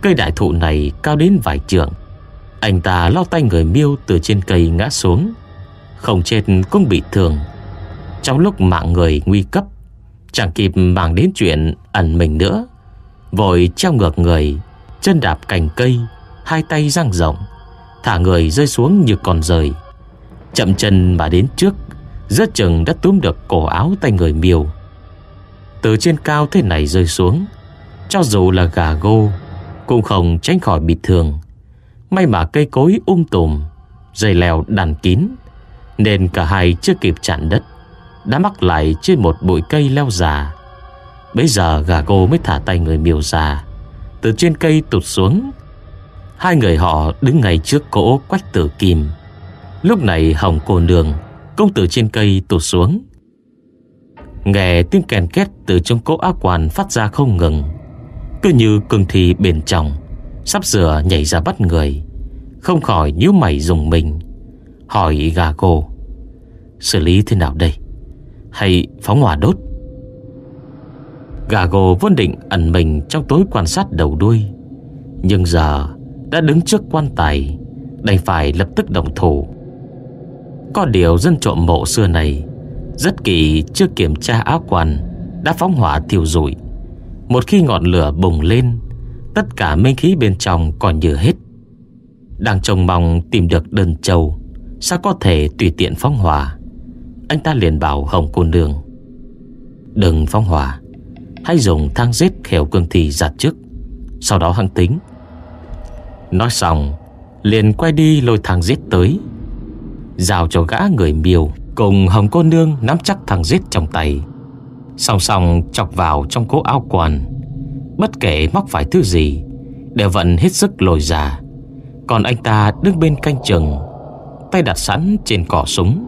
Cây đại thụ này cao đến vài trượng. Anh ta lao tay người miêu từ trên cây ngã xuống. Không chết cũng bị thương. Trong lúc mạng người nguy cấp, Chẳng kịp mang đến chuyện ẩn mình nữa, Vội treo ngược người, Chân đạp cành cây, Hai tay răng rộng, Thả người rơi xuống như con rời. Chậm chân mà đến trước rất chừng đã túm được cổ áo tay người miều Từ trên cao thế này rơi xuống, Cho dù là gà gô, Cũng không tránh khỏi bị thương. May mà cây cối um tùm, Dây leo đàn kín, Nên cả hai chưa kịp chặn đất, Đã mắc lại trên một bụi cây leo già. Bây giờ gà gô mới thả tay người miều ra. Từ trên cây tụt xuống, Hai người họ đứng ngay trước cỗ quách tử kim. Lúc này hồng cô nương Công tử trên cây tụt xuống. Nghe tiếng kèn két Từ trong cỗ áo quan phát ra không ngừng. Cứ như cương thi bền trong Sắp sửa nhảy ra bắt người. Không khỏi nhíu mày dùng mình, Hỏi gà cô, Xử lý thế nào đây? Hay phóng hỏa đốt? Gà gồ vốn định ẩn mình trong tối quan sát đầu đuôi, Nhưng giờ đã đứng trước quan tài, Đành phải lập tức động thủ. Có điều dân trộm mộ xưa này, Rất kỳ chưa kiểm tra áo quan Đã phóng hỏa thiêu rụi. Một khi ngọn lửa bùng lên, Tất cả minh khí bên trong còn như hết. Đang trông mong tìm được đơn châu, Sao có thể tùy tiện phóng hỏa? Anh ta liền bảo Hồng cô nương, Đừng phóng hỏa, Hãy dùng thang giết khẻo cương thi giặt trước, Sau đó hăng tính. Nói xong, Liền quay đi lôi thang giết tới. Giao cho gã người miều Cùng hồng cô nương nắm chắc thằng giết trong tay. Song song chọc vào trong cố áo quần. Bất kể móc phải thứ gì, Đều vẫn hết sức lồi ra. Còn anh ta đứng bên canh chừng, Tay đặt sẵn trên cỏ súng.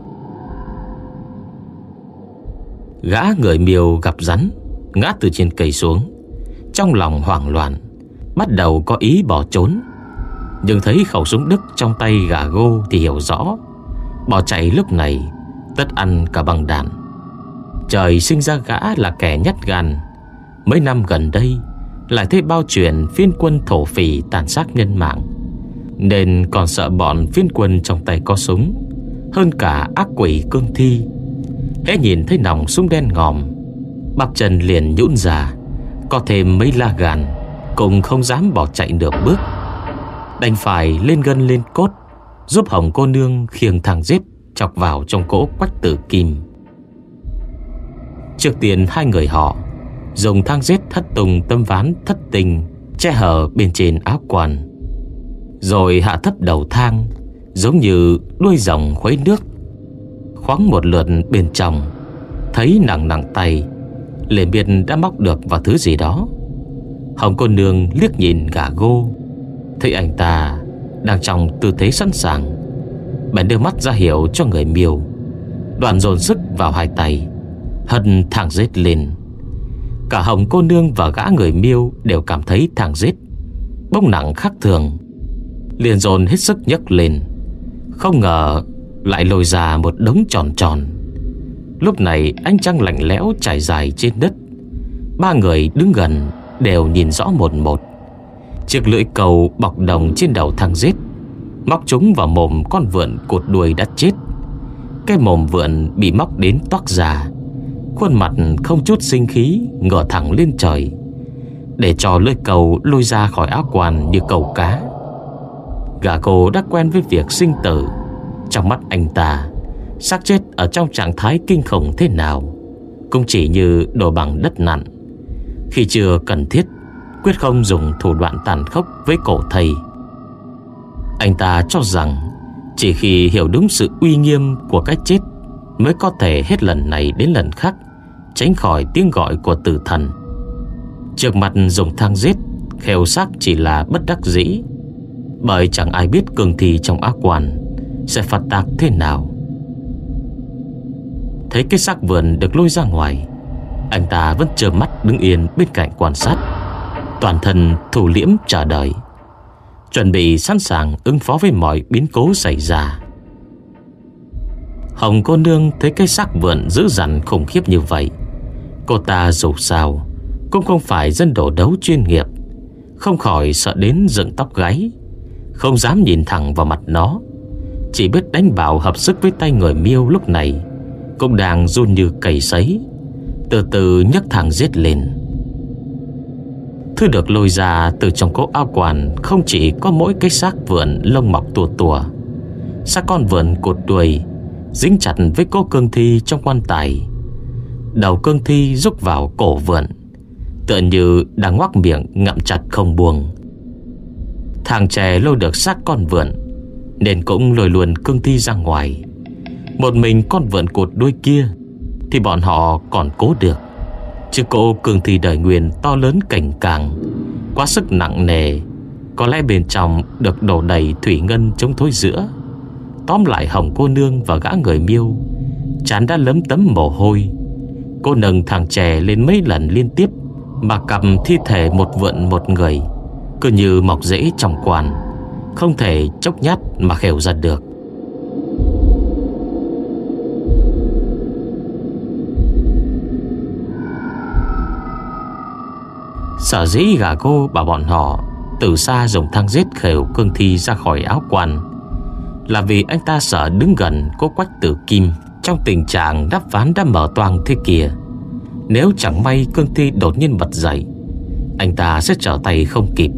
Gã người miều gặp rắn, Ngã từ trên cây xuống. Trong lòng hoảng loạn, Bắt đầu có ý bỏ trốn. Nhưng thấy khẩu súng đức trong tay gà gô Thì hiểu rõ. Bỏ chạy lúc này, Tất ăn cả bằng đạn. Trời sinh ra gã là kẻ nhất gan. Mấy năm gần đây, Lại thấy bao chuyện phiên quân thổ phỉ tàn sát nhân mạng. Nên còn sợ bọn phiên quân trong tay có súng, Hơn cả ác quỷ cương thi. Hễ nhìn thấy nòng súng đen ngòm, Bắp chân liền nhũn ra, Có thêm mấy la gan Cũng không dám bỏ chạy được bước. Đành phải lên gân lên cốt Giúp hồng cô nương khiêng thằng giết Chọc vào trong cỗ quách tử kim. Trước tiên, hai người họ Dùng thang giết thất tùng tâm ván thất tình, Che hở bên trên áo quần. Rồi hạ thấp đầu thang, Giống như đuôi dòng khuấy nước, Khoáng một lượt bên trong. Thấy nặng nặng tay, liền biết đã móc được vào thứ gì đó. Hồng cô nương liếc nhìn gà gô, Thấy anh ta đang trong tư thế sẵn sàng. Bèn đưa mắt ra hiệu cho người miêu. Đoàn dồn sức vào hai tay Hân thẳng rết lên. Cả hồng cô nương và gã người miêu Đều cảm thấy thẳng rết Bông nặng khác thường. Liền dồn hết sức nhấc lên, Không ngờ lại lôi ra một đống tròn tròn. Lúc này ánh trăng lạnh lẽo trải dài trên đất, Ba người đứng gần Đều nhìn rõ một một. Chiếc lưỡi cầu bọc đồng trên đầu thang giết, Móc chúng vào mồm con vượn cột đuôi đã chết. Cái mồm vượn bị móc đến toát ra Khuôn mặt không chút sinh khí Ngửa thẳng lên trời, Để cho lưỡi cầu lôi ra khỏi áo quan như cầu cá. Gà cô đã quen với việc sinh tử, Trong mắt anh ta, xác chết ở trong trạng thái kinh khủng thế nào, Cũng chỉ như đồ bằng đất nặn, Khi chưa cần thiết Quyết không dùng thủ đoạn tàn khốc với cổ thầy. Anh ta cho rằng Chỉ khi hiểu đúng sự uy nghiêm của cái chết Mới có thể hết lần này đến lần khác Tránh khỏi tiếng gọi của tử thần. Trước mặt dùng thang giết, Kheo xác chỉ là bất đắc dĩ, Bởi chẳng ai biết cường thi trong ác quan Sẽ phát tác thế nào. Thấy cái xác vườn được lôi ra ngoài, Anh ta vẫn chờ mắt đứng yên bên cạnh quan sát. Toàn thân thủ liễm chờ đợi. Chuẩn bị sẵn sàng ứng phó với mọi biến cố xảy ra. Hồng cô nương thấy cái xác vượn dữ dằn khủng khiếp như vậy. Cô ta dù sao Cũng không phải dân đổ đấu chuyên nghiệp, Không khỏi sợ đến dựng tóc gáy, Không dám nhìn thẳng vào mặt nó. Chỉ biết đánh bảo hợp sức với tay người miêu lúc này, cũng đang run như cầy sấy, Từ từ nhấc thẳng giết lên. Thứ được lôi ra từ trong cỗ áo quản Không chỉ có mỗi cái xác vượn lông mọc tùa tùa. Xác con vượn cột đuôi, Dính chặt với cố cương thi trong quan tài. Đầu cương thi rút vào cổ vượn Tựa như đang ngoác miệng ngậm chặt không buông. Thằng trẻ lôi được xác con vượn Nên cũng lôi luôn cương thi ra ngoài. Một mình con vượn cột đuôi kia, Thì bọn họ còn cố được. Chứ cô cường thi đời nguyên to lớn cảnh càng, Quá sức nặng nề. Có lẽ bên trong được đổ đầy thủy ngân chống thối giữa. Tóm lại hồng cô nương và gã người miêu, Chán đã lấm tấm mồ hôi. Cô nâng thằng trẻ lên mấy lần liên tiếp, Mà cầm thi thể một vượn một người, Cứ như mọc rễ trong quan, Không thể chốc nhát mà khều ra được. Sở dĩ gà cô bảo bọn họ Từ xa dùng thang giết khều cương thi ra khỏi áo quan. Là vì anh ta sợ đứng gần cô quách tử kim Trong tình trạng đáp ván đã mở toang thế kia. Nếu chẳng may cương thi đột nhiên bật dậy, Anh ta sẽ trở tay không kịp.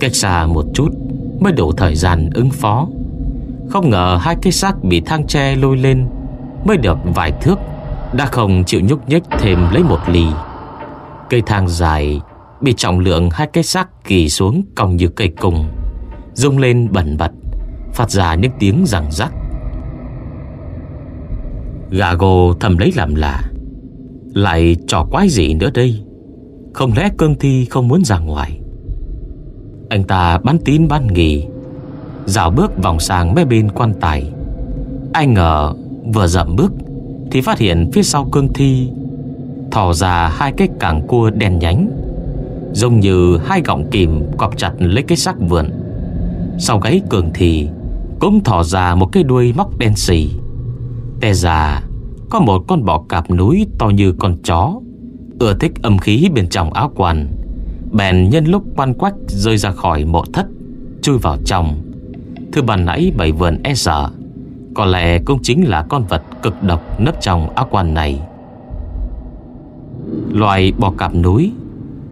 Cách xa một chút Mới đủ thời gian ứng phó. Không ngờ hai cái xác bị thang tre lôi lên Mới được vài thước, Đã không chịu nhúc nhích thêm lấy một lì. Cây thang dài Bị trọng lượng hai cái xác kỳ xuống cong như cây cùng Rung lên bẩn bật, Phát ra những tiếng rằng rắc. Gà gồ thầm lấy làm lạ. Lại trò quái gì nữa đây? Không lẽ cương thi không muốn ra ngoài? Anh ta bắn tín bán nghỉ, Dạo bước vòng sang mấy bên quan tài. Anh ngờ vừa dậm bước Thì phát hiện phía sau cương thi Thò ra hai cái càng cua đen nhánh. Giống như hai gọng kìm Cọp chặt lấy cái xác vườn. Sau gáy cường thì, Cũng thò ra một cái đuôi móc đen xì. Tè già Có một con bọ cạp núi to như con chó, Ưa thích âm khí bên trong áo quan Bèn nhân lúc quan quách Rơi ra khỏi mộ thất, Chui vào trong. Thứ bàn nãy bảy vườn e sợ, Có lẽ cũng chính là con vật cực độc nấp trong áo quan này. Loài bò cạp núi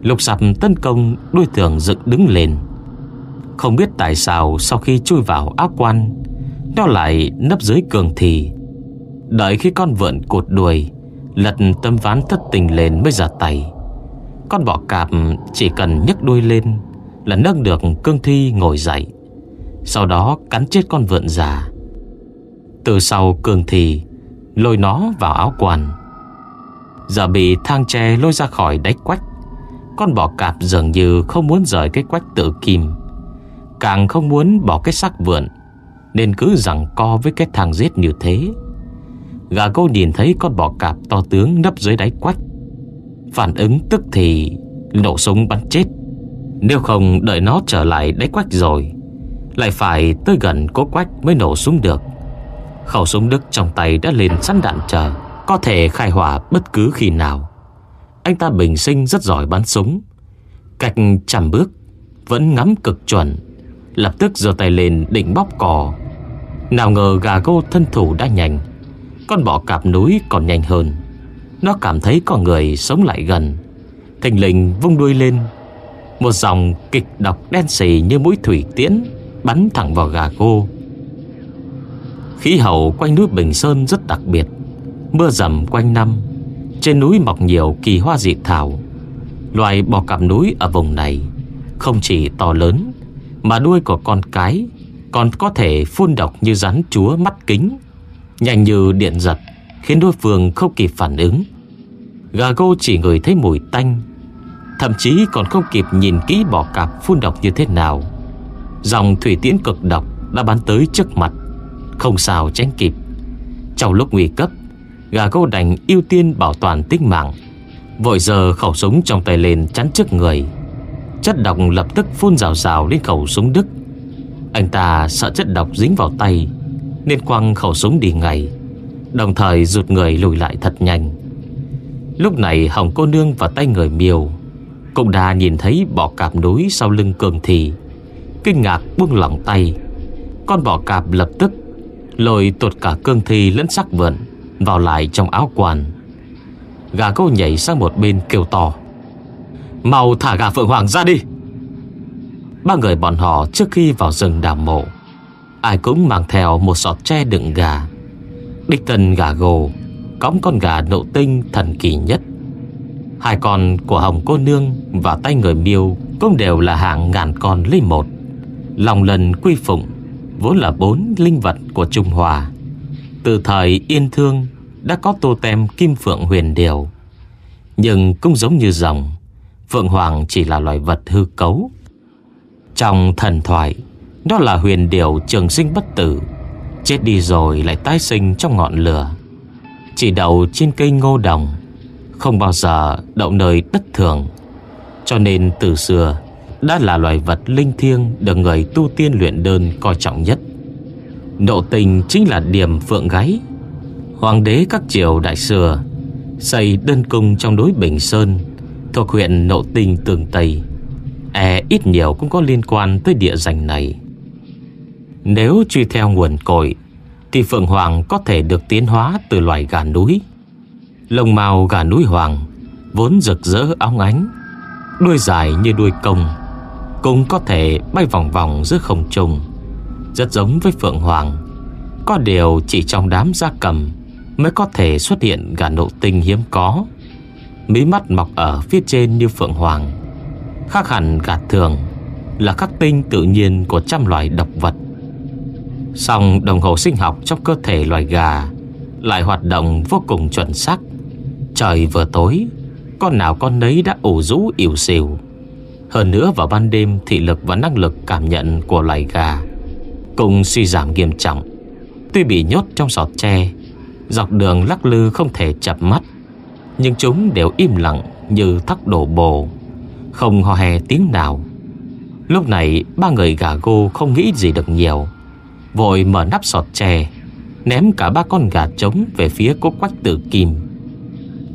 Lục sạp tấn công đuôi tường dựng đứng lên. Không biết tại sao Sau khi chui vào áo quan, Nó lại nấp dưới cường thì. Đợi khi con vượn cột đuôi, Lật tấm ván thất tình lên mới ra tay. Con bọ cạp chỉ cần nhấc đuôi lên Là nâng được cương thi ngồi dậy. Sau đó cắn chết con vượn già. Từ sau cường thi Lôi nó vào áo quan. Giờ bị thang tre lôi ra khỏi đáy quách. Con bò cạp dường như không muốn rời cái quách tự kim, Càng không muốn bỏ cái xác vượn Nên cứ rằng co với cái thang giết như thế. Gà câu nhìn thấy con bò cạp to tướng nấp dưới đáy quách, Phản ứng tức thì nổ súng bắn chết. Nếu không đợi nó trở lại đáy quách rồi, Lại phải tới gần cố quách mới nổ súng được. Khẩu súng Đức trong tay đã lên sẵn đạn chờ, Có thể khai hỏa bất cứ khi nào. Anh ta bình sinh rất giỏi bắn súng. Cách trăm bước Vẫn ngắm cực chuẩn. Lập tức giơ tay lên định bóp cò. Nào ngờ gà gô thân thủ đã nhanh. Con bọ cạp núi còn nhanh hơn. Nó cảm thấy có người sống lại gần. Thình lình vung đuôi lên. Một dòng kịch độc đen xì như mũi thủy tiễn Bắn thẳng vào gà gô. Khí hậu quanh núi Bình Sơn rất đặc biệt. Mưa rầm quanh năm. Trên núi mọc nhiều kỳ hoa dị thảo. Loài bò cạp núi ở vùng này Không chỉ to lớn Mà đuôi của con cái Còn có thể phun độc như rắn chúa mắt kính, Nhanh như điện giật, Khiến đối phương không kịp phản ứng. Gà gô chỉ ngửi thấy mùi tanh, Thậm chí còn không kịp nhìn kỹ bò cạp phun độc như thế nào. Dòng thủy tiễn cực độc đã bắn tới trước mặt, Không sao tránh kịp. Trong lúc nguy cấp Gà gô đành ưu tiên bảo toàn tính mạng. Vội giờ khẩu súng trong tay lên chắn trước người. Chất độc lập tức phun rào rào lên khẩu súng Đức. Anh ta sợ chất độc dính vào tay, Nên quăng khẩu súng đi ngay, Đồng thời rụt người lùi lại thật nhanh. Lúc này Hồng cô nương và tay người Miều Cũng đã nhìn thấy bọ cạp núi sau lưng cường thì Kinh ngạc buông lỏng tay. Con bọ cạp lập tức Lôi tuột cả cương thi lẫn sắc vượn vào lại trong áo quan Gà cô nhảy sang một bên kêu to. Mau thả gà Phượng Hoàng ra đi. Ba người bọn họ trước khi vào rừng đàm mộ, Ai cũng mang theo một sọt tre đựng gà. Đích thân gà gồ Cõng con gà nộ tinh thần kỳ nhất. Hai con của Hồng cô nương Và tay người miêu Cũng đều là hàng ngàn con lấy một. Lòng lần quy phụng Vốn là bốn linh vật của Trung hòa Từ thời yên thương đã có tô tem kim phượng huyền điều. Nhưng cũng giống như rồng Phượng Hoàng chỉ là loài vật hư cấu. Trong thần thoại, Đó là huyền điều trường sinh bất tử, Chết đi rồi lại tái sinh trong ngọn lửa. Chỉ đậu trên cây ngô đồng, Không bao giờ đậu nơi đất thường. Cho nên từ xưa, Đã là loài vật linh thiêng Được người tu tiên luyện đơn coi trọng nhất. Nộ tình chính là điểm phượng gáy. Hoàng đế các triều đại xưa, Xây đơn cung trong núi Bình Sơn, Thuộc huyện Nộ Tinh Tường Tây. E ít nhiều cũng có liên quan tới địa danh này. Nếu truy theo nguồn cội, Thì Phượng Hoàng có thể được tiến hóa từ loài gà núi. Lông màu gà núi hoàng Vốn rực rỡ óng ánh, Đuôi dài như đuôi công Cũng có thể bay vòng vòng giữa không trung. Rất giống với Phượng Hoàng, Có điều chỉ trong đám gia cầm Mới có thể xuất hiện gà nộ tinh hiếm có. Mí mắt mọc ở phía trên như phượng hoàng, Khác hẳn gà thường Là khắc tinh tự nhiên của trăm loài độc vật. Song đồng hồ sinh học trong cơ thể loài gà Lại hoạt động vô cùng chuẩn xác. Trời vừa tối, Con nào con nấy đã ủ rũ, ỉu xìu. Hơn nữa vào ban đêm, Thị lực và năng lực cảm nhận của loài gà Cũng suy giảm nghiêm trọng. Tuy bị nhốt trong sọt tre Dọc đường lắc lư không thể chập mắt, Nhưng chúng đều im lặng như thắc đổ bồ, Không hò hè tiếng nào. Lúc này, ba người gà gô không nghĩ gì được nhiều, Vội mở nắp sọt tre Ném cả ba con gà trống về phía cố quách tử kim.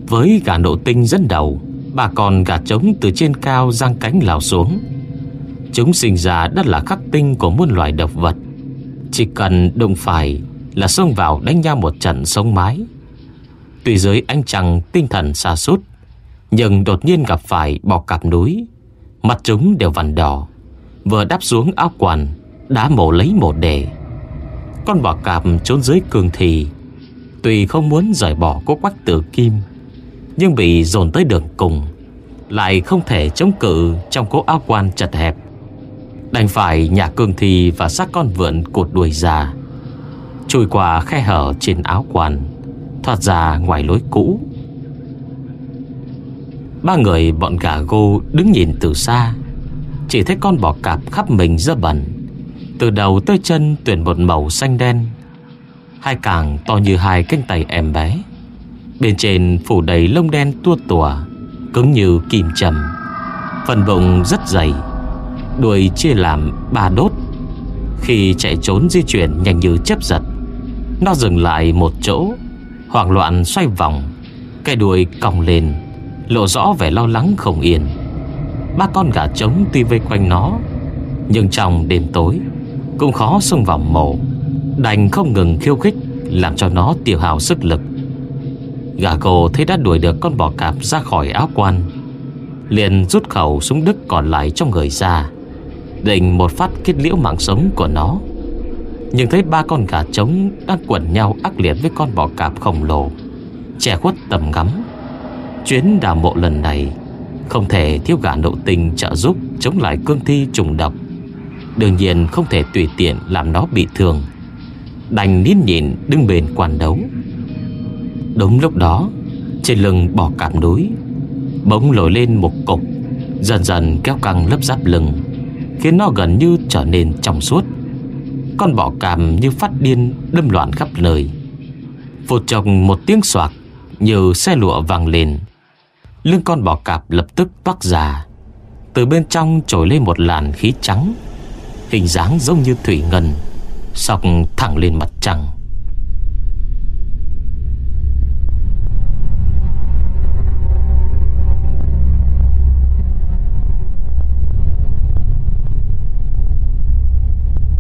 Với gà nộ tinh dẫn đầu, Ba con gà trống từ trên cao giang cánh lao xuống. Chúng sinh ra đất là khắc tinh của muôn loài độc vật, Chỉ cần đụng phải là xông vào đánh nhau một trận sống mái. Tuy dưới anh chàng tinh thần xa sút, Nhưng đột nhiên gặp phải bò cạp núi. Mặt chúng đều vằn đỏ, Vừa đáp xuống áo quần, Đã mổ lấy một đề Con bò cạp trốn dưới cường thì, Tuy không muốn rời bỏ cố quách tử kim, Nhưng bị dồn tới đường cùng, Lại không thể chống cự Trong cố áo quan chật hẹp. Đành phải nhà cường thì Và xác con vượn cột đuôi già. Chui qua khe hở trên áo quan, Thoát ra ngoài lối cũ. Ba người bọn gà gô đứng nhìn từ xa, Chỉ thấy con bò cạp khắp mình dơ bẩn. Từ đầu tới chân tuyển một màu xanh đen, Hai càng to như hai cánh tay em bé. Bên trên phủ đầy lông đen tua tủa Cứng như kim trầm Phần bụng rất dày, Đuôi chia làm ba đốt. Khi chạy trốn di chuyển nhanh như chớp giật nó dừng lại một chỗ, Hoảng loạn xoay vòng, Cái đuôi cong lên, Lộ rõ vẻ lo lắng không yên. Ba con gà trống tuy vây quanh nó, Nhưng trong đêm tối Cũng khó xông vào mổ, Đành không ngừng khiêu khích, Làm cho nó tiêu hào sức lực. Gà cô thấy đã đuổi được con bò cạp ra khỏi áo quan, Liền rút khẩu súng đức còn lại trong người ra, Định một phát kết liễu mạng sống của nó. Nhưng thấy ba con gà trống Đang quẩn nhau ác liệt với con bò cạp khổng lồ, Che khuất tầm ngắm. Chuyến đào mộ lần này, Không thể thiếu gà nộ tình trợ giúp Chống lại cương thi trùng độc. Đương nhiên không thể tùy tiện Làm nó bị thương. Đành nín nhịn đứng bền quan đấu. Đúng lúc đó, Trên lưng bò cạp núi, Bỗng nổi lên một cục Dần dần kéo căng lớp giáp lưng, Khiến nó gần như trở nên trong suốt. Con bỏ càm như phát điên Đâm loạn khắp nơi. Vột chồng một tiếng soạc Như xe lụa vang lên. Lưng con bỏ cạp lập tức toát ra. Từ bên trong trồi lên một làn khí trắng, Hình dáng giống như thủy ngân, Sọc thẳng lên mặt trăng.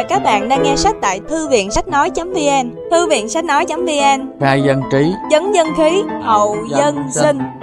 Và các bạn đang nghe sách tại thư viện sách nói.vn Thư viện sách nói.vn Khai dân trí. Dấn dân khí. Hậu dân, dân sinh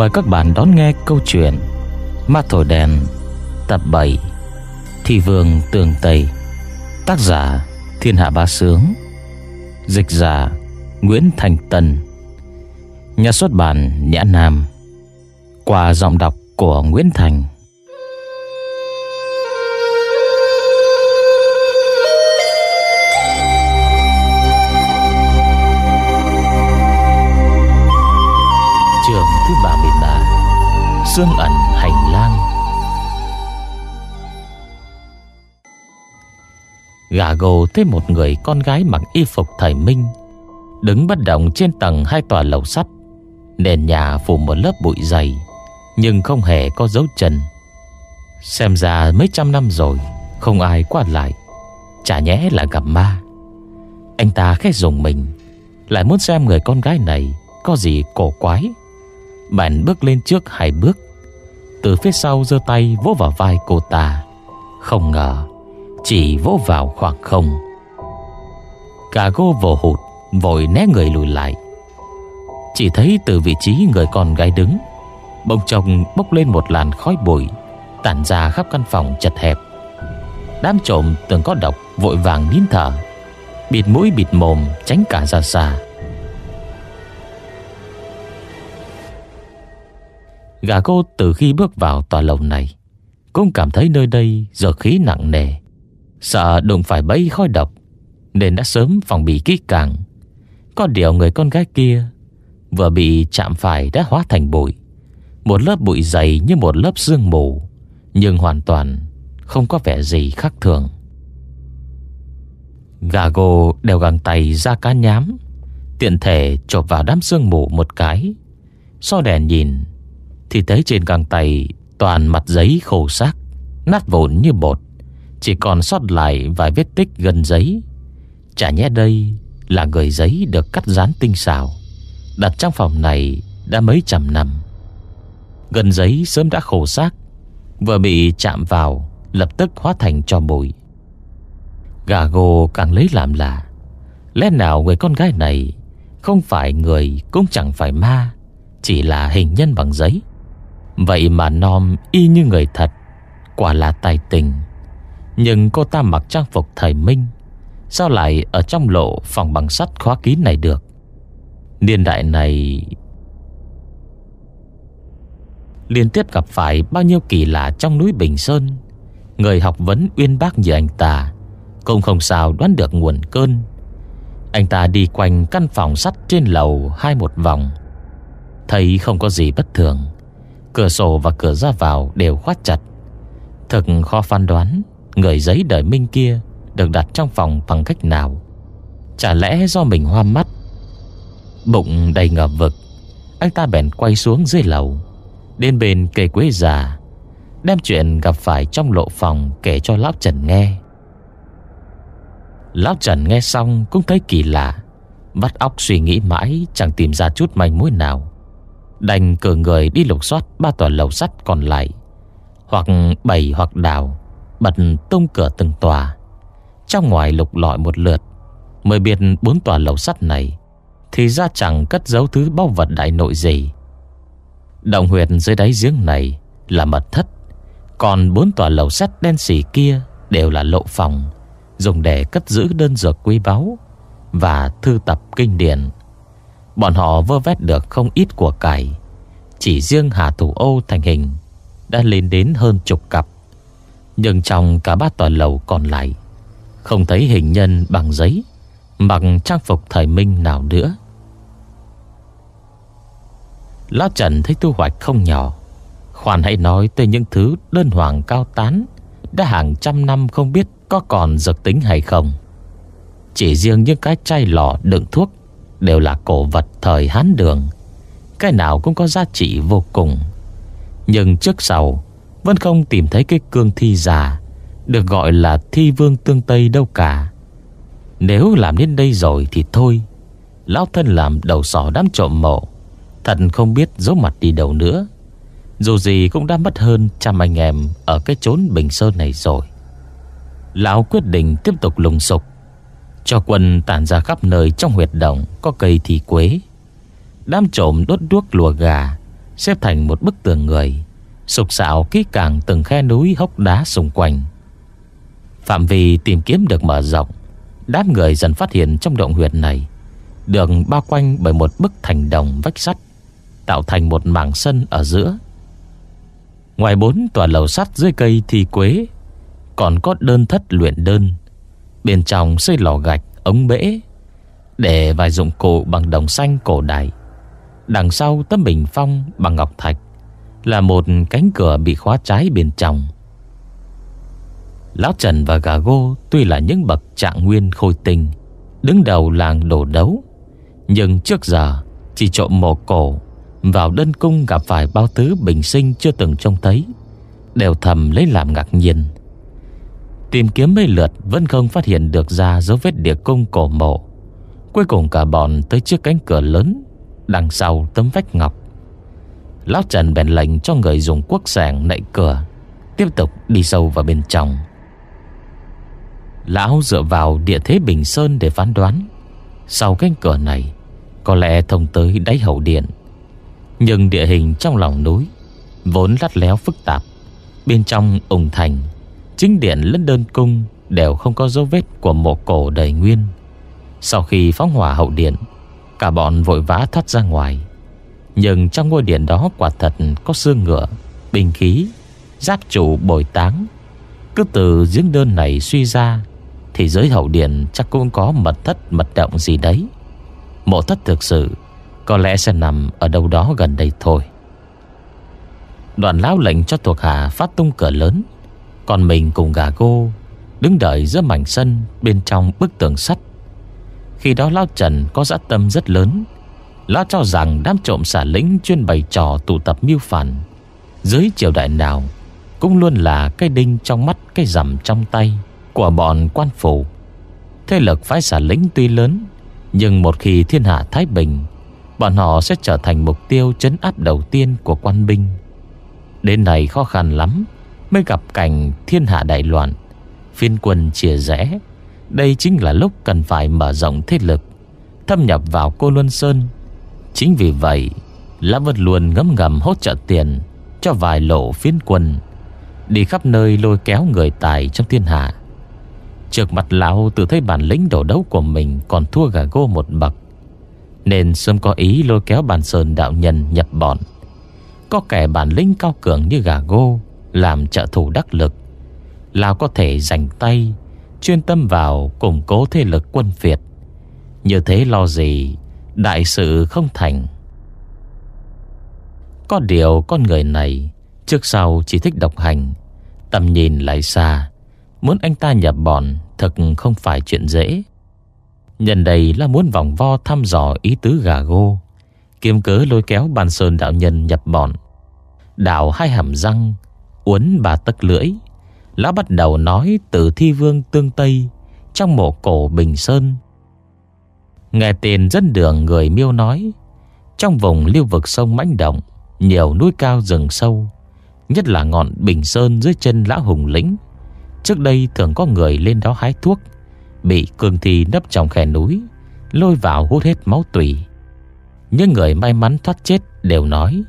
Mời các bạn đón nghe câu chuyện Ma Thổi Đèn, Tập 7 Thị Vương Tường Tây. Tác giả, Thiên Hạ Ba Sướng. Dịch giả, Nguyễn Thành Tân Nhà xuất bản, Nhã Nam. Qua giọng đọc của Nguyễn Thành. Sương ẩn hành lang. Gà gồ thấy một người con gái mặc y phục thời minh Đứng bất động trên tầng hai tòa lầu sắt, Nền nhà phủ một lớp bụi dày, Nhưng không hề có dấu chân. Xem ra mấy trăm năm rồi, Không ai qua lại, Chả nhẽ là gặp ma. Anh ta khét dùng mình, Lại muốn xem người con gái này Có gì cổ quái. Bạn bước lên trước hai bước. Từ phía sau giơ tay vỗ vào vai cô ta. Không ngờ, Chỉ vỗ vào khoảng không. Cả cô vồ hụt, Vội né người lùi lại. Chỉ thấy từ vị trí người con gái đứng, Bông chồng bốc lên một làn khói bụi, Tản ra khắp căn phòng chật hẹp. Đám trộm từng có độc, Vội vàng nín thở. Bịt mũi bịt mồm, tránh cả ra xa. Gà cô từ khi bước vào tòa lầu này Cũng cảm thấy nơi đây giờ khí nặng nề, Sợ đụng phải bẫy khói độc, Nên đã sớm phòng bị kỹ càng. Có điều người con gái kia Vừa bị chạm phải đã hóa thành bụi, Một lớp bụi dày như một lớp sương mù, Nhưng hoàn toàn Không có vẻ gì khác thường. Gà gồ đều găng tay ra cá nhám, Tiện thể chộp vào đám sương mù một cái, So đèn nhìn thì thấy trên găng tay Toàn mặt giấy khô xác, Nát vụn như bột. Chỉ còn sót lại vài vết tích gần giấy. Chả nhẽ đây Là người giấy được cắt dán tinh xảo. Đặt trong phòng này Đã mấy trăm năm. Gần giấy sớm đã khổ xác, Vừa bị chạm vào, Lập tức hóa thành cho bụi. Gà gồ càng lấy làm lạ. Lẽ nào người con gái này Không phải người cũng chẳng phải ma, Chỉ là hình nhân bằng giấy? Vậy mà nom y như người thật, Quả là tài tình. Nhưng cô ta mặc trang phục thời Minh, Sao lại ở trong lộ phòng bằng sắt khóa kín này được? Niên đại này, Liên tiếp gặp phải bao nhiêu kỳ lạ trong núi Bình Sơn. Người học vấn uyên bác như anh ta, Cũng không sao đoán được nguồn cơn. Anh ta đi quanh căn phòng sắt trên lầu hai một vòng, Thấy không có gì bất thường. Cửa sổ và cửa ra vào đều khóa chặt. Thật khó phán đoán, Người giấy đời minh kia Được đặt trong phòng bằng cách nào? Chả lẽ do mình hoa mắt? Bụng đầy ngờ vực, Anh ta bèn quay xuống dưới lầu, Đến bên cây quế già, Đem chuyện gặp phải trong lộ phòng Kể cho Lão Trần nghe. Lão Trần nghe xong Cũng thấy kỳ lạ Vắt óc suy nghĩ mãi, Chẳng tìm ra chút manh mối nào. Đành cử người đi lục soát Ba tòa lầu sắt còn lại, Hoặc bầy hoặc đào, Bật tung cửa từng tòa. Trong ngoài lục lọi một lượt, Mới biết bốn tòa lầu sắt này Thì ra chẳng cất giấu thứ bao vật đại nội gì. Động huyệt dưới đáy giếng này Là mật thất, Còn bốn tòa lầu sắt đen xỉ kia Đều là lộ phòng, Dùng để cất giữ đơn dược quý báu Và thư tập kinh điển. Bọn họ vơ vét được không ít của cải. Chỉ riêng Hà Thủ Ô thành hình Đã lên đến hơn chục cặp. Nhưng trong cả ba tòa lầu còn lại, Không thấy hình nhân bằng giấy Mặc trang phục thời minh nào nữa. Lão Trần thấy thu hoạch không nhỏ. Khoan hãy nói tới những thứ đơn hoàng cao tán Đã hàng trăm năm không biết có còn dược tính hay không. Chỉ riêng những cái chai lọ đựng thuốc Đều là cổ vật thời Hán Đường. Cái nào cũng có giá trị vô cùng. Nhưng trước sau, Vẫn không tìm thấy cái cương thi già, Được gọi là thi vương tương Tây đâu cả. Nếu làm đến đây rồi thì thôi. Lão thân làm đầu sỏ đám trộm mộ, Thật không biết giấu mặt đi đâu nữa. Dù gì cũng đã mất hơn trăm anh em Ở cái chốn Bình Sơn này rồi. Lão quyết định tiếp tục lùng sục. Cho quân tản ra khắp nơi Trong huyệt động có cây thì quế. Đám trộm đốt đuốc lùa gà, Xếp thành một bức tường người, Sục xạo kỹ càng từng khe núi hốc đá xung quanh. Phạm vi tìm kiếm được mở rộng, Đám người dần phát hiện trong động huyệt này, được bao quanh bởi một bức thành đồng vách sắt, Tạo thành một mảng sân ở giữa. Ngoài bốn tòa lầu sắt dưới cây thì quế, Còn có đơn thất luyện đơn Bên trong xây lò gạch ống bể, Để vài dụng cụ bằng đồng xanh cổ đại. Đằng sau tấm bình phong bằng ngọc thạch Là một cánh cửa bị khóa trái bên trong. Lão Trần và Gà Gô Tuy là những bậc trạng nguyên khôi tình Đứng đầu làng đổ đấu, Nhưng trước giờ Chỉ trộm mộ cổ, vào đơn cung gặp phải bao thứ bình sinh chưa từng trông thấy, Đều thầm lấy làm ngạc nhiên. Tìm kiếm mấy lượt Vẫn không phát hiện được ra dấu vết địa cung cổ mộ. Cuối cùng cả bọn tới trước cánh cửa lớn, Đằng sau tấm vách ngọc. Lão Trần bèn lệnh cho người dùng quốc sàng nạy cửa, Tiếp tục đi sâu vào bên trong. Lão dựa vào địa thế Bình Sơn để phán đoán. Sau cánh cửa này, Có lẽ thông tới đáy hậu điện. Nhưng địa hình trong lòng núi Vốn lắt léo phức tạp, Bên trong ủng thành Chính điện lẫn đơn cung Đều không có dấu vết của mộ cổ đầy nguyên. Sau khi phóng hỏa hậu điện Cả bọn vội vã thoát ra ngoài. Nhưng trong ngôi điện đó quả thật Có xương ngựa, bình khí Giáp trụ bồi táng. Cứ từ giếng đơn này suy ra Thì giới hậu điện chắc cũng có mật thất mật động gì đấy. Mộ thất thực sự có lẽ sẽ nằm ở đâu đó gần đây thôi. Đoàn lão lệnh cho thuộc hạ phát tung cửa lớn. Còn mình cùng gà cô Đứng đợi giữa mảnh sân Bên trong bức tường sắt. Khi đó lão Trần có dã tâm rất lớn Lão cho rằng đám trộm xả lĩnh Chuyên bày trò tụ tập mưu phản. Dưới triều đại nào Cũng luôn là cái đinh trong mắt, Cái rằm trong tay Của bọn quan phủ. Thế lực phái xả lĩnh tuy lớn, Nhưng một khi thiên hạ Thái Bình, Bọn họ sẽ trở thành mục tiêu chấn áp đầu tiên của quan binh. Đến này khó khăn lắm Mới gặp cảnh thiên hạ đại loạn. Phiên quân chia rẽ. Đây chính là lúc cần phải mở rộng thế lực, Thâm nhập vào cô Luân Sơn. Chính vì vậy, Lã Vân luôn ngấm ngầm hỗ trợ tiền Cho vài lộ phiên quân, Đi khắp nơi lôi kéo người tài trong thiên hạ. Trước mặt lão tự thấy bản lĩnh đổ đấu của mình Còn thua gà gô một bậc, Nên sớm có ý lôi kéo bàn sơn đạo nhân nhập bọn. Có kẻ bản lĩnh cao cường như gà gô làm trợ thủ đắc lực Lào có thể dành tay, Chuyên tâm vào củng cố thế lực quân Việt. Như thế lo gì, Đại sự không thành. Có điều con người này, Trước sau chỉ thích độc hành, Tầm nhìn lại xa, Muốn anh ta nhập bọn Thật không phải chuyện dễ. Nhân đây là muốn vòng vo thăm dò ý tứ gà gô, Kiếm cớ lôi kéo bàn sơn đạo nhân nhập bọn. Đào hai hàm răng Uốn bà tấc lưỡi. Lão bắt đầu nói từ thi vương tương Tây Trong mộ cổ Bình Sơn. Nghe tên dân đường người miêu nói, Trong vùng lưu vực sông mãnh động, Nhiều núi cao rừng sâu, Nhất là ngọn Bình Sơn dưới chân lão hùng lĩnh. Trước đây thường có người lên đó hái thuốc, Bị cương thi nấp trong khe núi, Lôi vào hút hết máu tủy. Những người may mắn thoát chết đều nói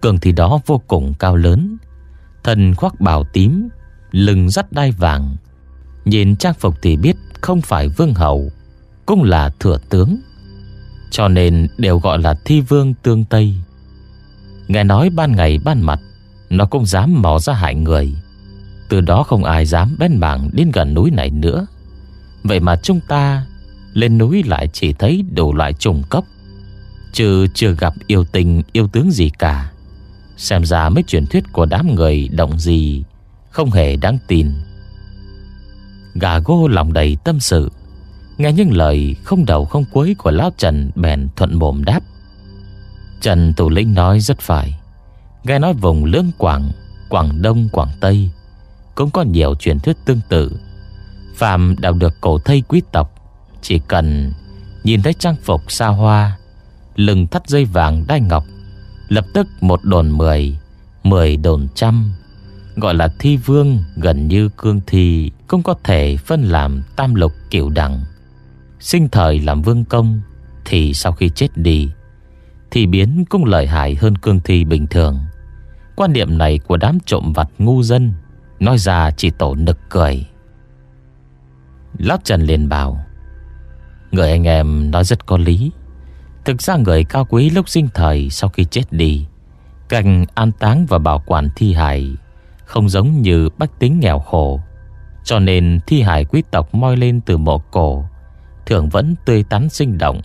Cường thi đó vô cùng cao lớn Thân khoác bào tím, Lưng dắt đai vàng. Nhìn trang phục thì biết không phải vương hậu Cũng là thừa tướng. Cho nên đều gọi là thi vương tương Tây. Nghe nói ban ngày ban mặt, Nó cũng dám mò ra hại người. Từ đó không ai dám bên bảng đến gần núi này nữa. Vậy mà chúng ta Lên núi lại chỉ thấy đủ loại trùng cấp. Chứ chưa gặp yêu tình, yêu tướng gì cả. Xem ra mấy truyền thuyết của đám người động gì Không hề đáng tin. Gà gô lòng đầy tâm sự Nghe những lời không đầu không cuối của Lão Trần bèn thuận mồm đáp. Trần Tù Linh nói rất phải Nghe nói vùng lưỡng Quảng Quảng Đông, Quảng Tây cũng có nhiều truyền thuyết tương tự. Phạm đọc được cổ thây quý tộc Chỉ cần nhìn thấy trang phục xa hoa Lưng thắt dây vàng đai ngọc Lập tức một đồn mười Mười đồn trăm, Gọi là thi vương gần như cương thi, Cũng có thể phân làm tam lục kiểu đẳng Sinh thời làm vương công, Thì sau khi chết đi, Thì biến cũng lợi hại hơn cương thi bình thường. Quan niệm này của đám trộm vặt ngu dân, Nói ra chỉ tổ nực cười. Lão Trần liền bảo, Người anh em nói rất có lý. Thực ra người cao quý lúc sinh thời Sau khi chết đi Cành an táng và bảo quản thi hài Không giống như bách tính nghèo khổ. Cho nên thi hài quý tộc moi lên từ mộ cổ Thường vẫn tươi tắn sinh động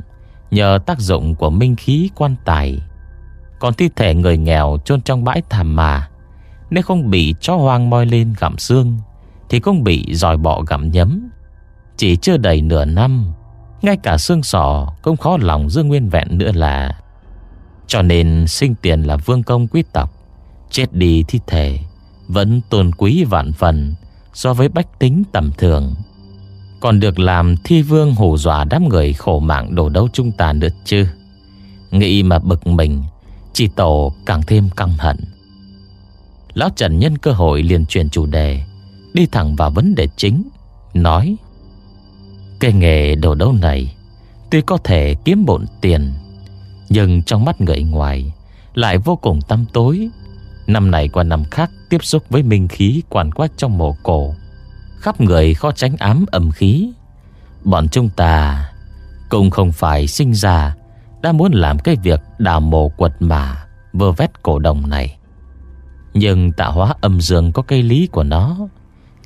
Nhờ tác dụng của minh khí quan tài. Còn thi thể người nghèo chôn trong bãi thảm mà, nếu không bị chó hoang moi lên gặm xương Thì cũng bị dòi bọ gặm nhấm. Chỉ chưa đầy nửa năm ngay cả xương sọ Cũng khó lòng giữ nguyên vẹn nữa là. Cho nên sinh tiền là vương công quý tộc, Chết đi thi thể Vẫn tôn quý vạn phần So với bách tính tầm thường. Còn được làm thi vương hù dọa đám người khổ mạng đổ đấu chúng ta nữa chứ? Nghĩ mà bực mình Chỉ tổ càng thêm căng hận. Lão Trần nhân cơ hội liền chuyển chủ đề, Đi thẳng vào vấn đề chính, Nói cái nghề đồ đấu này Tuy có thể kiếm bộn tiền, Nhưng trong mắt người ngoài Lại vô cùng tăm tối. Năm này qua năm khác Tiếp xúc với minh khí quản quát trong mộ cổ. Khắp người khó tránh ám âm khí. Bọn chúng ta Cũng không phải sinh ra Đã muốn làm cái việc đào mộ quật mà Vơ vét cổ đồng này. Nhưng tạo hóa âm dương có cây lý của nó.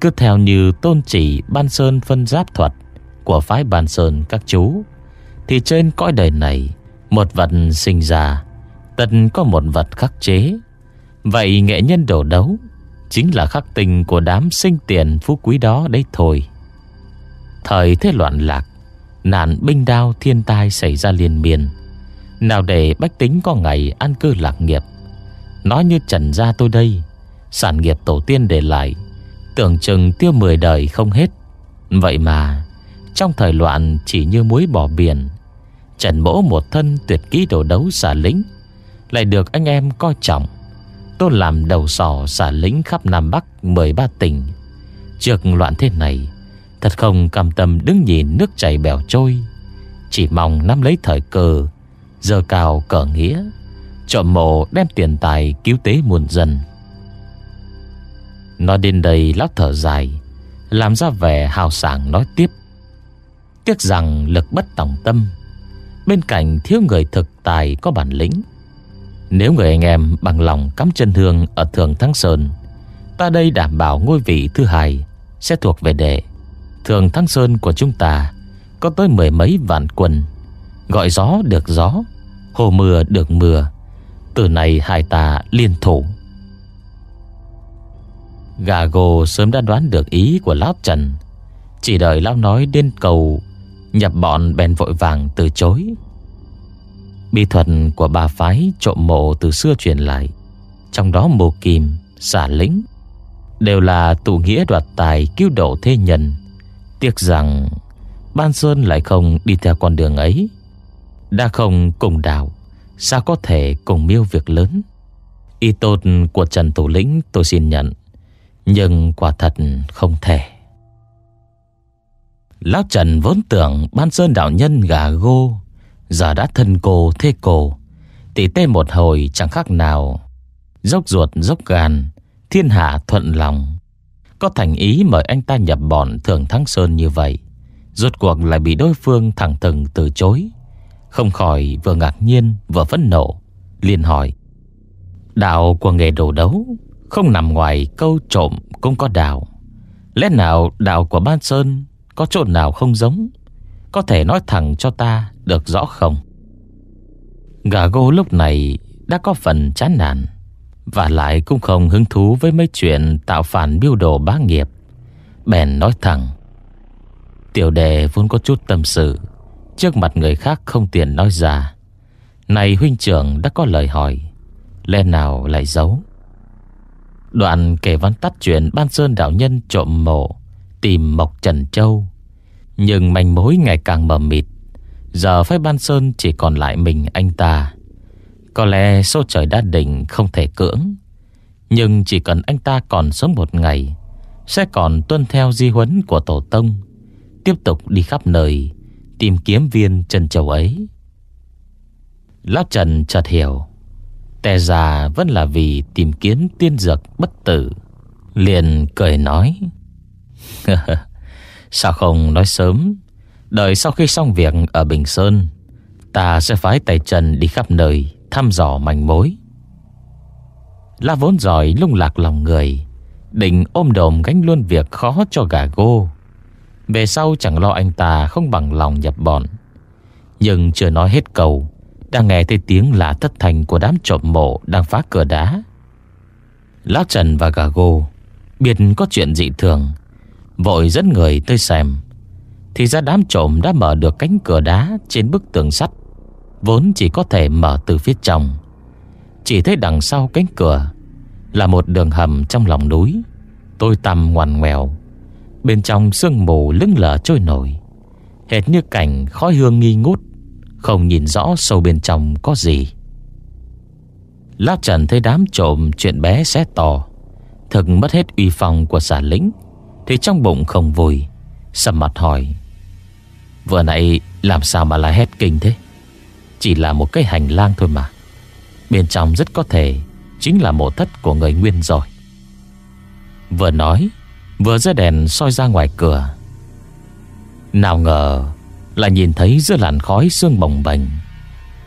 Cứ theo như tôn chỉ ban sơn phân giáp thuật của phái bàn sơn các chú. Thì trên cõi đời này, Một vật sinh ra Tần có một vật khắc chế. Vậy nghệ nhân đổ đấu Chính là khắc tinh của đám sinh tiền phú quý đó đấy thôi. Thời thế loạn lạc, Nạn binh đao thiên tai xảy ra liên miên. Nào để bách tính có ngày an cư lạc nghiệp. Nói như trần gia tôi đây, Sản nghiệp tổ tiên để lại, Tưởng chừng tiêu mười đời không hết. Vậy mà trong thời loạn chỉ như muối bỏ biển, Trần mỗ một thân tuyệt kỹ đồ đấu xả lính Lại được anh em coi trọng. Tôi làm đầu sò xả lính khắp Nam Bắc 13 tỉnh. Trước loạn thế này, Thật không cam tâm đứng nhìn nước chảy bèo trôi. Chỉ mong nắm lấy thời cơ, Giờ cao cờ nghĩa, Trộm mộ đem tiền tài cứu tế muôn dân. Nói đến đây lóc thở dài, Làm ra vẻ hào sảng nói tiếp. Tiếc rằng lực bất tòng tâm. Bên cạnh thiếu người thực tài có bản lĩnh. Nếu người anh em bằng lòng cắm chân hương Ở Thường Thắng Sơn, Ta đây đảm bảo ngôi vị thứ hai Sẽ thuộc về đệ. Thường Thắng Sơn của chúng ta Có tới mười mấy vạn quân. Gọi gió được gió, Hồ mưa được mưa. Từ này hai ta liên thủ. Gà gồ sớm đã đoán được ý của Lão Trần. Chỉ đợi Lão nói đến cầu Nhập bọn bèn vội vàng từ chối. Bi thuật của bà phái trộm mộ từ xưa truyền lại Trong đó mồ kim, xả lĩnh Đều là tụ nghĩa đoạt tài cứu độ thế nhân. Tiếc rằng Ban Sơn lại không đi theo con đường ấy. Đã không cùng đạo Sao có thể cùng miêu việc lớn? Y tôn của Trần Thủ Lĩnh tôi xin nhận Nhưng quả thật không thể. Lão Trần vốn tưởng Ban Sơn đạo nhân gà gô, Giờ đã thân cô thế cổ. Tỷ tê một hồi chẳng khác nào, Dốc ruột dốc gan, Thiên hạ thuận lòng. Có thành ý mời anh ta nhập bọn Thường Thắng Sơn như vậy, Rốt cuộc lại bị đối phương thẳng thừng từ chối. Không khỏi vừa ngạc nhiên Vừa phẫn nộ, liền hỏi, Đạo của nghề đồ đấu Không nằm ngoài câu trộm cũng có đạo. Lẽ nào đạo của Ban Sơn có chỗ nào không giống, Có thể nói thẳng cho ta được rõ không? Gà gô lúc này Đã có phần chán nản Và lại cũng không hứng thú Với mấy chuyện tạo phản biêu đồ bá nghiệp. Bèn nói thẳng, Tiểu đề vốn có chút tâm sự, Trước mặt người khác không tiện nói ra. Này huynh trưởng đã có lời hỏi, Lẽ nào lại giấu? Đoạn kể văn tắt chuyện Ban Sơn đạo nhân trộm mộ Tìm Mộc Trần Châu. Nhưng manh mối ngày càng mờ mịt. Giờ phái Ban Sơn chỉ còn lại mình, anh ta. Có lẽ số trời đã định không thể cưỡng. Nhưng chỉ cần anh ta còn sống một ngày, Sẽ còn tuân theo di huấn của Tổ Tông, Tiếp tục đi khắp nơi, Tìm kiếm viên Trần Châu ấy. Lão Trần chợt hiểu, Tè già vẫn là vì tìm kiếm tiên dược bất tử, Liền cười nói [LAUGHS] Sao không nói sớm? Đợi sau khi xong việc ở Bình Sơn, Ta sẽ phái tay trần đi khắp nơi Thăm dò manh mối. La vốn giỏi lung lạc lòng người, Định ôm đồm gánh luôn việc khó cho gà gô. Về sau chẳng lo anh ta không bằng lòng nhập bọn. Nhưng chưa nói hết cầu Đang nghe thấy tiếng là thất thành của đám trộm mộ Đang phá cửa đá. Lão Trần và gà gô Biết có chuyện dị thường Vội dẫn người tới xem. Thì ra đám trộm đã mở được cánh cửa đá Trên bức tường sắt, Vốn chỉ có thể mở từ phía trong. Chỉ thấy đằng sau cánh cửa Là một đường hầm trong lòng núi. Tôi tăm ngoằn ngoèo, Bên trong sương mù lưng lở trôi nổi. Hệt như cảnh khói hương nghi ngút, Không nhìn rõ sâu bên trong có gì. Lão Trần thấy đám trộm chuyện bé xé to, Thực mất hết uy phong của xả lính thì trong bụng không vui, Sầm mặt hỏi, Vừa nãy làm sao mà lại hét kinh thế? Chỉ là một cái hành lang thôi mà. Bên trong rất có thể Chính là mộ thất của người nguyên rồi. Vừa nói, Vừa ra đèn soi ra ngoài cửa. Nào ngờ Là nhìn thấy giữa làn khói sương bồng bềnh,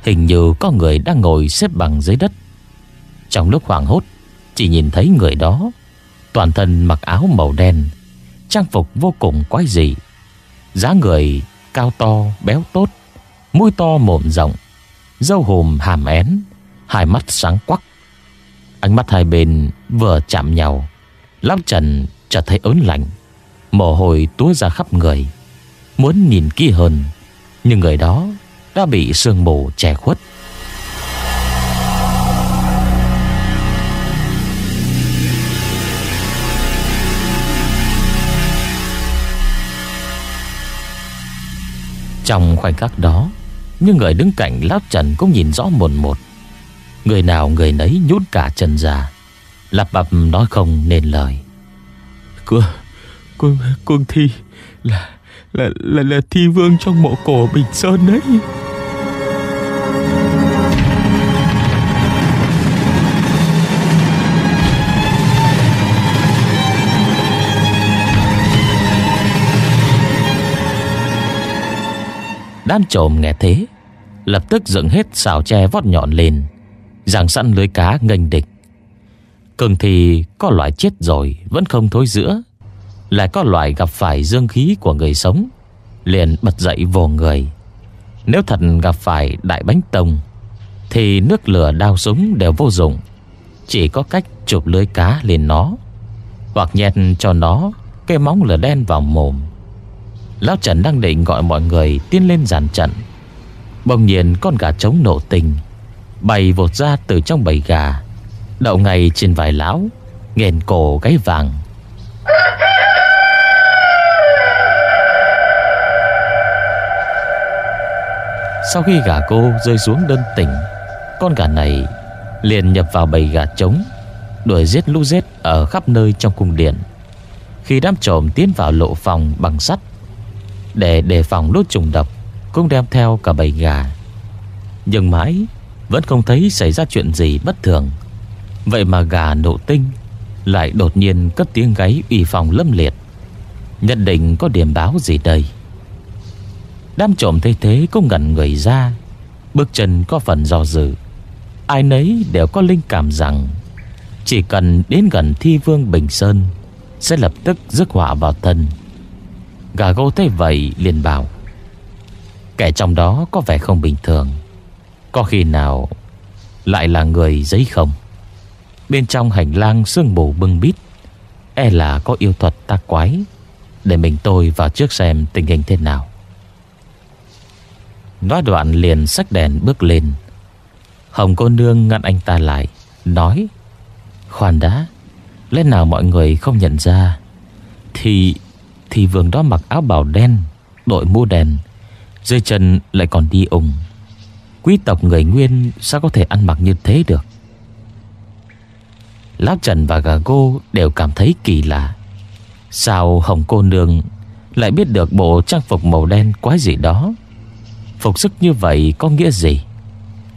Hình như có người đang ngồi xếp bằng dưới đất. Trong lúc hoảng hốt, Chỉ nhìn thấy người đó, Toàn thân mặc áo màu đen Trang phục vô cùng quái dị. Giá người cao to, béo tốt, mũi to mồm rộng, dâu hùm hàm én, hai mắt sáng quắc. Ánh mắt hai bên vừa chạm nhau Lão Trần chợt thấy ớn lạnh Mồ hôi túa ra khắp người. Muốn nhìn kỹ hơn Nhưng người đó đã bị sương mù che khuất. Trong khoảnh khắc đó Những người đứng cạnh Lão Trần cũng nhìn rõ một một. Người nào người nấy nhút cả chân ra. Lặp bập nói không nên lời. Cô Cô Cô Thi Là Là là, là thi vương trong mộ cổ Bình Sơn đấy. Đám trộm nghe thế, Lập tức dựng hết xào tre vót nhọn lên, Giảng sẵn lưới cá nghênh địch. Cường thì có loại chết rồi, Vẫn không thối giữa. Lại có loại gặp phải dương khí của người sống, Liền bật dậy vồ người. Nếu thật gặp phải đại bánh tông, Thì nước lửa đao súng đều vô dụng. Chỉ có cách chụp lưới cá lên nó, Hoặc nhét cho nó Cái móng lửa đen vào mồm. Lão Trần đang định gọi mọi người tiến lên dàn trận. Bỗng nhiên con gà trống nổ tình Bày vột ra từ trong bầy gà. Đậu ngay trên vài lão Nghền cổ gáy vàng. Sau khi gà cô rơi xuống đơn tỉnh, Con gà này liền nhập vào bầy gà trống, Đuổi giết lũ giết ở khắp nơi trong cung điện. Khi đám trộm tiến vào lộ phòng bằng sắt để đề phòng lốt trùng độc, Cũng đem theo cả bầy gà. Nhưng mãi, Vẫn không thấy xảy ra chuyện gì bất thường. Vậy mà gà nộ tinh Lại đột nhiên cất tiếng gáy ủy phòng lâm liệt. Nhất định có điểm báo gì đây. Đám trộm thấy thế cũng ngẩn người ra, Bước chân có phần do dự. Ai nấy đều có linh cảm rằng, Chỉ cần đến gần thi vương Bình Sơn, Sẽ lập tức rước họa vào thân. Gà gô thấy vậy liền bảo, Kẻ trong đó có vẻ không bình thường. Có khi nào Lại là người giấy không? Bên trong hành lang sương mù bưng bít E là có yêu thuật ta quái. Để mình tôi vào trước xem tình hình thế nào. Nói đoạn liền sách đèn bước lên. Hồng cô nương ngăn anh ta lại, Nói, Khoan đã, Lẽ nào mọi người không nhận ra Thì thì vườn đó mặc áo bào đen, Đội mũ đèn, Dưới chân lại còn đi ủng Quý tộc người Nguyên Sao có thể ăn mặc như thế được? Láp Trần và gà gô đều cảm thấy kỳ lạ. Sao Hồng cô nương Lại biết được bộ trang phục màu đen quái gì đó? Phục sức như vậy có nghĩa gì?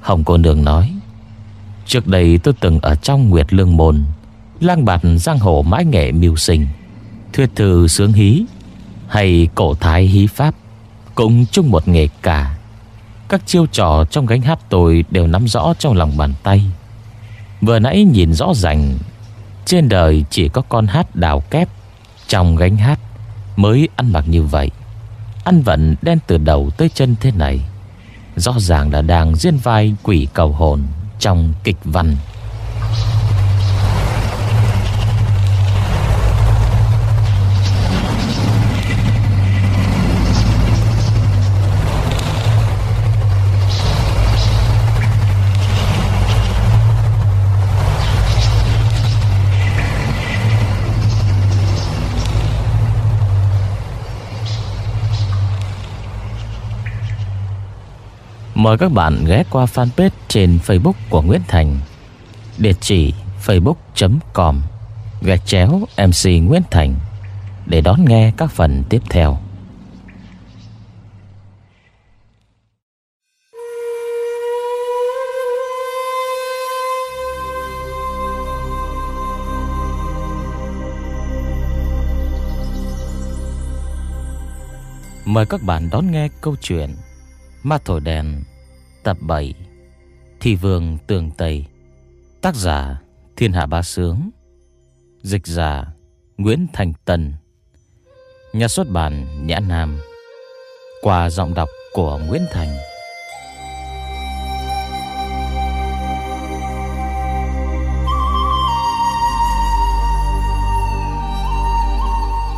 Hồng cô nương nói, Trước đây tôi từng ở trong Nguyệt Lương Môn, Lang bạt giang hồ mãi nghệ mưu sinh. Thuyết thư sướng hí Hay cổ thái hí pháp Cũng chung một nghề cả. Các chiêu trò trong gánh hát tôi Đều nắm rõ trong lòng bàn tay. Vừa nãy nhìn rõ ràng Trên đời chỉ có con hát đào kép Trong gánh hát Mới ăn mặc như vậy. Ăn vận đen từ đầu tới chân thế này, Rõ ràng là đang diễn vai quỷ cầu hồn Trong kịch văn. Mời các bạn ghé qua fanpage trên Facebook của Nguyễn Thành. Địa chỉ facebook.com Gạch chéo MC Nguyễn Thành Để đón nghe các phần tiếp theo. Mời các bạn đón nghe câu chuyện Ma Thổi Đèn, Tập 7 Thị Vương Tường Tây, Tác giả Thiên Hạ Ba Sướng, Dịch giả Nguyễn Thành Tần Nhà xuất bản Nhã Nam, Qua giọng đọc của Nguyễn Thành.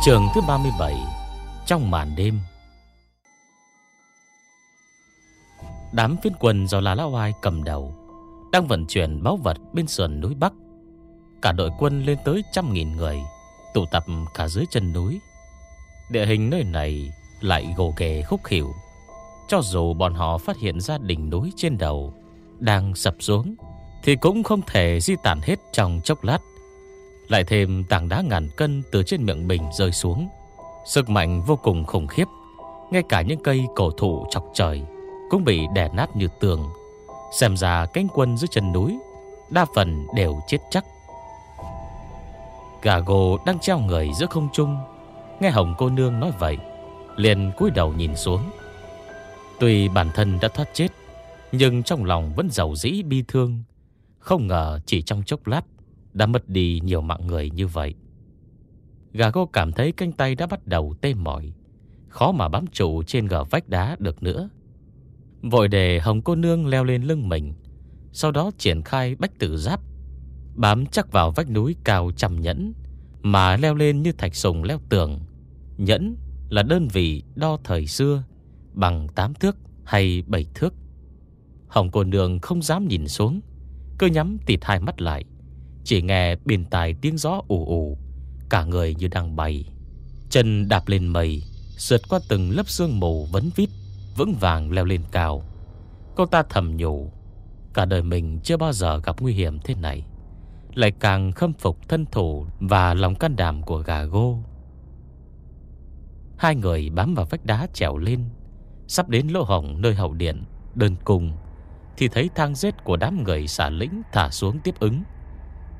Trường thứ 37 Trong màn đêm. Đám phiên quân do là Lão Ai cầm đầu, Đang vận chuyển báu vật bên sườn núi Bắc. Cả đội quân lên tới trăm nghìn người, Tụ tập cả dưới chân núi. Địa hình nơi này lại gồ ghề khúc khỉu Cho dù bọn họ phát hiện ra đỉnh núi trên đầu Đang sập xuống, Thì cũng không thể di tản hết trong chốc lát. Lại thêm tảng đá ngàn cân từ trên miệng bình rơi xuống, Sức mạnh vô cùng khủng khiếp, Ngay cả những cây cổ thụ chọc trời. Cũng bị đè nát như tường. Xem ra cánh quân dưới chân núi Đa phần đều chết chắc. Gà gồ đang treo người giữa không trung. Nghe Hồng cô nương nói vậy, Liền cúi đầu nhìn xuống. Tuy bản thân đã thoát chết, Nhưng trong lòng vẫn giàu dĩ bi thương. Không ngờ chỉ trong chốc lát Đã mất đi nhiều mạng người như vậy. Gà cô cảm thấy cánh tay đã bắt đầu tê mỏi. Khó mà bám trụ trên gờ vách đá được nữa. Vội để Hồng cô nương leo lên lưng mình. Sau đó triển khai bách tử giáp, Bám chắc vào vách núi cao chầm nhẫn, Mà leo lên như thạch sùng leo tường. Nhẫn là đơn vị đo thời xưa, Bằng 8 thước hay 7 thước. Hồng cô nương không dám nhìn xuống, Cứ nhắm tịt hai mắt lại, Chỉ nghe bên tai tiếng gió ù ù, Cả người như đang bay. Chân đạp lên mây Sượt qua từng lớp sương mù vấn vít. Vững vàng leo lên cao. Cô ta thầm nhủ, Cả đời mình chưa bao giờ gặp nguy hiểm thế này. Lại càng khâm phục thân thủ Và lòng can đảm của gà gô. Hai người bám vào vách đá trèo lên. Sắp đến lỗ hổng nơi hậu điện, Đơn cùng, Thì thấy thang rết của đám người xả lĩnh Thả xuống tiếp ứng.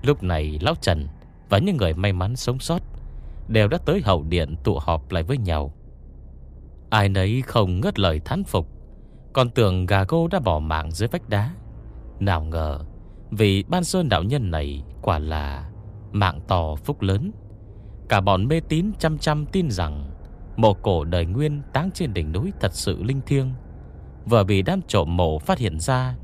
Lúc này, Lão Trần Và những người may mắn sống sót Đều đã tới hậu điện tụ họp lại với nhau. Ai nấy không ngớt lời thán phục. Còn tưởng gà gô đã bỏ mạng dưới vách đá. Nào ngờ Vì ban sơn đạo nhân này Quả là mạng to phúc lớn. Cả bọn mê tín chăm chăm tin rằng Mộ cổ đời nguyên táng trên đỉnh núi thật sự linh thiêng. Vừa bị đám trộm mộ phát hiện ra,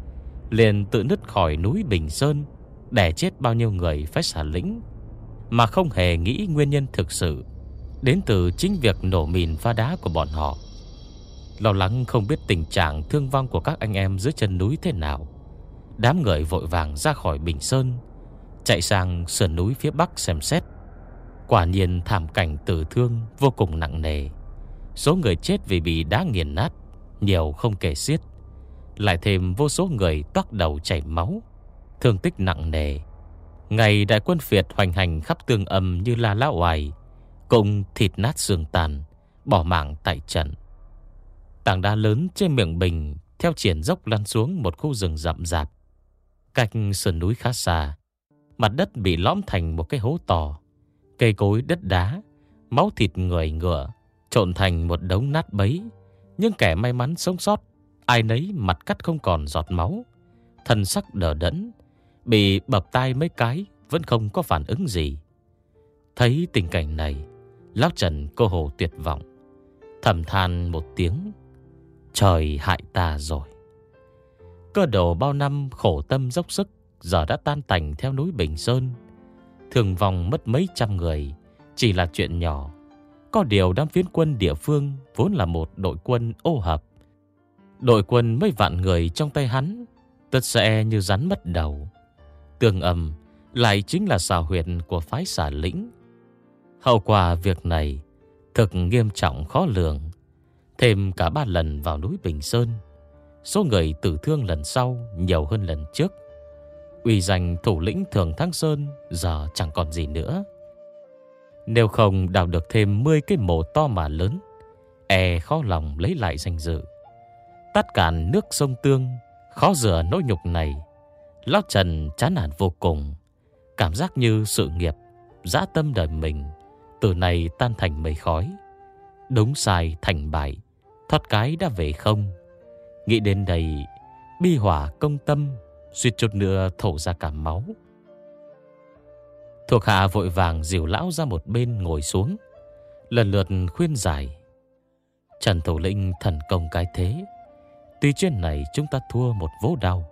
Liền tự nứt khỏi núi Bình Sơn Để chết bao nhiêu người phải xả lĩnh, Mà không hề nghĩ nguyên nhân thực sự. Đến từ chính việc nổ mìn pha đá của bọn họ. Lo lắng không biết tình trạng thương vong của các anh em dưới chân núi thế nào, Đám người vội vàng ra khỏi Bình Sơn, Chạy sang sườn núi phía Bắc xem xét. Quả nhiên thảm cảnh tử thương vô cùng nặng nề, Số người chết vì bị đá nghiền nát, Nhiều không kể xiết, Lại thêm vô số người toát đầu chảy máu, Thương tích nặng nề. Ngày đại quân Việt hoành hành khắp tương âm như la lá oài Cùng thịt nát xương tàn, Bỏ mạng tại trận. Tảng đá lớn trên miệng bình Theo triển dốc lăn xuống một khu rừng rậm rạp. Cách sườn núi khá xa, Mặt đất bị lõm thành một cái hố to. Cây cối, đất đá, Máu thịt người ngựa, Trộn thành một đống nát bấy. Nhưng kẻ may mắn sống sót, Ai nấy mặt cắt không còn giọt máu. Thân sắc đờ đẫn, Bị bập tai mấy cái Vẫn không có phản ứng gì. Thấy tình cảnh này Lão Trần cô hồ tuyệt vọng. Thầm than một tiếng, Trời hại ta rồi. Cơ đồ bao năm khổ tâm dốc sức, Giờ đã tan tành theo núi Bình Sơn. Thường vòng mất mấy trăm người, Chỉ là chuyện nhỏ. Có điều đám phiến quân địa phương Vốn là một đội quân ô hợp. Đội quân mấy vạn người trong tay hắn, Tất sẽ như rắn mất đầu. Tương âm Lại chính là xào huyệt của phái xà lĩnh. Hậu quả việc này cực nghiêm trọng khó lường. Thêm cả ba lần vào núi Bình Sơn, Số người tử thương lần sau Nhiều hơn lần trước. Uy danh thủ lĩnh Thường Thăng Sơn Giờ chẳng còn gì nữa. Nếu không đào được thêm 10 cái mộ to mà lớn E khó lòng lấy lại danh dự. Tắt cạn nước sông Tương, Khó rửa nỗi nhục này, Lão Trần chán nản vô cùng. Cảm giác như sự nghiệp, dã tâm đời mình từ này tan thành mây khói đống sai thành bại Thoát cái đã về không Nghĩ đến đây Bi hỏa công tâm suýt chút nữa thổ ra cả máu. Thuộc hạ vội vàng dìu lão ra một bên ngồi xuống, lần lượt khuyên giải. Trần Thủ Lĩnh thần công cái thế, tuy trên này chúng ta thua một vố đau,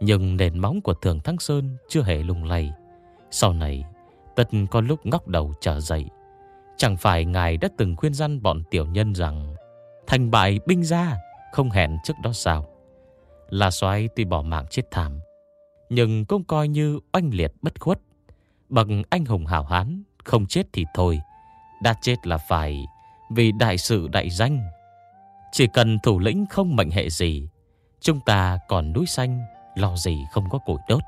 nhưng nền móng của Thường Thăng Sơn chưa hề lung lay. Sau này, tất có lúc ngóc đầu trở dậy, Chẳng phải ngài đã từng khuyên răn bọn tiểu nhân rằng Thành bại binh ra Không hẹn trước đó sao? Là xoáy tuy bỏ mạng chết thảm Nhưng cũng coi như oanh liệt bất khuất. Bằng anh hùng hảo hán Không chết thì thôi Đã chết là phải Vì đại sự đại danh. Chỉ cần thủ lĩnh không mệnh hệ gì Chúng ta còn núi xanh Lo gì không có củi đốt.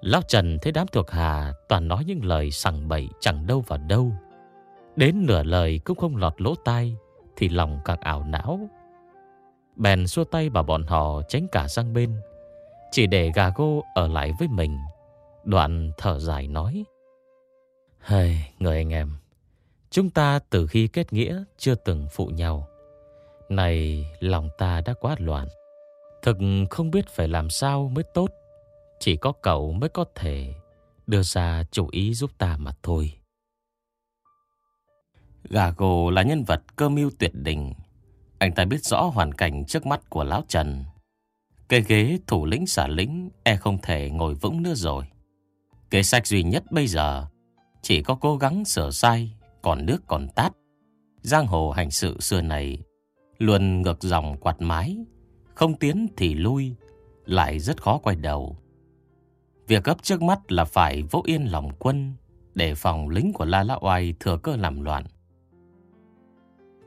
Lão Trần thấy đám thuộc hạ Toàn nói những lời sằng bậy chẳng đâu vào đâu. Đến nửa lời cũng không lọt lỗ tai Thì lòng càng ảo não. Bèn xua tay bảo bọn họ tránh cả sang bên. Chỉ để gà gô ở lại với mình. Đoạn thở dài nói Hây, người anh em Chúng ta từ khi kết nghĩa chưa từng phụ nhau. Này lòng ta đã quá loạn. Thực không biết phải làm sao mới tốt. Chỉ có cậu mới có thể đưa ra chủ ý giúp ta mà thôi. Gà gồ là nhân vật cơ mưu tuyệt đỉnh. Anh ta biết rõ hoàn cảnh trước mắt của Lão Trần. Cây ghế thủ lĩnh xả lính E không thể ngồi vững nữa rồi. Kế sách duy nhất bây giờ, Chỉ có cố gắng sửa sai, Còn nước còn tát. Giang hồ hành sự xưa này Luôn ngược dòng quạt mái, Không tiến thì lui, Lại rất khó quay đầu. Việc gấp trước mắt là phải vỗ yên lòng quân Để phòng lính của La La Oai thừa cơ làm loạn.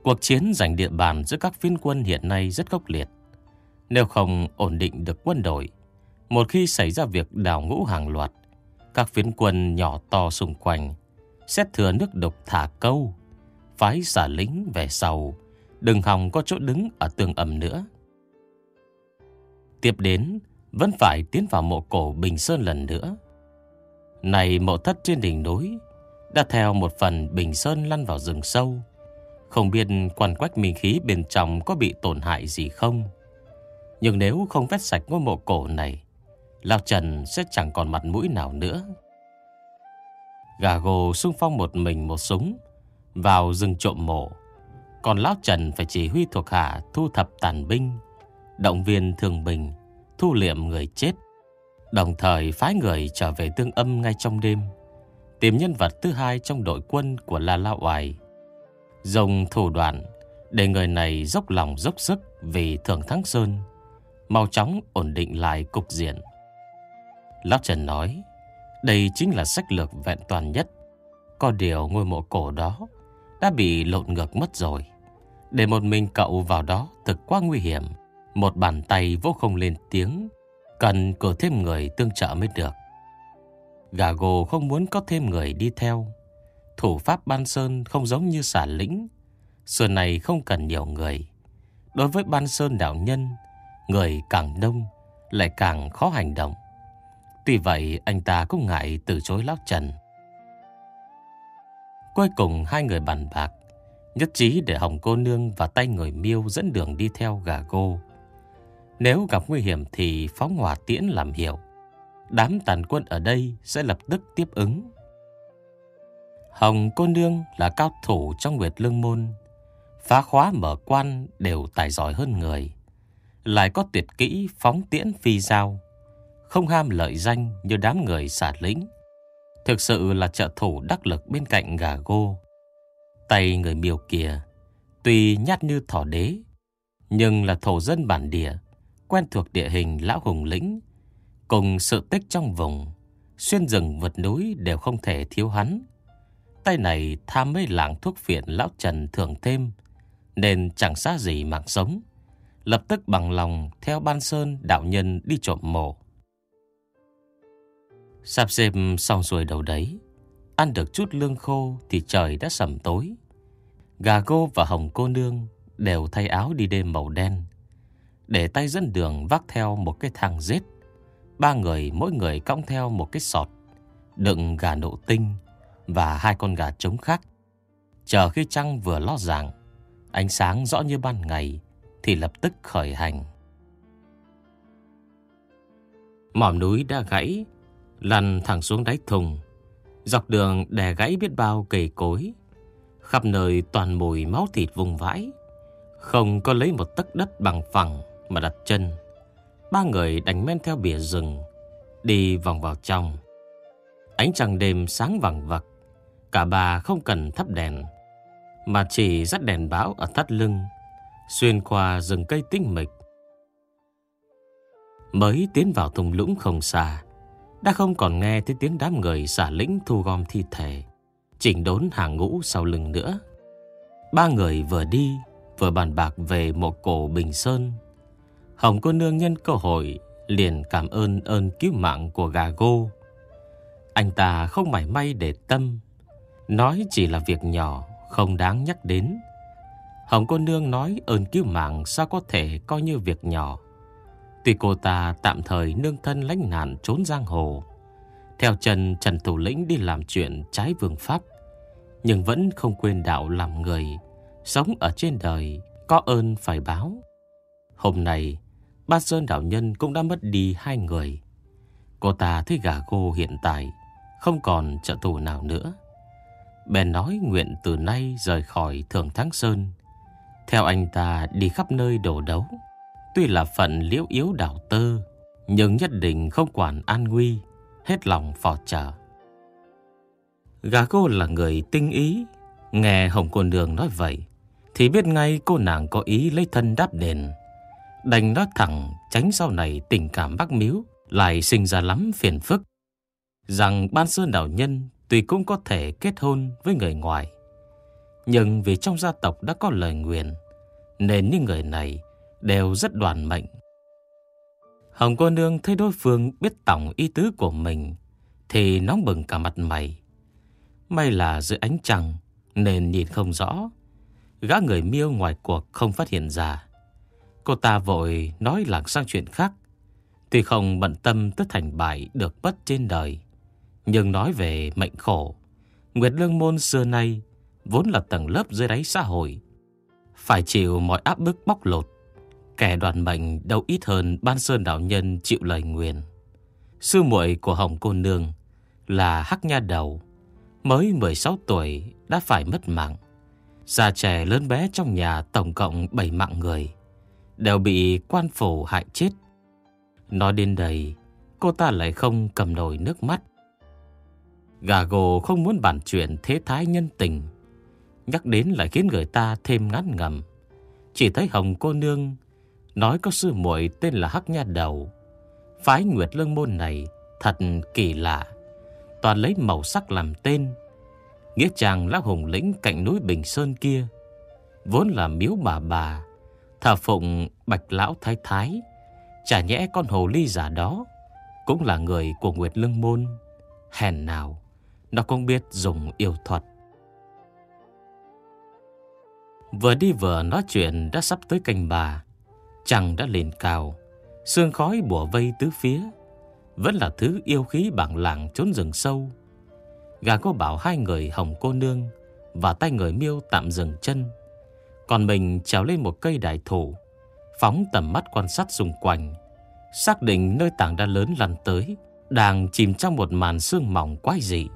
Cuộc chiến giành địa bàn giữa các phiên quân hiện nay rất khốc liệt. Nếu không ổn định được quân đội, Một khi xảy ra việc đào ngũ hàng loạt, các phiến quân nhỏ to xung quanh sẽ thừa nước độc thả câu, Phái xả lính về sau, Đừng hòng có chỗ đứng ở tường ẩm nữa. Tiếp đến vẫn phải tiến vào mộ cổ Bình Sơn lần nữa. Này mộ thất trên đỉnh núi, Đã theo một phần Bình Sơn lăn vào rừng sâu. Không biết quan quách minh khí bên trong Có bị tổn hại gì không? Nhưng nếu không vét sạch ngôi mộ cổ này Lão Trần sẽ chẳng còn mặt mũi nào nữa. Gà gồ xung phong một mình một súng, Vào rừng trộm mộ. Còn Lão Trần phải chỉ huy thuộc hạ Thu thập tàn binh, Động viên thường bình Thu liệm người chết, Đồng thời phái người trở về tương âm ngay trong đêm, Tìm nhân vật thứ hai trong đội quân của La La Oai. Dùng thủ đoạn Để người này dốc lòng dốc sức Vì thưởng thắng Sơn, Mau chóng ổn định lại cục diện. Lão Trần nói, Đây chính là sách lược vẹn toàn nhất. Có điều ngôi mộ cổ đó Đã bị lộn ngược mất rồi. Để một mình cậu vào đó Thực quá nguy hiểm. Một bàn tay vô không lên tiếng, Cần cử thêm người tương trợ mới được. Gà gồ không muốn có thêm người đi theo. Thủ pháp Ban Sơn không giống như xả lĩnh. Xưa này không cần nhiều người. Đối với Ban Sơn đạo nhân, Người càng đông, Lại càng khó hành động. Tuy vậy, anh ta cũng ngại từ chối Lão Trần. Cuối cùng, hai người bàn bạc. Nhất trí để Hồng cô nương và tay người miêu dẫn đường đi theo gà gô. Nếu gặp nguy hiểm thì phóng hỏa tiễn làm hiệu. Đám tàn quân ở đây sẽ lập tức tiếp ứng. Hồng cô nương là cao thủ trong Nguyệt Lương Môn. Phá khóa mở quan đều tài giỏi hơn người. Lại có tuyệt kỹ phóng tiễn phi giao không ham lợi danh như đám người xả lính. Thực sự là trợ thủ đắc lực bên cạnh gà gô. Tay người miêu kia, tuy nhát như thỏ đế, nhưng là thổ dân bản địa, quen thuộc địa hình lão hùng lĩnh, cùng sự tích trong vùng, xuyên rừng vượt núi đều không thể thiếu hắn. Tay này tham mấy lạng thuốc phiện lão Trần thường thêm, nên chẳng xa gì mạng sống. Lập tức bằng lòng theo ban sơn đạo nhân đi trộm mộ. sạp xếp xong rồi đầu đấy Ăn được chút lương khô Thì trời đã sầm tối Gà cô và hồng cô nương Đều thay áo đi đêm màu đen để tay dẫn đường vác theo một cái thang rết. Ba người, mỗi người cõng theo một cái sọt, Đựng gà nộ tinh Và hai con gà trống khác Chờ khi trăng vừa ló dạng Ánh sáng rõ như ban ngày Thì lập tức khởi hành Mỏm núi đã gãy, lăn thẳng xuống đáy thùng. Dọc đường đè gãy biết bao cây cối. Khắp nơi toàn mùi máu thịt vùng vãi. Không có lấy một tấc đất bằng phẳng mà đặt chân. Ba người đánh men theo bìa rừng, đi vòng vào trong. Ánh trăng đêm sáng vàng vặc, Cả bà không cần thắp đèn Mà chỉ dắt đèn bão ở thắt lưng Xuyên qua rừng cây tinh mịch Mới tiến vào thùng lũng không xa Đã không còn nghe thấy tiếng đám người xả lĩnh thu gom thi thể Chỉnh đốn hàng ngũ sau lưng nữa Ba người vừa đi Vừa bàn bạc về một cổ Bình Sơn Hồng cô nương nhân cơ hội Liền cảm ơn ơn cứu mạng của gà gô. Anh ta không mảy may để tâm, Nói chỉ là việc nhỏ, Không đáng nhắc đến. Hồng cô nương nói ơn cứu mạng Sao có thể coi như việc nhỏ. Tuy cô ta tạm thời nương thân lánh nạn trốn giang hồ, Theo chân Trần Thủ Lĩnh đi làm chuyện trái vương pháp, Nhưng vẫn không quên đạo làm người, Sống ở trên đời, Có ơn phải báo. Hôm nay Ba Sơn đạo nhân cũng đã mất đi hai người. Cô ta thấy gà cô hiện tại, Không còn trợ thủ nào nữa. Bèn nói nguyện từ nay rời khỏi Thường Thắng Sơn. Theo anh ta đi khắp nơi đổ đấu. Tuy là phận liễu yếu đảo tơ, Nhưng nhất định không quản an nguy, Hết lòng phò trợ. Gà cô là người tinh ý. Nghe Hồng Cô Nương nói vậy, Thì biết ngay cô nàng có ý lấy thân đáp đền. Đành nói thẳng, Tránh sau này tình cảm bác miếu Lại sinh ra lắm phiền phức Rằng ban sơn đạo nhân Tuy cũng có thể kết hôn với người ngoài, Nhưng vì trong gia tộc đã có lời nguyện, Nên những người này đều rất đoàn mệnh. Hồng cô nương thấy đối phương biết tổng ý tứ của mình, thì nóng bừng cả mặt mày. May là dưới ánh trăng, nên nhìn không rõ. Gã người miêu ngoài cuộc không phát hiện ra. Cô ta vội nói lạc sang chuyện khác. Tuy không bận tâm tới thành bại được bất trên đời. Nhưng nói về mệnh khổ. Nguyệt Lương Môn xưa nay vốn là tầng lớp dưới đáy xã hội. Phải chịu mọi áp bức bóc lột Kẻ đoàn mệnh đâu ít hơn Ban Sơn đạo nhân chịu lời nguyền Sư muội của Hồng Cô Nương Là Hắc Nha Đầu, Mới 16 tuổi đã phải mất mạng Già trẻ lớn bé trong nhà tổng cộng 7 mạng người Đều bị quan phủ hại chết. Nói đến đây, Cô ta lại không cầm nổi nước mắt. Gà gồ không muốn bàn chuyện thế thái nhân tình, Nhắc đến lại khiến người ta thêm ngán ngầm Chỉ thấy Hồng cô nương Nói có sư muội tên là Hắc Nha Đầu. Phái Nguyệt Lương Môn này Thật kỳ lạ, Toàn lấy màu sắc làm tên. Nghĩa chàng lão hùng lĩnh cạnh núi Bình Sơn kia, Vốn là miếu bà bà Thờ phụng bạch lão thái thái, Chả nhẽ con hồ ly giả đó Cũng là người của Nguyệt Lương Môn. Hèn nào, Nó cũng biết dùng yêu thuật. Vừa đi vừa nói chuyện đã sắp tới canh bà Chẳng đã lên cao Sương khói bùa vây tứ phía. Vẫn là thứ yêu khí bảng làng trốn rừng sâu. Gà có bảo hai người hồng cô nương Và tay người miêu tạm dừng chân. Còn mình trèo lên một cây đại thụ, Phóng tầm mắt quan sát xung quanh, Xác định nơi tảng đá lớn lăn tới Đang chìm trong một màn sương mỏng quái dị.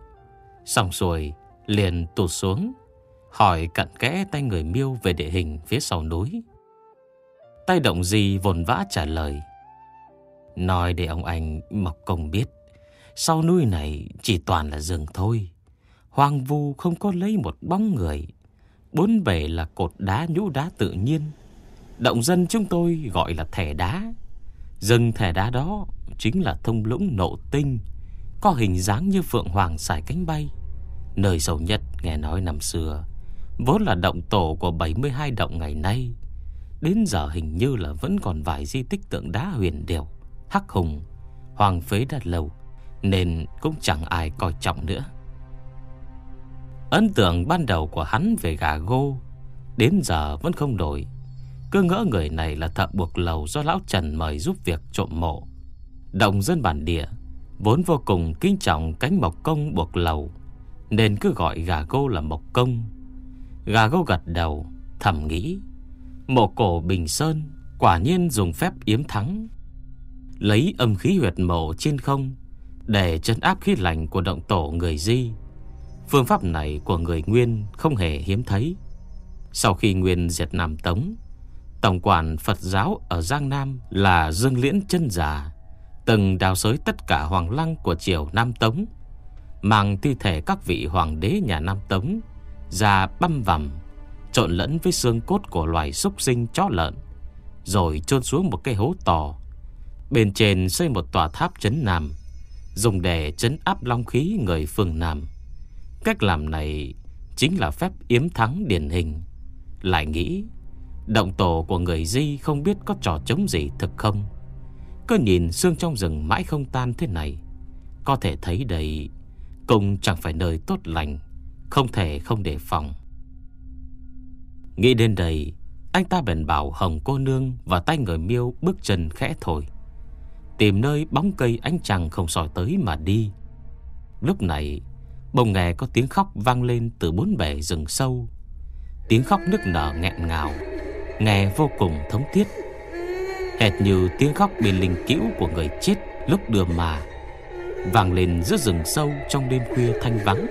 Xong rồi, liền tụt xuống, Hỏi cặn kẽ tay người miêu về địa hình phía sau núi. Tay động gì vồn vã trả lời, Nói để ông anh mọc Công biết, Sau núi này chỉ toàn là rừng thôi. Hoang vu không có lấy một bóng người Bốn bể là cột đá nhũ đá tự nhiên. Động dân chúng tôi gọi là thẻ đá. Rừng thẻ đá đó Chính là thông lũng nộ tinh, Có hình dáng như phượng hoàng xài cánh bay. Nơi sâu nhất, nghe nói năm xưa, Vốn là động tổ của 72 động ngày nay. Đến giờ hình như là vẫn còn vài di tích tượng đá huyền điệu, Hắc hùng, Hoàng phế đã lâu, Nên cũng chẳng ai coi trọng nữa. Ấn tượng ban đầu của hắn về gà gô, Đến giờ vẫn không đổi Cứ ngỡ người này là thợ buộc lầu Do lão Trần mời giúp việc trộm mộ Động dân bản địa, Vốn vô cùng kính trọng cánh mộc công buộc lầu, Nên cứ gọi gà gô là mộc công Gà gô gật đầu, Thầm nghĩ, Mộ cổ Bình Sơn quả nhiên dùng phép yếm thắng. Lấy âm khí huyệt mộ trên không để chân áp khí lạnh của động tổ người Di. Phương pháp này của người Nguyên không hề hiếm thấy. Sau khi Nguyên diệt Nam Tống, Tổng quản Phật giáo ở Giang Nam là Dương Liễn chân Giả, từng đào xới tất cả hoàng lăng của triều Nam Tống. Mang thi thể các vị hoàng đế nhà Nam Tống Ra băm vằm Trộn lẫn với xương cốt của loài súc sinh chó lợn Rồi chôn xuống một cái hố to Bên trên xây một tòa tháp chấn Nam Dùng để chấn áp long khí người phương Nam Cách làm này Chính là phép yếm thắng điển hình. Lại nghĩ, Động tổ của người Di không biết có trò chống gì thực không? Cứ nhìn xương trong rừng mãi không tan thế này, Có thể thấy đây Cũng chẳng phải nơi tốt lành, Không thể không đề phòng. Nghĩ đến đây, Anh ta bèn bảo Hồng cô nương Và tay người miêu bước chân khẽ thôi Tìm nơi bóng cây ánh trăng không soi tới mà đi. Lúc này bỗng nghe có tiếng khóc vang lên Từ bốn bể rừng sâu. Tiếng khóc nức nở nghẹn ngào, Nghe vô cùng thống thiết. Hệt như tiếng khóc bên linh cữu Của người chết lúc đưa mà, Vang lên giữa rừng sâu Trong đêm khuya thanh vắng.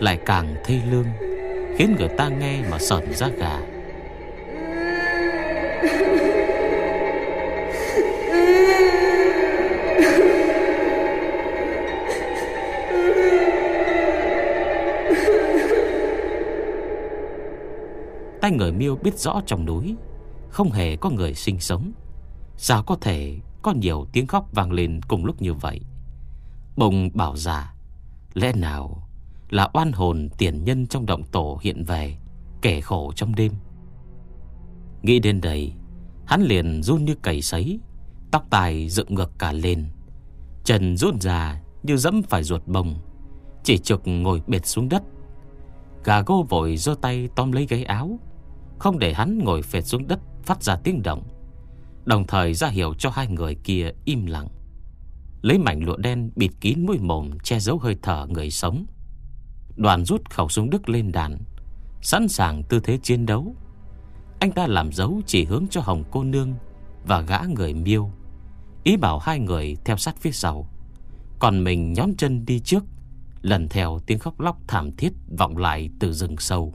Lại càng thê lương, Khiến người ta nghe mà sởn da gà. Tay người miêu biết rõ trong núi, Không hề có người sinh sống. Sao có thể có nhiều tiếng khóc vang lên cùng lúc như vậy? Bồng bảo già, Lẽ nào là oan hồn tiền nhân trong động tổ hiện về, Kẻ khổ trong đêm? Nghĩ đến đây, Hắn liền run như cầy sấy, Tóc tài dựng ngược cả lên, Chân run ra như dẫm phải ruột bông Chỉ trực ngồi bệt xuống đất. Gà gô vội giơ tay tóm lấy gáy áo không để hắn ngồi phệt xuống đất, Phát ra tiếng động, Đồng thời ra hiệu cho hai người kia im lặng. Lấy mảnh lụa đen bịt kín mũi mồm, Che giấu hơi thở người sống. Đoàn rút khẩu súng đức lên đàn, Sẵn sàng tư thế chiến đấu. Anh ta làm dấu chỉ hướng cho Hồng cô nương Và gã người miêu, Ý bảo hai người theo sát phía sau. Còn mình nhóm chân đi trước, Lần theo tiếng khóc lóc thảm thiết Vọng lại từ rừng sâu.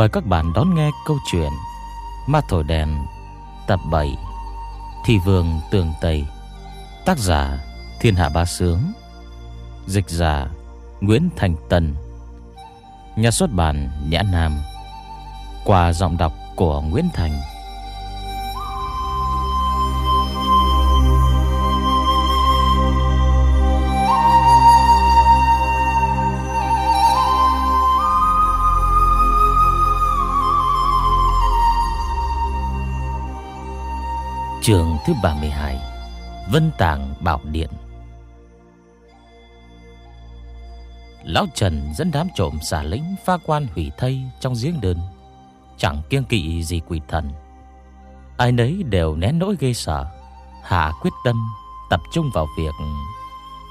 Mời các bạn đón nghe câu chuyện Ma Thổi Đèn, Tập 7 Thị Vương Tường Tây. Tác giả, Thiên Hạ Ba Sướng. Dịch giả, Nguyễn Thành Tân Nhà xuất bản, Nhã Nam. Qua giọng đọc của Nguyễn Thành. Trường thứ 32 Vân Tàng Bảo Điện. Lão Trần dẫn đám trộm xả lính pha quan hủy thây trong giếng đơn. Chẳng kiêng kỵ gì quỷ thần. Ai nấy đều nén nỗi ghê sợ, Hạ quyết tâm tập trung vào việc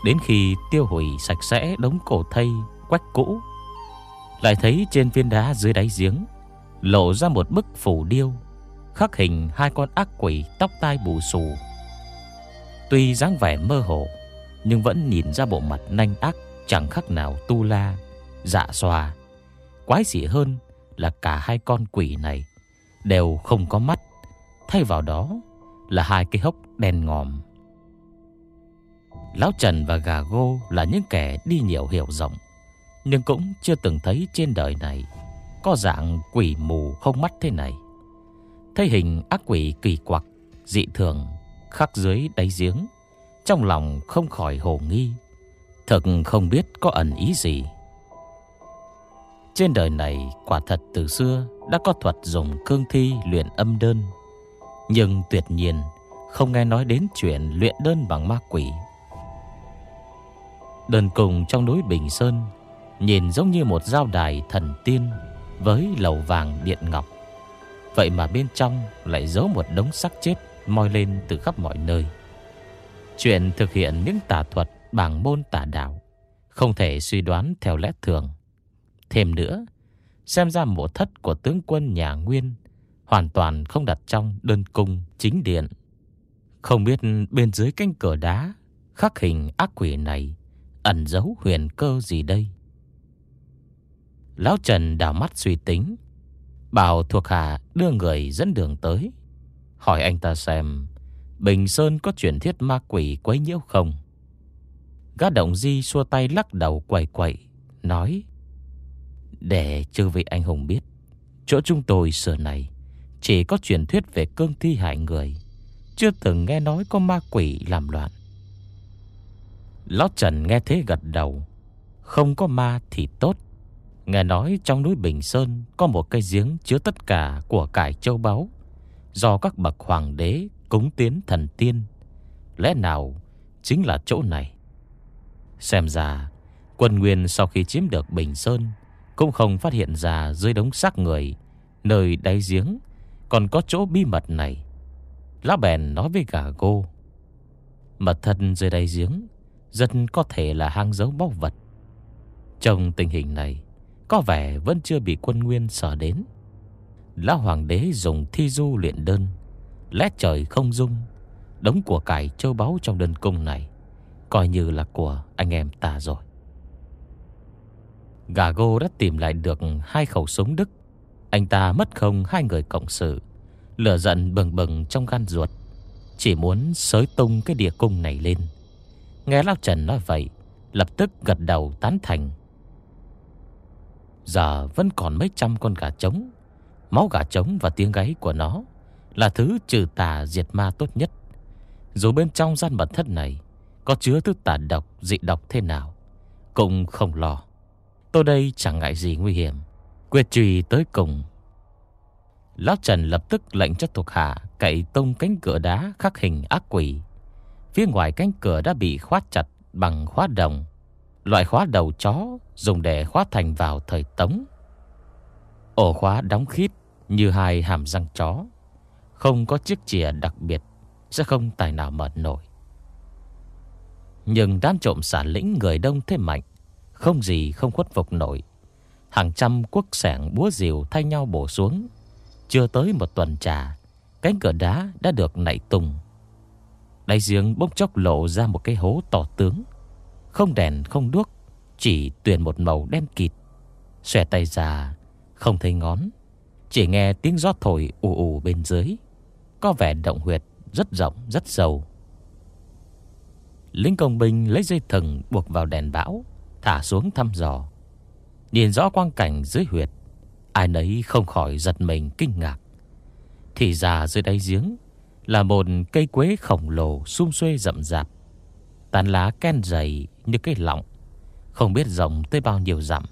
Đến khi tiêu hủy sạch sẽ đống cổ thây, quách cũ. Lại thấy trên viên đá dưới đáy giếng Lộ ra một bức phủ điêu khắc hình hai con ác quỷ tóc tai bù xù. Tuy dáng vẻ mơ hồ, nhưng vẫn nhìn ra bộ mặt nanh ác chẳng khác nào tu la, dạ xoa. Quái dị hơn là cả hai con quỷ này đều không có mắt, thay vào đó là hai cái hốc đen ngòm. Lão Trần và Gà Gô là những kẻ đi nhiều hiểu rộng, nhưng cũng chưa từng thấy trên đời này có dạng quỷ mù không mắt thế này. Thấy hình ác quỷ kỳ quặc, dị thường khắc dưới đáy giếng, trong lòng không khỏi hồ nghi. Thật không biết có ẩn ý gì. Trên đời này quả thật từ xưa Đã có thuật dùng cương thi luyện âm đơn. Nhưng tuyệt nhiên Không nghe nói đến chuyện luyện đơn bằng ma quỷ. Đơn cùng trong núi Bình Sơn Nhìn giống như một giao đài thần tiên Với lầu vàng điện ngọc. Vậy mà bên trong lại giấu một đống xác chết moi lên từ khắp mọi nơi. Chuyện thực hiện những tà thuật bằng môn tà đạo không thể suy đoán theo lẽ thường. Thêm nữa, xem ra mộ thất của tướng quân nhà Nguyên hoàn toàn không đặt trong đơn cung chính điện. Không biết bên dưới cánh cửa đá khắc hình ác quỷ này ẩn giấu huyền cơ gì đây? Lão Trần đảo mắt suy tính Bảo thuộc hạ đưa người dẫn đường tới. Hỏi anh ta xem, Bình Sơn có truyền thiết ma quỷ quấy nhiễu không? Gã động di xua tay lắc đầu quậy quậy, Nói, Để chư vị anh hùng biết, Chỗ chúng tôi sở này Chỉ có truyền thuyết về cương thi hại người, Chưa từng nghe nói có ma quỷ làm loạn. Lão Trần nghe thế gật đầu, Không có ma thì tốt. Nghe nói trong núi Bình Sơn Có một cây giếng chứa tất cả của cải châu báu, Do các bậc hoàng đế cúng tiến thần tiên. Lẽ nào chính là chỗ này? Xem ra, Quân Nguyên sau khi chiếm được Bình Sơn Cũng không phát hiện ra dưới đống xác người, Nơi đáy giếng Còn có chỗ bí mật này. Lá bèn nói với gà cô Mật thân dưới đáy giếng Rất có thể là hang dấu báu vật. Trong tình hình này có vẻ vẫn chưa bị quân nguyên sở đến. Lão hoàng đế dùng thi du luyện đơn Lét trời không dung, Đống của cải châu báu trong đơn cung này Coi như là của anh em ta rồi. Gà gô đã tìm lại được hai khẩu súng Đức. Anh ta mất không hai người cộng sự, Lửa giận bừng bừng trong gan ruột, Chỉ muốn sới tung cái địa cung này lên. Nghe Lão Trần nói vậy, Lập tức gật đầu tán thành. Giờ vẫn còn mấy trăm con gà trống. Máu gà trống và tiếng gáy của nó Là thứ trừ tà diệt ma tốt nhất. Dù bên trong gian mật thất này Có chứa thứ tà độc, dị độc thế nào, Cũng không lo. Tôi đây chẳng ngại gì nguy hiểm. Quyết truy tới cùng. Lão Trần lập tức lệnh cho thuộc hạ Cậy tung cánh cửa đá khắc hình ác quỷ. Phía ngoài cánh cửa đã bị khóa chặt bằng khóa đồng. Loại khóa đầu chó dùng để khóa thành vào thời tống. Ổ khóa đóng khít như hai hàm răng chó. Không có chiếc chìa đặc biệt sẽ không tài nào mở nổi. Nhưng đám trộm sản lĩnh người đông thế mạnh, không gì không khuất phục nổi. Hàng trăm quốc sẻng búa rìu thay nhau bổ xuống. Chưa tới một tuần trà, cánh cửa đá đã được nảy tung. Đáy giếng bốc chốc lộ ra một cái hố tỏ tướng. Không đèn, không đuốc, Chỉ tuyển một màu đen kịt. Xòe tay ra, Không thấy ngón, Chỉ nghe tiếng gió thổi ù ù bên dưới. Có vẻ động huyệt, rất rộng, rất sâu. Lính công binh lấy dây thừng buộc vào đèn bão, Thả xuống thăm dò. Nhìn rõ quang cảnh dưới huyệt, Ai nấy không khỏi giật mình kinh ngạc. Thì ra dưới đáy giếng Là một cây quế khổng lồ sum xuê rậm rạp. Tàn lá ken dày như cái lọng, Không biết rộng tới bao nhiêu dặm.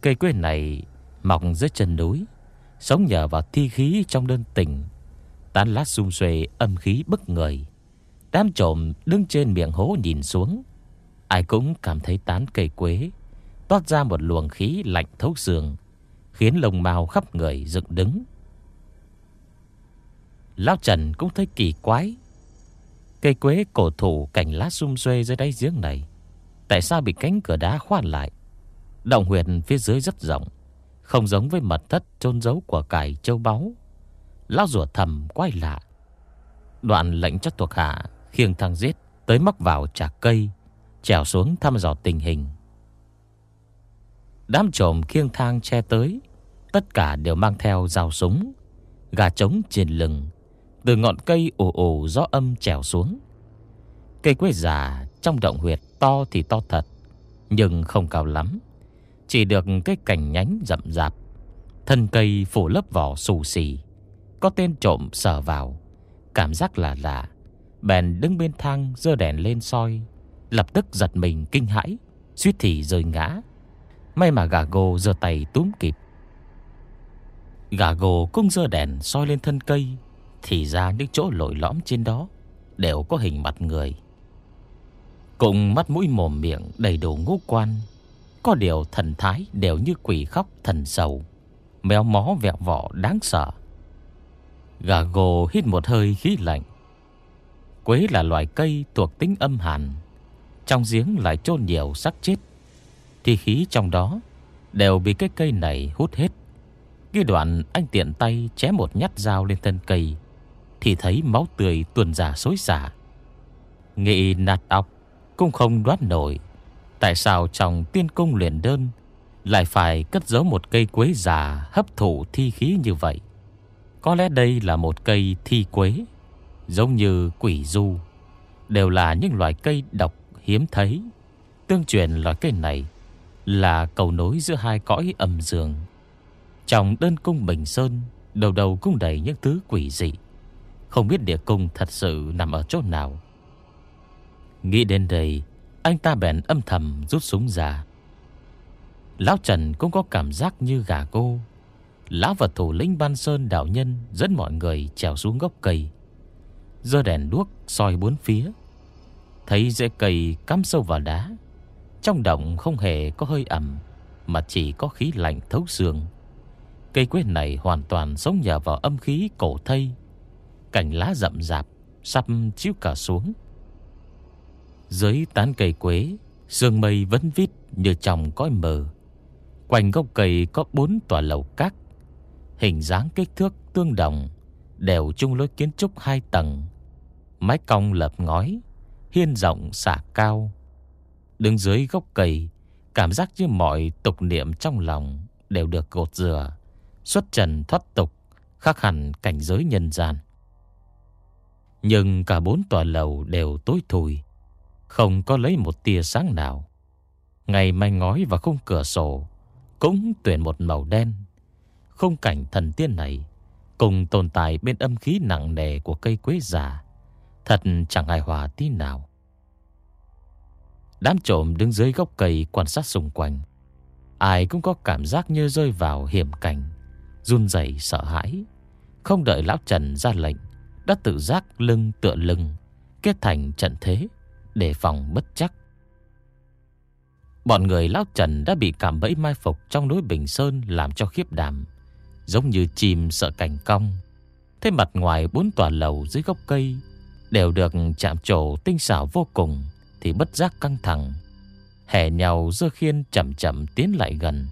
Cây quế này mọc dưới chân núi, Sống nhờ vào thi khí trong đơn tình. Tán lá xung xuê, âm khí bức người Đám trộm đứng trên miệng hố nhìn xuống. Ai cũng cảm thấy tán cây quế, Toát ra một luồng khí lạnh thấu xương, Khiến lồng mao khắp người dựng đứng. Lão Trần cũng thấy kỳ quái Cây quế cổ thụ cành lá xum xuê dưới đáy giếng này. Tại sao bị cánh cửa đá khoan lại? Động huyệt phía dưới rất rộng, Không giống với mật thất chôn giấu của cải châu báu. Lão rùa thầm quay lạ. Đoạn lệnh cho thuộc hạ Khiêng thang giết Tới móc vào trà cây, Trèo xuống thăm dò tình hình. Đám trộm khiêng thang che tới, Tất cả đều mang theo dao súng, Gà trống trên lưng từ ngọn cây ồ ồ gió âm trèo xuống. Cây quế già trong động huyệt to thì to thật, Nhưng không cao lắm. Chỉ được cái cành nhánh rậm rạp. Thân cây phủ lớp vỏ xù xì. Có tên trộm sờ vào. Cảm giác là lạ. Bèn đứng bên thang dơ đèn lên soi. Lập tức giật mình kinh hãi, Suýt thì rơi ngã. May mà gà gô giơ tay túm kịp. Gà gô cũng dơ đèn soi lên thân cây. Thì ra những chỗ lồi lõm trên đó Đều có hình mặt người. Cùng mắt mũi mồm miệng đầy đủ ngũ quan, Có điều thần thái đều như quỷ khóc thần sầu, Méo mó vẹo vỏ đáng sợ. Gà gồ hít một hơi khí lạnh. Quế là loài cây thuộc tính âm hàn, Trong giếng lại chôn nhiều xác chết. Thì khí trong đó Đều bị cái cây này hút hết. Ghi đoạn anh tiện tay chém một nhát dao lên thân cây thì thấy máu tươi tuôn ra xối xả. Nghị nạt ọc Cũng không đoán nổi Tại sao trong tiên cung luyện đơn Lại phải cất giấu một cây quế già Hấp thụ thi khí như vậy. Có lẽ đây là một cây thi quế, Giống như quỷ du, Đều là những loại cây độc hiếm thấy. Tương truyền loại cây này Là cầu nối giữa hai cõi âm dương. Trong đơn cung Bình Sơn Đầu đầu cũng đầy những thứ quỷ dị. Không biết địa cung thật sự nằm ở chỗ nào. Nghĩ đến đây, Anh ta bèn âm thầm rút súng ra. Lão Trần cũng có cảm giác như gà cô. Lão vật thủ lĩnh Ban Sơn đạo nhân Dẫn mọi người trèo xuống gốc cây. Dơ đèn đuốc soi bốn phía. Thấy rễ cây cắm sâu vào đá. Trong động không hề có hơi ẩm, Mà chỉ có khí lạnh thấu xương. Cây quế này hoàn toàn sống nhờ vào âm khí cổ thây. Cành lá rậm rạp Sắp chiếu cả xuống. Dưới tán cây quế, Sương mây vẫn vít như trong cõi mờ. Quanh gốc cây có bốn tòa lầu các. Hình dáng kích thước tương đồng, Đều chung lối kiến trúc hai tầng. Mái cong lợp ngói, Hiên rộng xả cao. Đứng dưới gốc cây, Cảm giác như mọi tục niệm trong lòng Đều được gột rửa, Xuất trần thoát tục, Khác hẳn cảnh giới nhân gian. Nhưng cả bốn tòa lầu đều tối thùi Không có lấy một tia sáng nào. Ngày mai ngói và khung cửa sổ Cũng tuyển một màu đen. Không cảnh thần tiên này Cùng tồn tại bên âm khí nặng nề của cây quế già, Thật chẳng hài hòa tí nào. Đám trộm đứng dưới gốc cây quan sát xung quanh. Ai cũng có cảm giác như rơi vào hiểm cảnh, Run rẩy sợ hãi, Không đợi Lão Trần ra lệnh. Đã tự giác lưng tựa lưng, Kết thành trận thế Để phòng bất chắc. Bọn người Lão Trần đã bị cảm bẫy mai phục Trong núi Bình Sơn làm cho khiếp đảm, Giống như chim sợ cảnh cong. Thế mặt ngoài bốn tòa lầu dưới gốc cây Đều được chạm trổ tinh xảo vô cùng Thì bất giác căng thẳng Hẻ nhau dơ khiên chậm chậm tiến lại gần.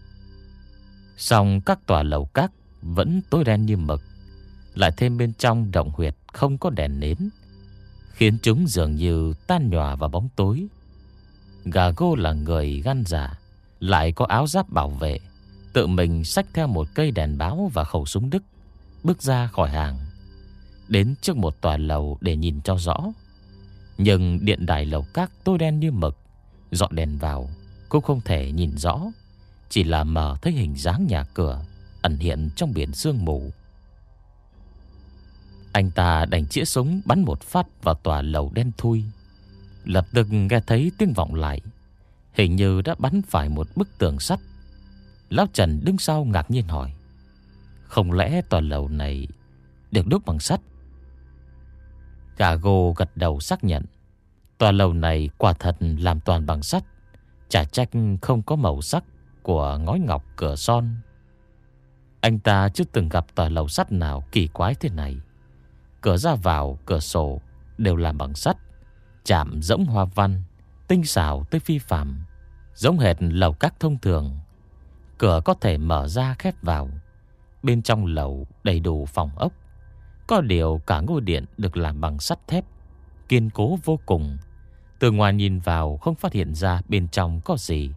Xong các tòa lầu các Vẫn tối đen như mực lại thêm bên trong động huyệt Không có đèn nến, Khiến chúng dường như tan nhòa vào bóng tối. Gà gô là người gan giả Lại có áo giáp bảo vệ, Tự mình xách theo một cây đèn báo Và khẩu súng đức, Bước ra khỏi hàng, Đến trước một tòa lầu để nhìn cho rõ. Nhưng điện đài lầu các tối đen như mực, Dọn đèn vào, Cũng không thể nhìn rõ, Chỉ là mờ thấy hình dáng nhà cửa, Ẩn hiện trong biển sương mù. Anh ta đành chĩa súng, bắn một phát vào tòa lầu đen thui. Lập tức nghe thấy tiếng vọng lại. Hình như đã bắn phải một bức tường sắt. Lão Trần đứng sau ngạc nhiên hỏi, Không lẽ tòa lầu này Được đúc bằng sắt? Gà gô gật đầu xác nhận, Tòa lầu này quả thật làm toàn bằng sắt, Chả trách không có màu sắc Của ngói ngọc cửa son. Anh ta chưa từng gặp tòa lầu sắt nào kỳ quái thế này. Cửa ra vào, cửa sổ Đều làm bằng sắt Chạm rỗng hoa văn Tinh xảo tới phi phạm Giống hệt lầu các thông thường. Cửa có thể mở ra khép vào. Bên trong lầu đầy đủ phòng ốc. Có điều cả ngôi điện được làm bằng sắt thép Kiên cố vô cùng. Từ ngoài nhìn vào không phát hiện ra bên trong có gì.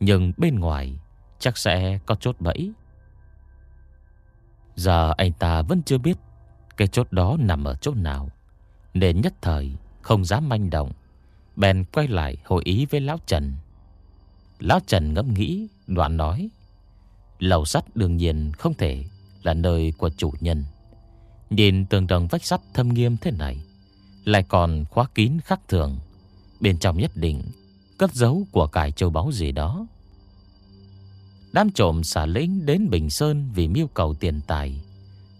Nhưng bên ngoài chắc sẽ có chốt bẫy. Giờ anh ta vẫn chưa biết cái chốt đó nằm ở chỗ nào. Nên nhất thời, không dám manh động, Bèn quay lại hội ý với Lão Trần. Lão Trần ngẫm nghĩ, Đoạn nói, Lầu sắt đương nhiên không thể Là nơi của chủ nhân. Nhìn tường đồng vách sắt thâm nghiêm thế này, Lại còn khóa kín khắc thường. Bên trong nhất định Cất giấu của cải châu báu gì đó. Đám trộm xả lĩnh đến Bình Sơn Vì mưu cầu tiền tài.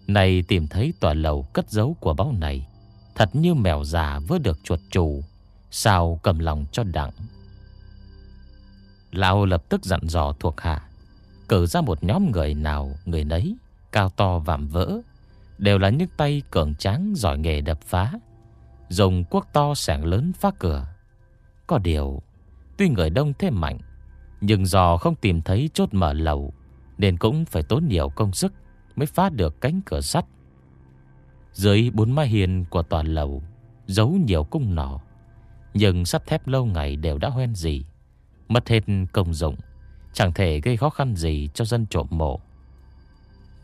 Này tìm thấy tòa lầu cất giấu của báu này, Thật như mèo già vớ được chuột chủ Sao cầm lòng cho đặng? Lão lập tức dặn dò thuộc hạ, Cử ra một nhóm người nào, Người nấy, Cao to vạm vỡ, Đều là những tay cường tráng giỏi nghề đập phá, Dùng quốc to sảng lớn phá cửa. Có điều, Tuy người đông thế mạnh, Nhưng do không tìm thấy chốt mở lầu, Nên cũng phải tốn nhiều công sức. Mới phá được cánh cửa sắt. Dưới bốn mái hiền của tòa lầu, Giấu nhiều cung nỏ, Nhưng sắt thép lâu ngày đều đã hoen gì Mất hết công dụng, Chẳng thể gây khó khăn gì cho dân trộm mộ.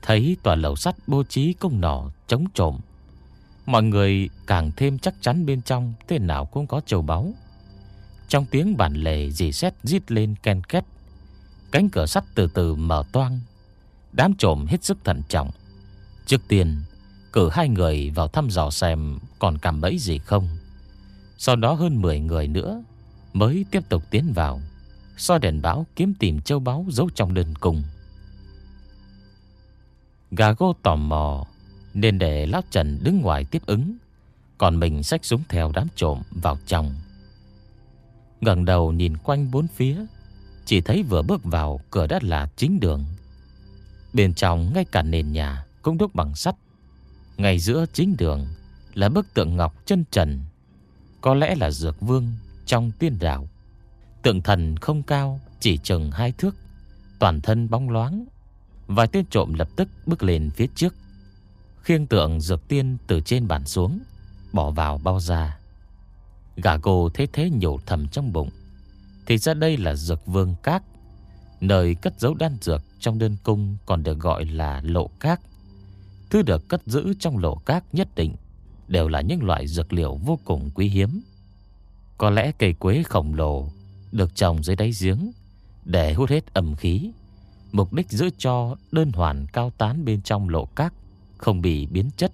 Thấy tòa lầu sắt bố trí cung nỏ chống trộm, Mọi người càng thêm chắc chắn bên trong Thế nào cũng có châu báu. Trong tiếng bản lề dì xét rít lên ken két, Cánh cửa sắt từ từ mở toang Đám trộm hết sức thận trọng Trước tiên Cử hai người vào thăm dò xem Còn cảm bẫy gì không Sau đó hơn 10 người nữa Mới tiếp tục tiến vào soi đèn báo kiếm tìm châu báu giấu trong đơn cung. Gà gô tò mò nên để Lão Trần đứng ngoài tiếp ứng, còn mình xách súng theo đám trộm vào trong. ngẩng đầu nhìn quanh bốn phía, chỉ thấy vừa bước vào cửa đất là chính đường. Bên trong ngay cả nền nhà cũng đúc bằng sắt. Ngay giữa chính đường là bức tượng ngọc chân trần, có lẽ là dược vương trong tiên đạo. Tượng thần không cao Chỉ chừng hai thước Toàn thân bóng loáng. Vài tên trộm lập tức bước lên phía trước. Khiêng tượng dược tiên từ trên bàn xuống Bỏ vào bao da. Gà gồ thế thế nhổ thầm trong bụng. Thì ra đây là dược vương các. Nơi cất giấu đan dược Trong đơn cung còn được gọi là lộ các Thứ được cất giữ trong lộ các nhất định Đều là những loại dược liệu vô cùng quý hiếm Có lẽ cây quế khổng lồ được trồng dưới đáy giếng để hút hết âm khí, mục đích giữ cho đơn hoàn cao tán bên trong lộ các không bị biến chất.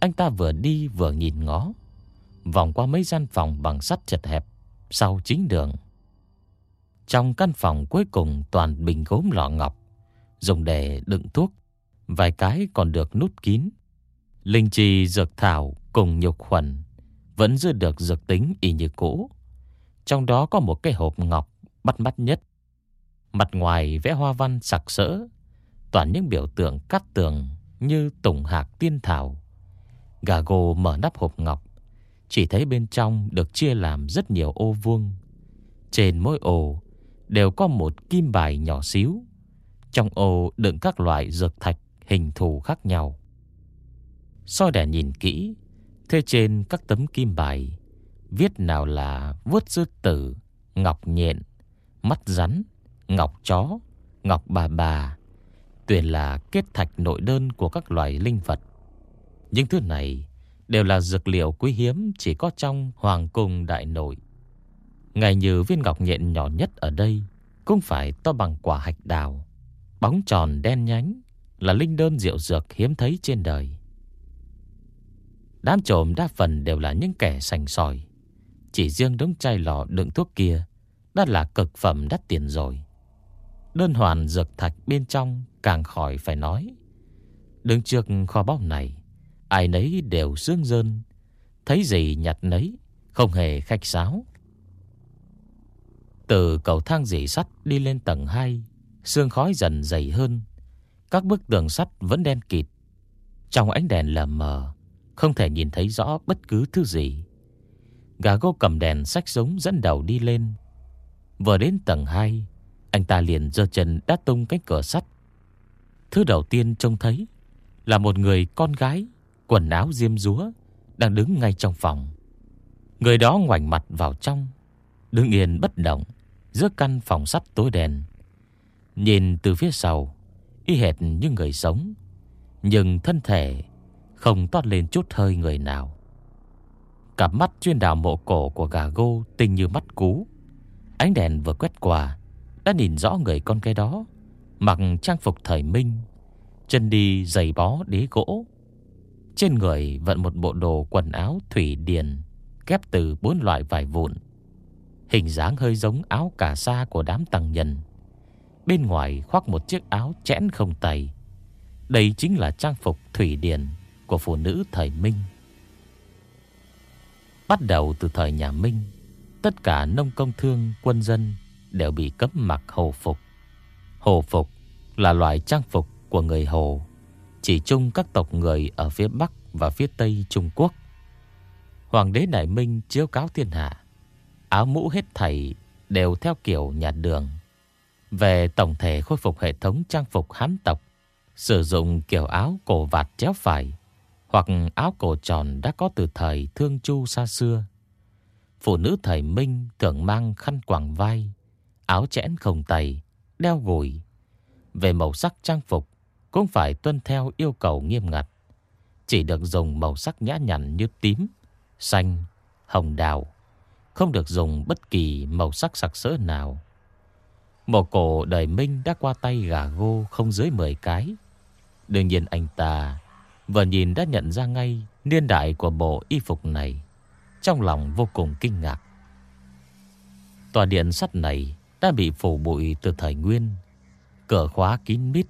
Anh ta vừa đi vừa nhìn ngó, vòng qua mấy gian phòng bằng sắt chật hẹp sau chính đường. Trong căn phòng cuối cùng toàn bình gốm lọ ngọc, dùng để đựng thuốc, vài cái còn được nút kín. Linh trì dược thảo cùng nhục khuẩn vẫn giữ được dược tính y như cũ. Trong đó có một cái hộp ngọc bắt mắt nhất. Mặt ngoài vẽ hoa văn sặc sỡ, toàn những biểu tượng cắt tường như tùng hạc tiên thảo. Gà gồ mở nắp hộp ngọc, chỉ thấy bên trong được chia làm rất nhiều ô vuông. Trên mỗi ô đều có một kim bài nhỏ xíu. Trong ô đựng các loại dược thạch hình thù khác nhau. soi đèn nhìn kỹ, thế trên các tấm kim bài Viết nào là vuốt sư tử, ngọc nhện, mắt rắn, ngọc chó, ngọc bà bà. Tuyển là kết thạch nội đơn của các loài linh vật. Những thứ này đều là dược liệu quý hiếm chỉ có trong hoàng cung đại nội. Ngay như viên ngọc nhện nhỏ nhất ở đây, cũng phải to bằng quả hạch đào. Bóng tròn đen nhánh là linh đơn diệu dược hiếm thấy trên đời. Đám trộm đa phần đều là những kẻ sành sỏi. Chỉ riêng đống chai lọ đựng thuốc kia Đã là cực phẩm đắt tiền rồi Đơn hoàn dược thạch bên trong Càng khỏi phải nói Đứng trước kho báu này, Ai nấy đều sương dơn Thấy gì nhặt nấy, Không hề khách sáo từ cầu thang dỉ sắt đi lên tầng 2 Sương khói dần dày hơn. Các bức tường sắt vẫn đen kịt. Trong ánh đèn lờ mờ, Không thể nhìn thấy rõ bất cứ thứ gì. Gà gô cầm đèn sách giống dẫn đầu đi lên. Vừa đến tầng 2 Anh ta liền giơ chân đá tung cánh cửa sắt. Thứ đầu tiên trông thấy Là một người con gái, Quần áo diêm rúa Đang đứng ngay trong phòng. Người đó ngoảnh mặt vào trong, Đứng yên bất động. Giữa căn phòng sắt tối đèn Nhìn từ phía sau Y hệt như người sống Nhưng thân thể Không toát lên chút hơi người nào Cặp mắt chuyên đào mộ cổ của gà gô tinh như mắt cú. Ánh đèn vừa quét qua, đã nhìn rõ người con cái đó, mặc trang phục thời minh, chân đi giày bó đế gỗ. Trên người vận một bộ đồ quần áo thủy điền, ghép từ bốn loại vải vụn. Hình dáng hơi giống áo cà sa của đám tăng nhân. Bên ngoài khoác một chiếc áo chẽn không tay. Đây chính là trang phục thủy điển của phụ nữ thời Minh. Bắt đầu từ thời nhà Minh, tất cả nông công thương, quân dân đều bị cấm mặc hồ phục. Hồ phục là loại trang phục của người Hồ, chỉ chung các tộc người ở phía Bắc và phía Tây Trung Quốc. Hoàng đế Đại Minh chiếu cáo thiên hạ, áo mũ hết thảy đều theo kiểu nhà đường. Về tổng thể khôi phục hệ thống trang phục hán tộc, sử dụng kiểu áo cổ vạt chéo phải hoặc áo cổ tròn đã có từ thời thương chu xa xưa. Phụ nữ thời Minh thường mang khăn quàng vai, áo chẽn không tay, đeo gùi. Về màu sắc trang phục cũng phải tuân theo yêu cầu nghiêm ngặt. Chỉ được dùng màu sắc nhã nhặn như tím, xanh, hồng đào. Không được dùng bất kỳ màu sắc sặc sỡ nào. Một cổ đời Minh đã qua tay gà gô không dưới 10 cái. Đương nhiên anh ta vừa nhìn đã nhận ra ngay niên đại của bộ y phục này. Trong lòng vô cùng kinh ngạc. Tòa điện sắt này đã bị phủ bụi từ thời nguyên. Cửa khóa kín mít,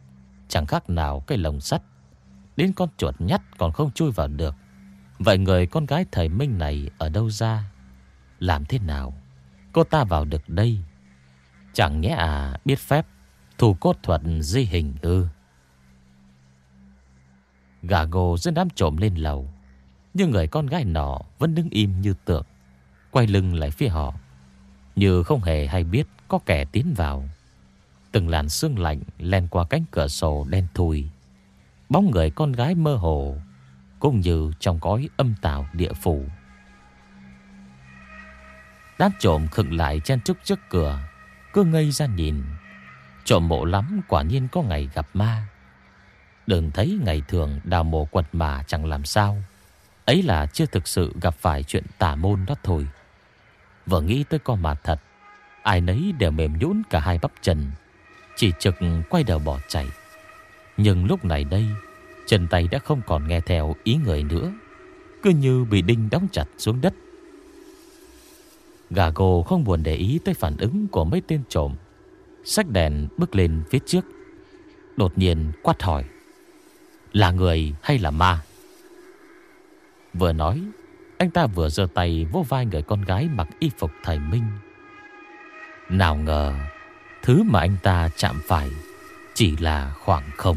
chẳng khác nào cái lồng sắt. Đến con chuột nhắt còn không chui vào được. Vậy người con gái thời Minh này ở đâu ra? Làm thế nào? Cô ta vào được đây? Chẳng nhẽ à biết phép thủ cốt thuật di hình ư? Gà gồ dẫn đám trộm lên lầu. Nhưng người con gái nọ vẫn đứng im như tượng. Quay lưng lại phía họ. Như không hề hay biết có kẻ tiến vào. Từng làn sương lạnh len qua cánh cửa sổ đen thui. Bóng người con gái mơ hồ, cũng như trong cõi âm tào địa phủ. Đám trộm khựng lại chen trúc trước cửa, cứ ngây ra nhìn. Trộm mộ lắm quả nhiên có ngày gặp ma. Đừng thấy ngày thường đào mộ quật mà chẳng làm sao. Ấy là chưa thực sự gặp phải chuyện tà môn đó thôi. Vừa nghĩ tới con mà thật, ai nấy đều mềm nhũn cả hai bắp chân, chỉ trực quay đầu bỏ chạy. Nhưng lúc này đây, chân tay đã không còn nghe theo ý người nữa, cứ như bị đinh đóng chặt xuống đất. Gà gồ không buồn để ý tới phản ứng của mấy tên trộm, sách đèn bước lên phía trước, đột nhiên quát hỏi: "Là người hay là ma?" Vừa nói, anh ta vừa giơ tay vô vai người con gái mặc y phục thầy Minh. Nào ngờ, thứ mà anh ta chạm phải chỉ là khoảng không.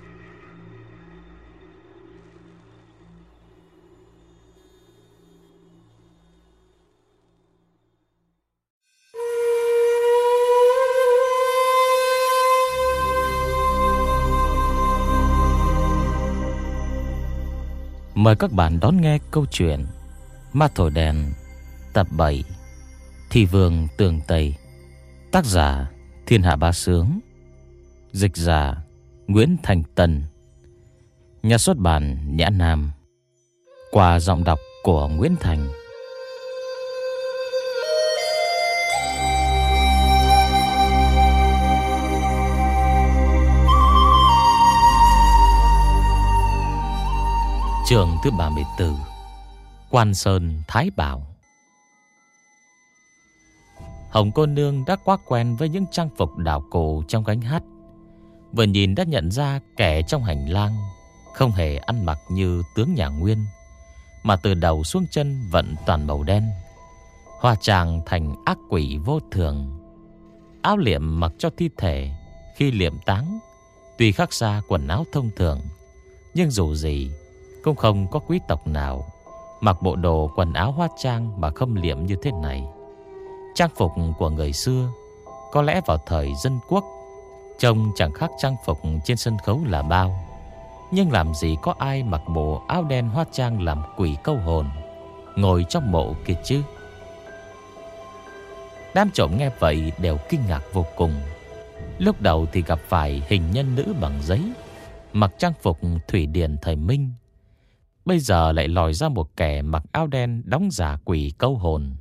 Mời các bạn đón nghe câu chuyện Ma Thổi Đèn, Tập 7 Thị Vương Tường Tây. Tác giả, Thiên Hạ Ba Sướng. Dịch giả, Nguyễn Thành Tân Nhà xuất bản, Nhã Nam. Qua giọng đọc của Nguyễn Thành. Trường thứ 34 Quan Sơn, Thái Bảo. Hồng cô nương đã quá quen với những trang phục đảo cổ trong gánh hát. Vừa nhìn đã nhận ra kẻ trong hành lang Không hề ăn mặc như tướng nhà Nguyên, Mà từ đầu xuống chân vẫn toàn màu đen Hoa tràng thành ác quỷ vô thường. Áo liệm mặc cho thi thể Khi liệm táng, Tuy khác xa quần áo thông thường, Nhưng dù gì cũng không có quý tộc nào Mặc bộ đồ quần áo hoa trang Mà khâm liệm như thế này. Trang phục của người xưa Có lẽ vào thời dân quốc, Trông chẳng khác trang phục trên sân khấu là bao. Nhưng làm gì có ai mặc bộ áo đen hoa trang làm quỷ câu hồn, Ngồi trong mộ kia chứ? Đám trộm nghe vậy đều kinh ngạc vô cùng. Lúc đầu thì gặp phải hình nhân nữ bằng giấy, Mặc trang phục thủy điện thời Minh. Bây giờ lại lòi ra một kẻ mặc áo đen đóng giả quỷ câu hồn.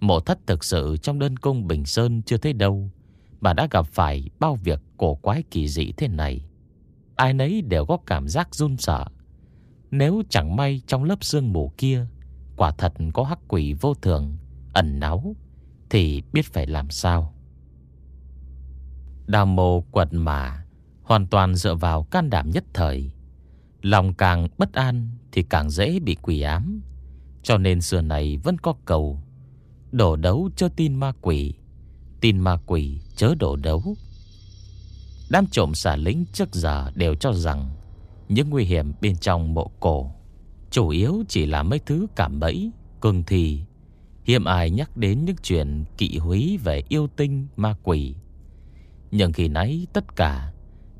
Mộ thất thực sự trong đơn cung Bình Sơn chưa thấy đâu. Mà đã gặp phải bao việc cổ quái kỳ dị thế này. Ai nấy đều có cảm giác run sợ. Nếu chẳng may trong lớp sương mù kia, Quả thật có hắc quỷ vô thường, Ẩn náu, Thì biết phải làm sao? Đào mồ quật mà, Hoàn toàn dựa vào can đảm nhất thời. Lòng càng bất an Thì càng dễ bị quỷ ám. Cho nên xưa này vẫn có cầu, Đổ đấu cho tin ma quỷ, Tin ma quỷ chớ đổ đấu. Đám trộm xả lính trước giờ đều cho rằng Những nguy hiểm bên trong mộ cổ Chủ yếu chỉ là mấy thứ cảm bẫy, Cường thì. Hiểm ai nhắc đến những chuyện kỵ húy về yêu tinh, ma quỷ. Nhưng khi nãy tất cả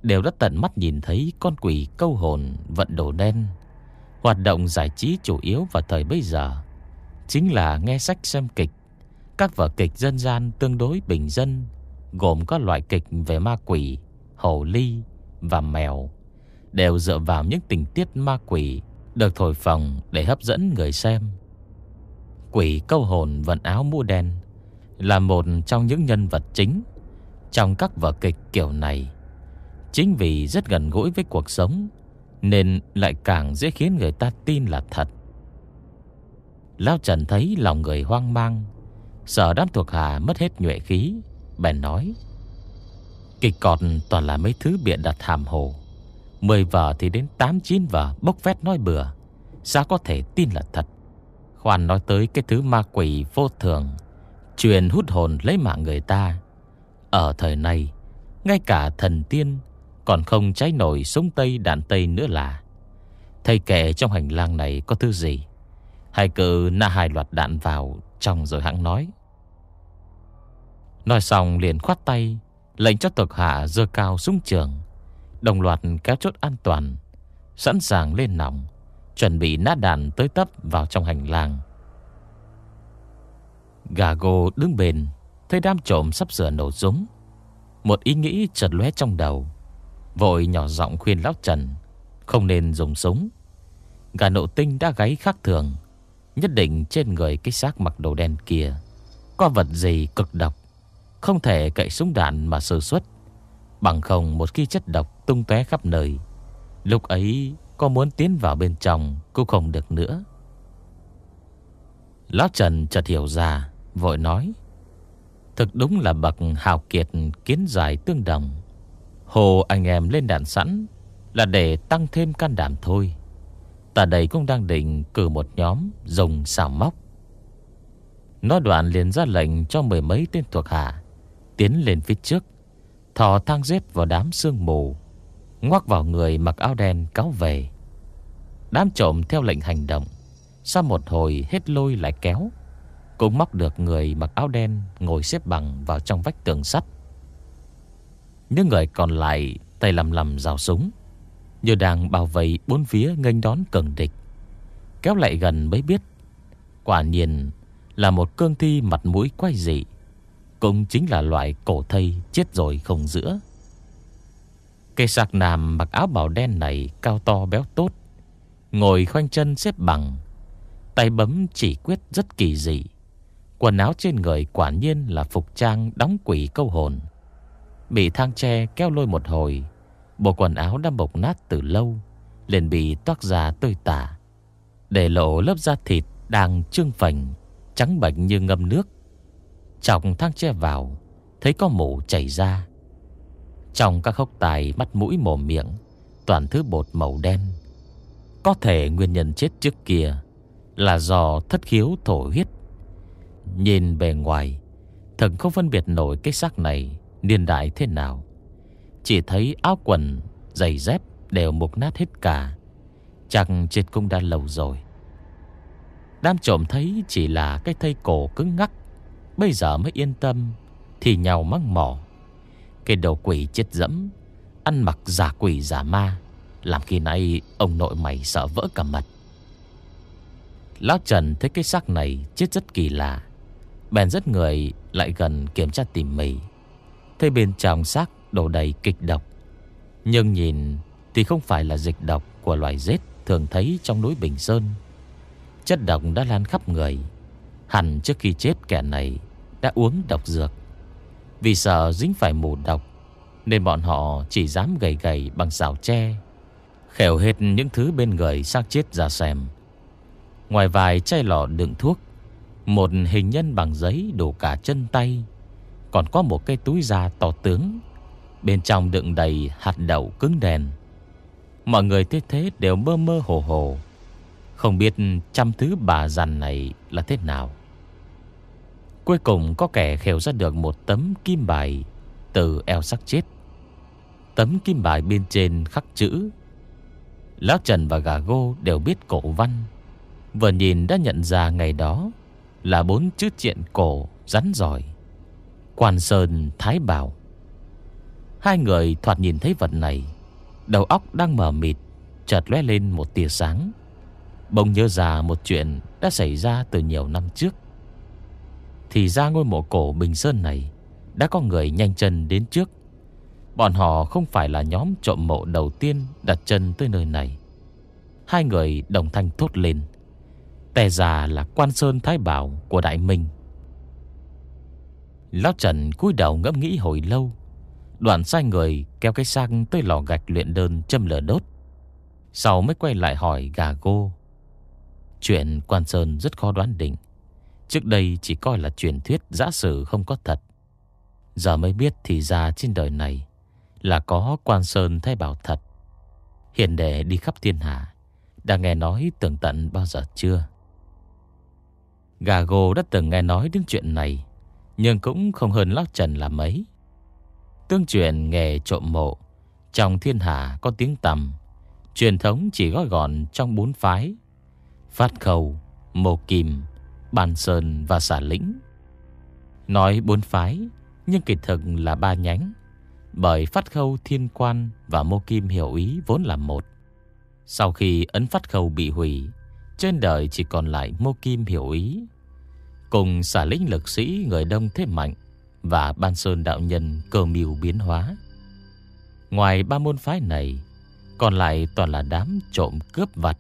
Đều đã tận mắt nhìn thấy con quỷ câu hồn vận đồ đen. Hoạt động giải trí chủ yếu vào thời bây giờ Chính là nghe sách xem kịch. Các vở kịch dân gian tương đối bình dân Gồm các loại kịch về ma quỷ, hồ ly và mèo Đều dựa vào những tình tiết ma quỷ Được thổi phồng để hấp dẫn người xem. Quỷ câu hồn vận áo mũ đen Là một trong những nhân vật chính Trong các vở kịch kiểu này. Chính vì rất gần gũi với cuộc sống, Nên lại càng dễ khiến người ta tin là thật. Lão Trần thấy lòng người hoang mang, Sợ đám thuộc hạ mất hết nhuệ khí, Bèn nói Kịch cọt toàn là mấy thứ biện đặt hàm hồ. Mười vở thì đến tám chín vở Bốc phét nói bừa. Sao có thể tin là thật? Khoan nói tới cái thứ ma quỷ vô thường, Truyền hút hồn lấy mạng người ta. Ở thời này, Ngay cả thần tiên còn không cháy nổi súng tây đạn tây nữa là. Thầy kể trong hành lang này có thứ gì? Hai cự na hai loạt đạn vào, Trong rồi hãng nói. Nói xong liền khoát tay, Lệnh cho thuộc hạ dơ cao súng trường. Đồng loạt kéo chốt an toàn, Sẵn sàng lên nòng, Chuẩn bị nát đạn tới tấp vào trong hành lang. Gà gô đứng bền Thấy đám trộm sắp sửa nổ súng. Một ý nghĩ chợt lóe trong đầu. Vội nhỏ giọng khuyên lão Trần, Không nên dùng súng. Gà nộ tinh đã gáy khác thường, Nhất định trên người cái xác mặc đồ đen kia Có vật gì cực độc, Không thể cậy súng đạn mà sơ xuất Bằng không một khi chất độc tung tóe khắp nơi, Lúc ấy có muốn tiến vào bên trong Cũng không được nữa. Lão Trần chợt hiểu ra, Vội nói, Thực đúng là bậc hào kiệt kiến giải tương đồng. Hồ anh em lên đạn sẵn Là để tăng thêm can đảm thôi. Ta đây cũng đang định cử một nhóm Dùng xào móc. Nói đoạn liền ra lệnh cho mười mấy tên thuộc hạ, Tiến lên phía trước, Thò thang dép vào đám sương mù Ngoắc vào người mặc áo đen cáo về. Đám trộm theo lệnh hành động, Sau một hồi hết lôi lại kéo, Cũng móc được người mặc áo đen Ngồi xếp bằng vào trong vách tường sắt. Những người còn lại Tay lầm lầm rào súng, Như đang bảo vệ bốn phía nghênh đón cường địch. Kéo lại gần mới biết, Quả nhiên là một cương thi mặt mũi quay dị, Cũng chính là loại cổ thây chết rồi không giữa. Cây sạc nam mặc áo bào đen này cao to béo tốt, Ngồi khoanh chân xếp bằng, Tay bấm chỉ quyết rất kỳ dị. Quần áo trên người quả nhiên là phục trang đóng quỷ câu hồn. Bị thang tre kéo lôi một hồi, Bộ quần áo đã bộc nát từ lâu, liền bị toát ra tơi tả. Để lộ lớp da thịt đang trương phành, Trắng bệnh như ngâm nước. Chọc thang tre vào, Thấy có mủ chảy ra. Trong các hốc tài mắt mũi mồm miệng, Toàn thứ bột màu đen. Có thể nguyên nhân chết trước kia Là do thất khiếu thổ huyết. Nhìn bề ngoài Thần không phân biệt nổi cái xác này. Niên đại thế nào? Chỉ thấy áo quần Giày dép đều mục nát hết cả. Chắc chết cũng đã lâu rồi. Đám trộm thấy chỉ là cái thây cổ cứng ngắc, Bây giờ mới yên tâm, Thì nhau mắc mỏ. Cái đầu quỷ chết dẫm, Ăn mặc giả quỷ giả ma, làm khi nãy ông nội mày sợ vỡ cả mật Lão Trần thấy cái xác này chết rất kỳ lạ, Bèn rất người lại gần kiểm tra tỉ mỉ. Thấy bên trong xác đổ đầy kịch độc. Nhưng nhìn thì không phải là dịch độc của loài rết thường thấy trong núi Bình Sơn. Chất độc đã lan khắp người. Hẳn trước khi chết kẻ này đã uống độc dược. Vì sợ dính phải mù độc, Nên bọn họ chỉ dám gầy gầy bằng rào tre Khẻo hết những thứ bên người xác chết ra xem. Ngoài vài chai lọ đựng thuốc, Một hình nhân bằng giấy đổ cả chân tay còn có một cái túi da to tướng. Bên trong đựng đầy hạt đậu cứng đèn. Mọi người thế thế đều mơ mơ hồ hồ. Không biết trăm thứ bà dằn này là thế nào. Cuối cùng có kẻ khều ra được một tấm kim bài Từ eo sắc chết. Tấm kim bài bên trên khắc chữ, Lão Trần và Gà Gô đều biết cổ văn. Vừa nhìn đã nhận ra ngày đó Là bốn chữ triện cổ rắn giỏi. Quan Sơn, Thái Bảo. Hai người thoạt nhìn thấy vật này, Đầu óc đang mờ mịt, Chợt lóe lên một tia sáng. Bỗng nhớ ra một chuyện Đã xảy ra từ nhiều năm trước. Thì ra ngôi mộ cổ Bình Sơn này Đã có người nhanh chân đến trước. Bọn họ không phải là nhóm trộm mộ đầu tiên Đặt chân tới nơi này. Hai người đồng thanh thốt lên. Tè già là quan sơn thái bảo của Đại Minh. Lão Trần cúi đầu ngẫm nghĩ hồi lâu. Đoạn sai người kéo cái xác tới lò gạch luyện đơn châm lửa đốt. Sau mới quay lại hỏi gà gô Chuyện quan sơn rất khó đoán định. Trước đây chỉ coi là truyền thuyết giả sử không có thật. Giờ mới biết thì ra trên đời này Là có quan sơn thay bảo thật. Hiền đệ đi khắp thiên hạ, Đã nghe nói tường tận bao giờ chưa? Gà gô đã từng nghe nói đến chuyện này. Nhưng cũng không hơn Lão Trần là mấy. Tương truyền nghề trộm mộ Trong thiên hạ có tiếng tầm Truyền thống chỉ gói gọn trong bốn phái Phát khẩu, mộ kim, bàn sơn và xả lĩnh. Nói bốn phái Nhưng kỳ thực là ba nhánh Bởi phát khâu thiên quan và mô kim hiểu ý vốn là một. Sau khi ấn phát khâu bị hủy Trên đời chỉ còn lại mô kim hiểu ý. Cùng xả lĩnh lực sĩ người đông thế mạnh và Ban Sơn đạo nhân cơ mưu biến hóa. Ngoài ba môn phái này, còn lại toàn là đám trộm cướp vặt,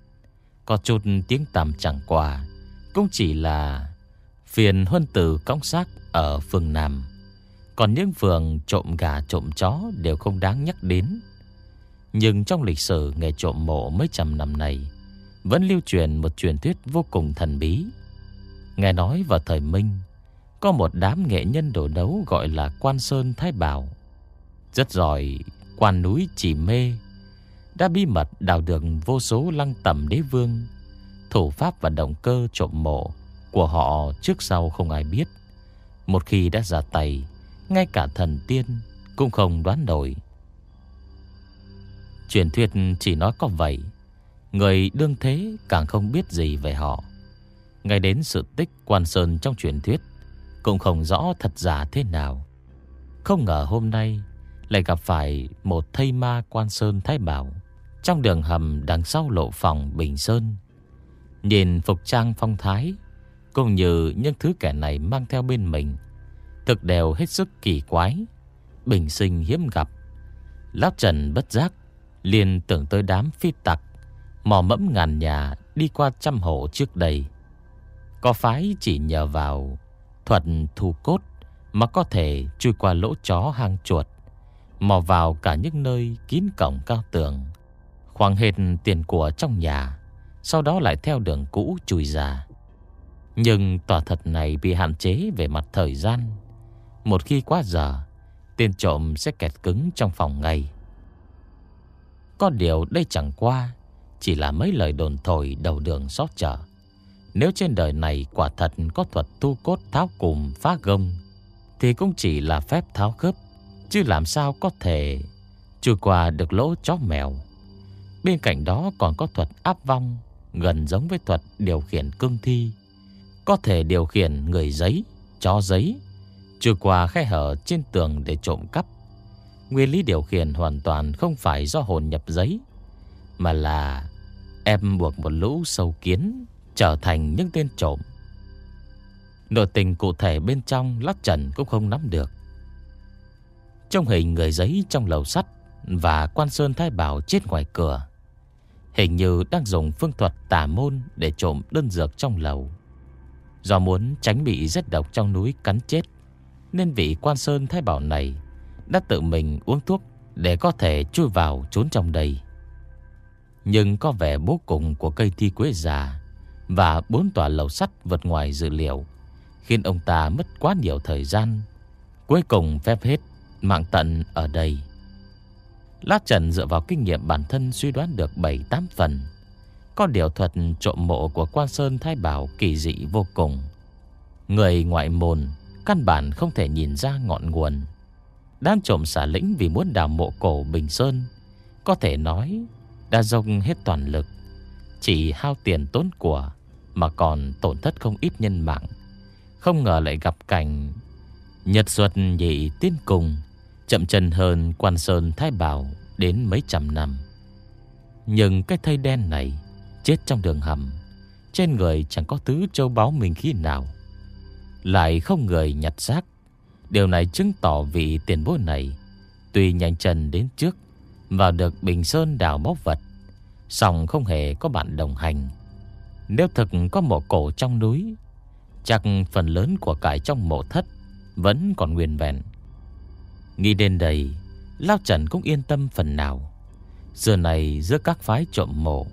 có chút tiếng tầm chẳng qua, cũng chỉ là phiền huân tử cõng xác ở phương Nam. Còn những phường trộm gà trộm chó đều không đáng nhắc đến. Nhưng trong lịch sử nghề trộm mộ mấy trăm năm này, vẫn lưu truyền một truyền thuyết vô cùng thần bí. Nghe nói vào thời Minh, có một đám nghệ nhân đổ đấu gọi là Quan Sơn Thái Bảo. Rất giỏi, quan núi chỉ mê. Đã bí mật đào được vô số lăng tầm đế vương. Thủ pháp và động cơ trộm mộ của họ trước sau không ai biết. Một khi đã ra tay, ngay cả thần tiên cũng không đoán nổi. Truyền thuyết chỉ nói có vậy. Người đương thế càng không biết gì về họ. Ngay đến sự tích quan sơn trong truyền thuyết, cũng không rõ thật giả thế nào. Không ngờ hôm nay Lại gặp phải một thây ma quan sơn thái bảo Trong đường hầm đằng sau lộ phòng Bình Sơn. Nhìn phục trang phong thái, Cũng như những thứ kẻ này mang theo bên mình, Thực đều hết sức kỳ quái, Bình sinh hiếm gặp. Lão Trần bất giác liền tưởng tới đám phi tặc, Mò mẫm ngàn nhà đi qua trăm hộ trước đây. Có phái chỉ nhờ vào thuật thu cốt mà có thể chui qua lỗ chó hang chuột, mò vào cả những nơi kín cổng cao tường, khoang hệt tiền của trong nhà, sau đó lại theo đường cũ chui ra. Nhưng tòa thật này bị hạn chế về mặt thời gian. Một khi quá giờ, tên trộm sẽ kẹt cứng trong phòng ngay. Có điều đây chẳng qua, chỉ là mấy lời đồn thổi đầu đường xót chợ. Nếu trên đời này quả thật có thuật tu cốt tháo cùng phá gông Thì cũng chỉ là phép tháo khớp Chứ làm sao có thể Chui qua được lỗ chó mèo. Bên cạnh đó còn có thuật áp vong Gần giống với thuật điều khiển cương thi. Có thể điều khiển người giấy, chó giấy Chui qua khe hở trên tường để trộm cắp. Nguyên lý điều khiển hoàn toàn không phải do hồn nhập giấy Mà là em buộc một lũ sâu kiến. Trở thành những tên trộm. Nội tình cụ thể bên trong Lát Trần cũng không nắm được. Trong hình người giấy trong lầu sắt Và quan sơn thái bảo chết ngoài cửa, Hình như đang dùng phương thuật tả môn Để trộm đơn dược trong lầu. Do muốn tránh bị rết độc trong núi cắn chết, Nên vị quan sơn thái bảo này Đã tự mình uống thuốc Để có thể chui vào trốn trong đây. Nhưng có vẻ bố cùng của cây thi quế già và bốn tòa lầu sắt vượt ngoài dự liệu, Khiến ông ta mất quá nhiều thời gian. Cuối cùng phép hết Mạng tận ở đây. Lát Trần dựa vào kinh nghiệm bản thân suy đoán được 7-8 phần. Có điều thuật trộm mộ của quan Sơn Thái Bảo kỳ dị vô cùng. Người ngoại môn Căn bản không thể nhìn ra ngọn nguồn. Đám trộm xả lĩnh vì muốn đào mộ cổ Bình Sơn, Có thể nói Đã dông hết toàn lực, Chỉ hao tiền tốn của mà còn tổn thất không ít nhân mạng. Không ngờ lại gặp cảnh Nhật ruột nhị tiến cùng, Chậm chân hơn quan sơn thái bảo Đến mấy trăm năm. Nhưng cái thây đen này Chết trong đường hầm, Trên người chẳng có thứ châu báu mình khi nào. Lại không người nhặt xác. Điều này chứng tỏ vị tiền bối này Tuy nhanh chân đến trước Vào được Bình Sơn đào bóc vật, song không hề có bạn đồng hành. Nếu thực có một cổ trong núi, Chắc phần lớn của cải trong mộ thất Vẫn còn nguyên vẹn. Nghĩ đến đây, Lao Trần cũng yên tâm phần nào. Giờ này giữa các phái trộm mộ,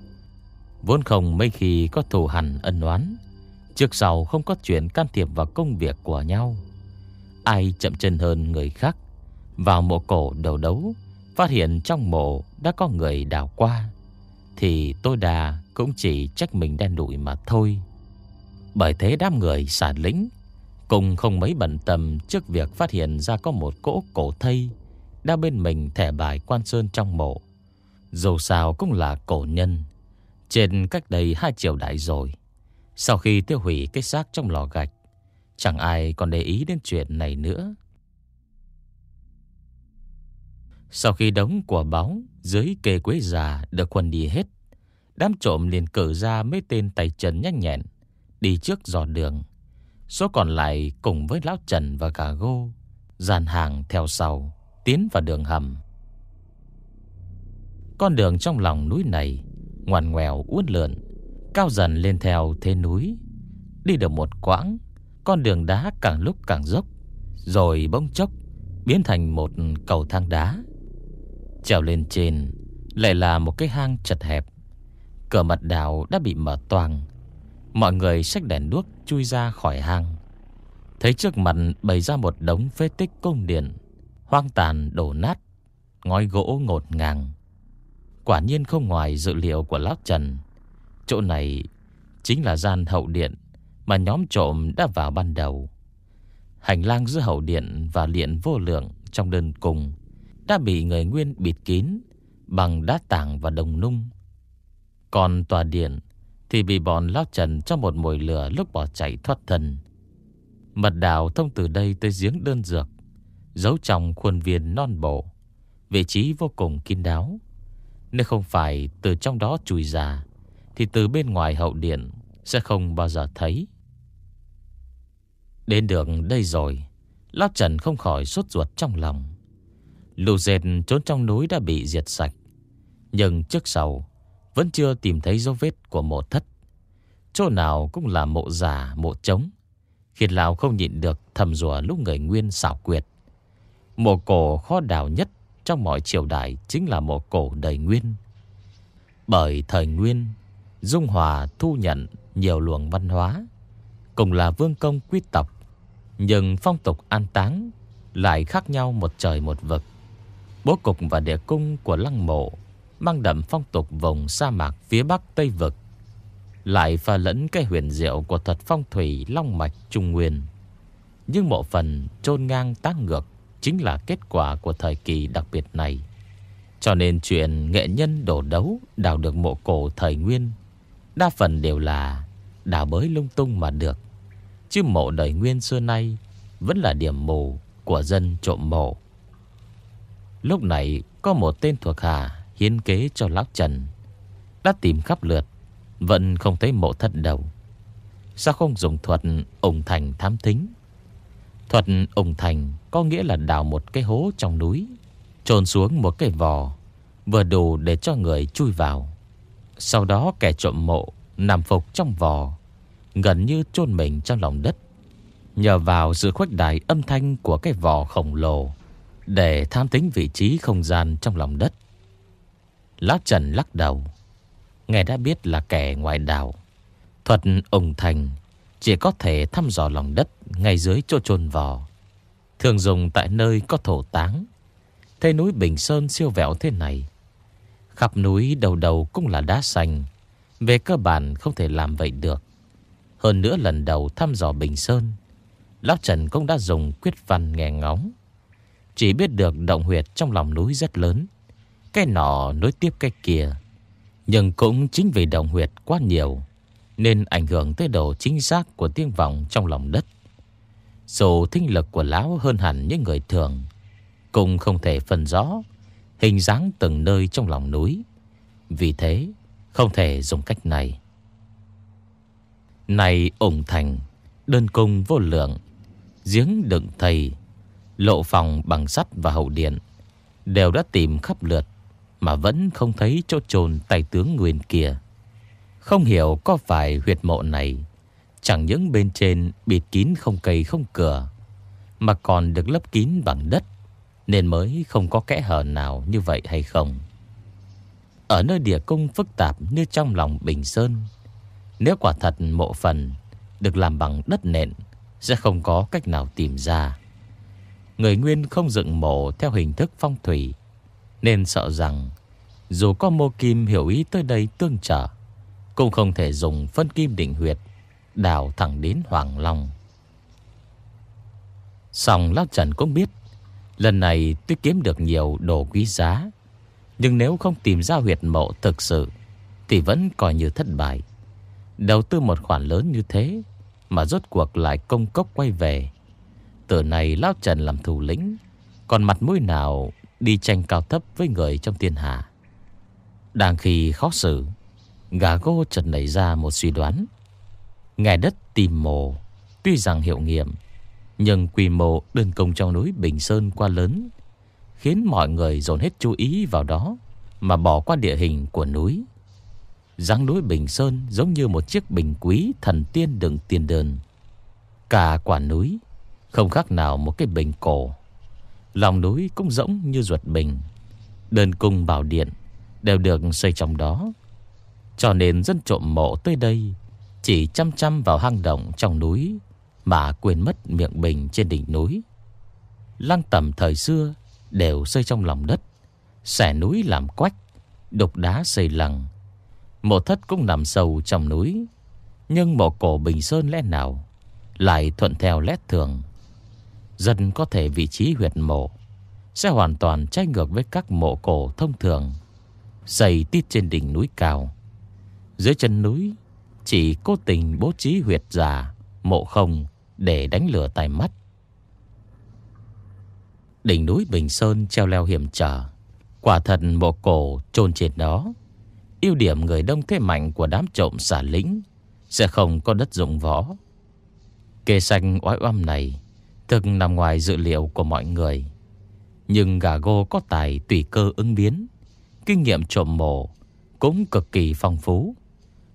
Vốn không mấy khi có thù hằn ân oán, Trước sau không có chuyện can thiệp vào công việc của nhau. Ai chậm chân hơn người khác, Vào mộ cổ đầu đấu, Phát hiện trong mộ đã có người đào qua, Thì tôi đà cũng chỉ trách mình đen đủi mà thôi. Bởi thế đám người xả lính, Cùng không mấy bận tâm trước việc phát hiện ra có một cỗ cổ thây Đã bên mình thẻ bài quan sơn trong mộ. Dù sao cũng là cổ nhân, Trên cách đây hai triệu đại rồi. Sau khi tiêu hủy cái xác trong lò gạch, Chẳng ai còn để ý đến chuyện này nữa. Sau khi đống của báo dưới kê quế già được quần đi hết Đám trộm liền cử ra mấy tên tay chân nhanh nhẹn, Đi trước dò đường. Số còn lại cùng với Lão Trần và cả Gô, Dàn hàng theo sau, Tiến vào đường hầm. Con đường trong lòng núi này Ngoằn ngoèo, uốn lượn, Cao dần lên theo thế núi. Đi được một quãng, Con đường đá càng lúc càng dốc, Rồi bỗng chốc Biến thành một cầu thang đá. Trèo lên trên Lại là một cái hang chật hẹp Cửa mật đảo đã bị mở toang Mọi người xách đèn đuốc chui ra khỏi hang. Thấy trước mặt bày ra một đống phế tích cung điện, Hoang tàn đổ nát, Ngói gỗ ngột ngang Quả nhiên không ngoài dự liệu của Lão Trần, Chỗ này chính là gian hậu điện Mà nhóm trộm đã vào ban đầu. Hành lang giữa hậu điện và điện vô lượng trong đơn cùng Đã bị người nguyên bịt kín Bằng đá tảng và đồng nung. Còn tòa điện thì bị bọn Lão Trần trong một mồi lửa lúc bỏ chạy thoát thân. Mật đảo thông từ đây tới giếng đơn dược, Giấu trong khuôn viên non bộ, Vị trí vô cùng kín đáo. Nếu không phải từ trong đó chui ra, Thì từ bên ngoài hậu điện Sẽ không bao giờ thấy. Đến đường đây rồi, Lão Trần không khỏi sốt ruột trong lòng. Lù dệt trốn trong núi đã bị diệt sạch, Nhưng trước sau vẫn chưa tìm thấy dấu vết của mộ thất. Chỗ nào cũng là mộ giả mộ trống. Khiến Lào không nhịn được thầm rùa lúc người nguyên xảo quyệt. Mộ cổ khó đào nhất trong mọi triều đại chính là mộ cổ đầy nguyên. Bởi thời nguyên, Dung Hòa thu nhận nhiều luồng văn hóa, Cùng là vương công quý tộc, Nhưng phong tục an táng Lại khác nhau một trời một vực. Bố cục và địa cung của lăng mộ mang đậm phong tục vùng sa mạc phía bắc Tây Vực, lại pha lẫn cái huyền diệu của thuật phong thủy long mạch trung nguyên. Nhưng mộ phần chôn ngang tác ngược chính là kết quả của thời kỳ đặc biệt này. Cho nên chuyện nghệ nhân đổ đấu đào được mộ cổ thời nguyên, đa phần đều là đào bới lung tung mà được. Chứ mộ đời nguyên xưa nay vẫn là điểm mù của dân trộm mộ. Lúc này có một tên thuộc hạ hiến kế cho Lão Trần. Đã tìm khắp lượt, Vẫn không thấy mộ thất đầu Sao không dùng thuật ủng thành thám thính? Thuật ủng thành Có nghĩa là đào một cái hố trong núi, Trồn xuống một cái vò, Vừa đủ để cho người chui vào. Sau đó kẻ trộm mộ Nằm phục trong vò, Gần như chôn mình trong lòng đất. Nhờ vào sự khuếch đại âm thanh Của cái vò khổng lồ Để tham tính vị trí không gian trong lòng đất. Lão Trần lắc đầu. Nghe đã biết là kẻ ngoài đảo Thuật ủng thành Chỉ có thể thăm dò lòng đất Ngay dưới chỗ chôn vò. Thường dùng tại nơi có thổ táng. Thế núi Bình Sơn siêu vẹo thế này, Khắp núi đầu đầu cũng là đá xanh. Về cơ bản không thể làm vậy được. Hơn nữa lần đầu thăm dò Bình Sơn, Lão Trần cũng đã dùng quyết văn nghe ngóng. Chỉ biết được động huyệt trong lòng núi rất lớn. Cái nọ nối tiếp cái kia. Nhưng cũng chính vì động huyệt quá nhiều, Nên ảnh hưởng tới độ chính xác của tiếng vọng trong lòng đất. Dù thính lực của lão hơn hẳn những người thường, Cũng không thể phân rõ Hình dáng từng nơi trong lòng núi. Vì thế, không thể dùng cách này. Này ủng thành, Đơn cung vô lượng, Giếng đựng thầy, Lộ phòng bằng sắt và hậu điện, Đều đã tìm khắp lượt. Mà vẫn không thấy chỗ chôn tay tướng nguyên kia. Không hiểu có phải huyệt mộ này, Chẳng những bên trên bịt kín không cây không cửa, Mà còn được lấp kín bằng đất, Nên mới không có kẽ hở nào như vậy hay không? Ở nơi địa cung phức tạp như trong lòng Bình Sơn, Nếu quả thật mộ phần Được làm bằng đất nện, Sẽ không có cách nào tìm ra. Người Nguyên không dựng mộ theo hình thức phong thủy nên sợ rằng Dù có mô kim hiểu ý tới đây tương trợ, Cũng không thể dùng phân kim định huyệt Đào thẳng đến Hoàng Long. Xong Lão Trần cũng biết, Lần này tuy kiếm được nhiều đồ quý giá, Nhưng nếu không tìm ra huyệt mộ thực sự Thì vẫn coi như thất bại. Đầu tư một khoản lớn như thế Mà rốt cuộc lại công cốc quay về. Từ này Lão Trần làm thủ lĩnh, Còn mặt mũi nào Đi tranh cao thấp với người trong thiên hạ Đang khi khó xử, Gà gô chợt nảy ra một suy đoán Ngài đất tìm mồ, Tuy rằng hiệu nghiệm, Nhưng quy mô đơn công trong núi Bình Sơn quá lớn, Khiến mọi người dồn hết chú ý vào đó Mà bỏ qua địa hình của núi dáng núi Bình Sơn giống như một chiếc bình quý thần tiên đựng tiền đơn. Cả quả núi, không khác nào một cái bình cổ. Lòng núi cũng rỗng như ruột bình. Đơn cung bảo điện đều được xây trong đó. Cho nên dân trộm mộ tới đây chỉ chăm chăm vào hang động trong núi mà quên mất miệng bình trên đỉnh núi. Lăng tầm thời xưa đều xây trong lòng đất, xẻ núi làm quách, đục đá xây lăng. Mộ thất cũng nằm sâu trong núi, nhưng mộ cổ Bình Sơn lẽ nào lại thuận theo lét thường. Dân có thể vị trí huyệt mộ sẽ hoàn toàn trái ngược với các mộ cổ thông thường, xây tít trên đỉnh núi cao. Dưới chân núi chỉ cố tình bố trí huyệt giả Mộ không để đánh lửa tài mắt. Đỉnh núi Bình Sơn treo leo hiểm trở Quả thật mộ cổ chôn trên đó. Ưu điểm người đông thế mạnh của đám trộm xả lính Sẽ không có đất dụng võ. Kê xanh oái oăm này Thực nằm ngoài dự liệu của mọi người. Nhưng gà gô có tài tùy cơ ứng biến. Kinh nghiệm trộm mộ Cũng cực kỳ phong phú.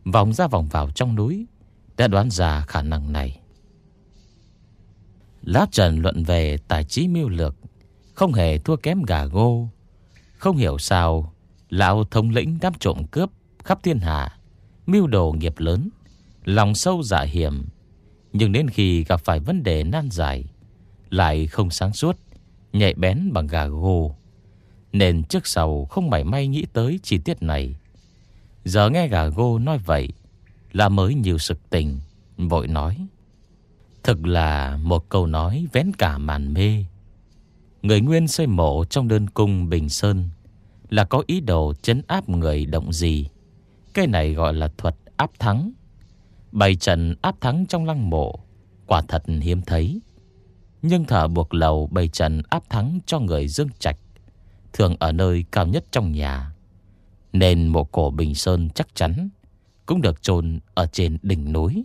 Vòng ra vòng vào trong núi Đã đoán ra khả năng này. Lá Trần luận về tài trí miêu lược, Không hề thua kém gà gô. Không hiểu sao, Lão thống lĩnh đám trộm cướp Khắp thiên hạ Miêu đồ nghiệp lớn, Lòng sâu dạ hiểm. Nhưng đến khi gặp phải vấn đề nan giải lại không sáng suốt, Nhạy bén bằng gà gô Nên trước sau không mảy may nghĩ tới chi tiết này. Giờ nghe gà gô nói vậy Là mới nhiều sực tình Vội nói, Thực là một câu nói vén cả màn mê. Người nguyên xây mộ trong đơn cung Bình Sơn Là có ý đồ chấn áp người động gì? Cái này gọi là thuật áp thắng. Bày trận áp thắng trong lăng mộ, Quả thật hiếm thấy. Nhưng thở buộc lầu bày trận áp thắng cho người dương trạch, Thường ở nơi cao nhất trong nhà nên mộ cổ Bình Sơn chắc chắn cũng được chôn ở trên đỉnh núi.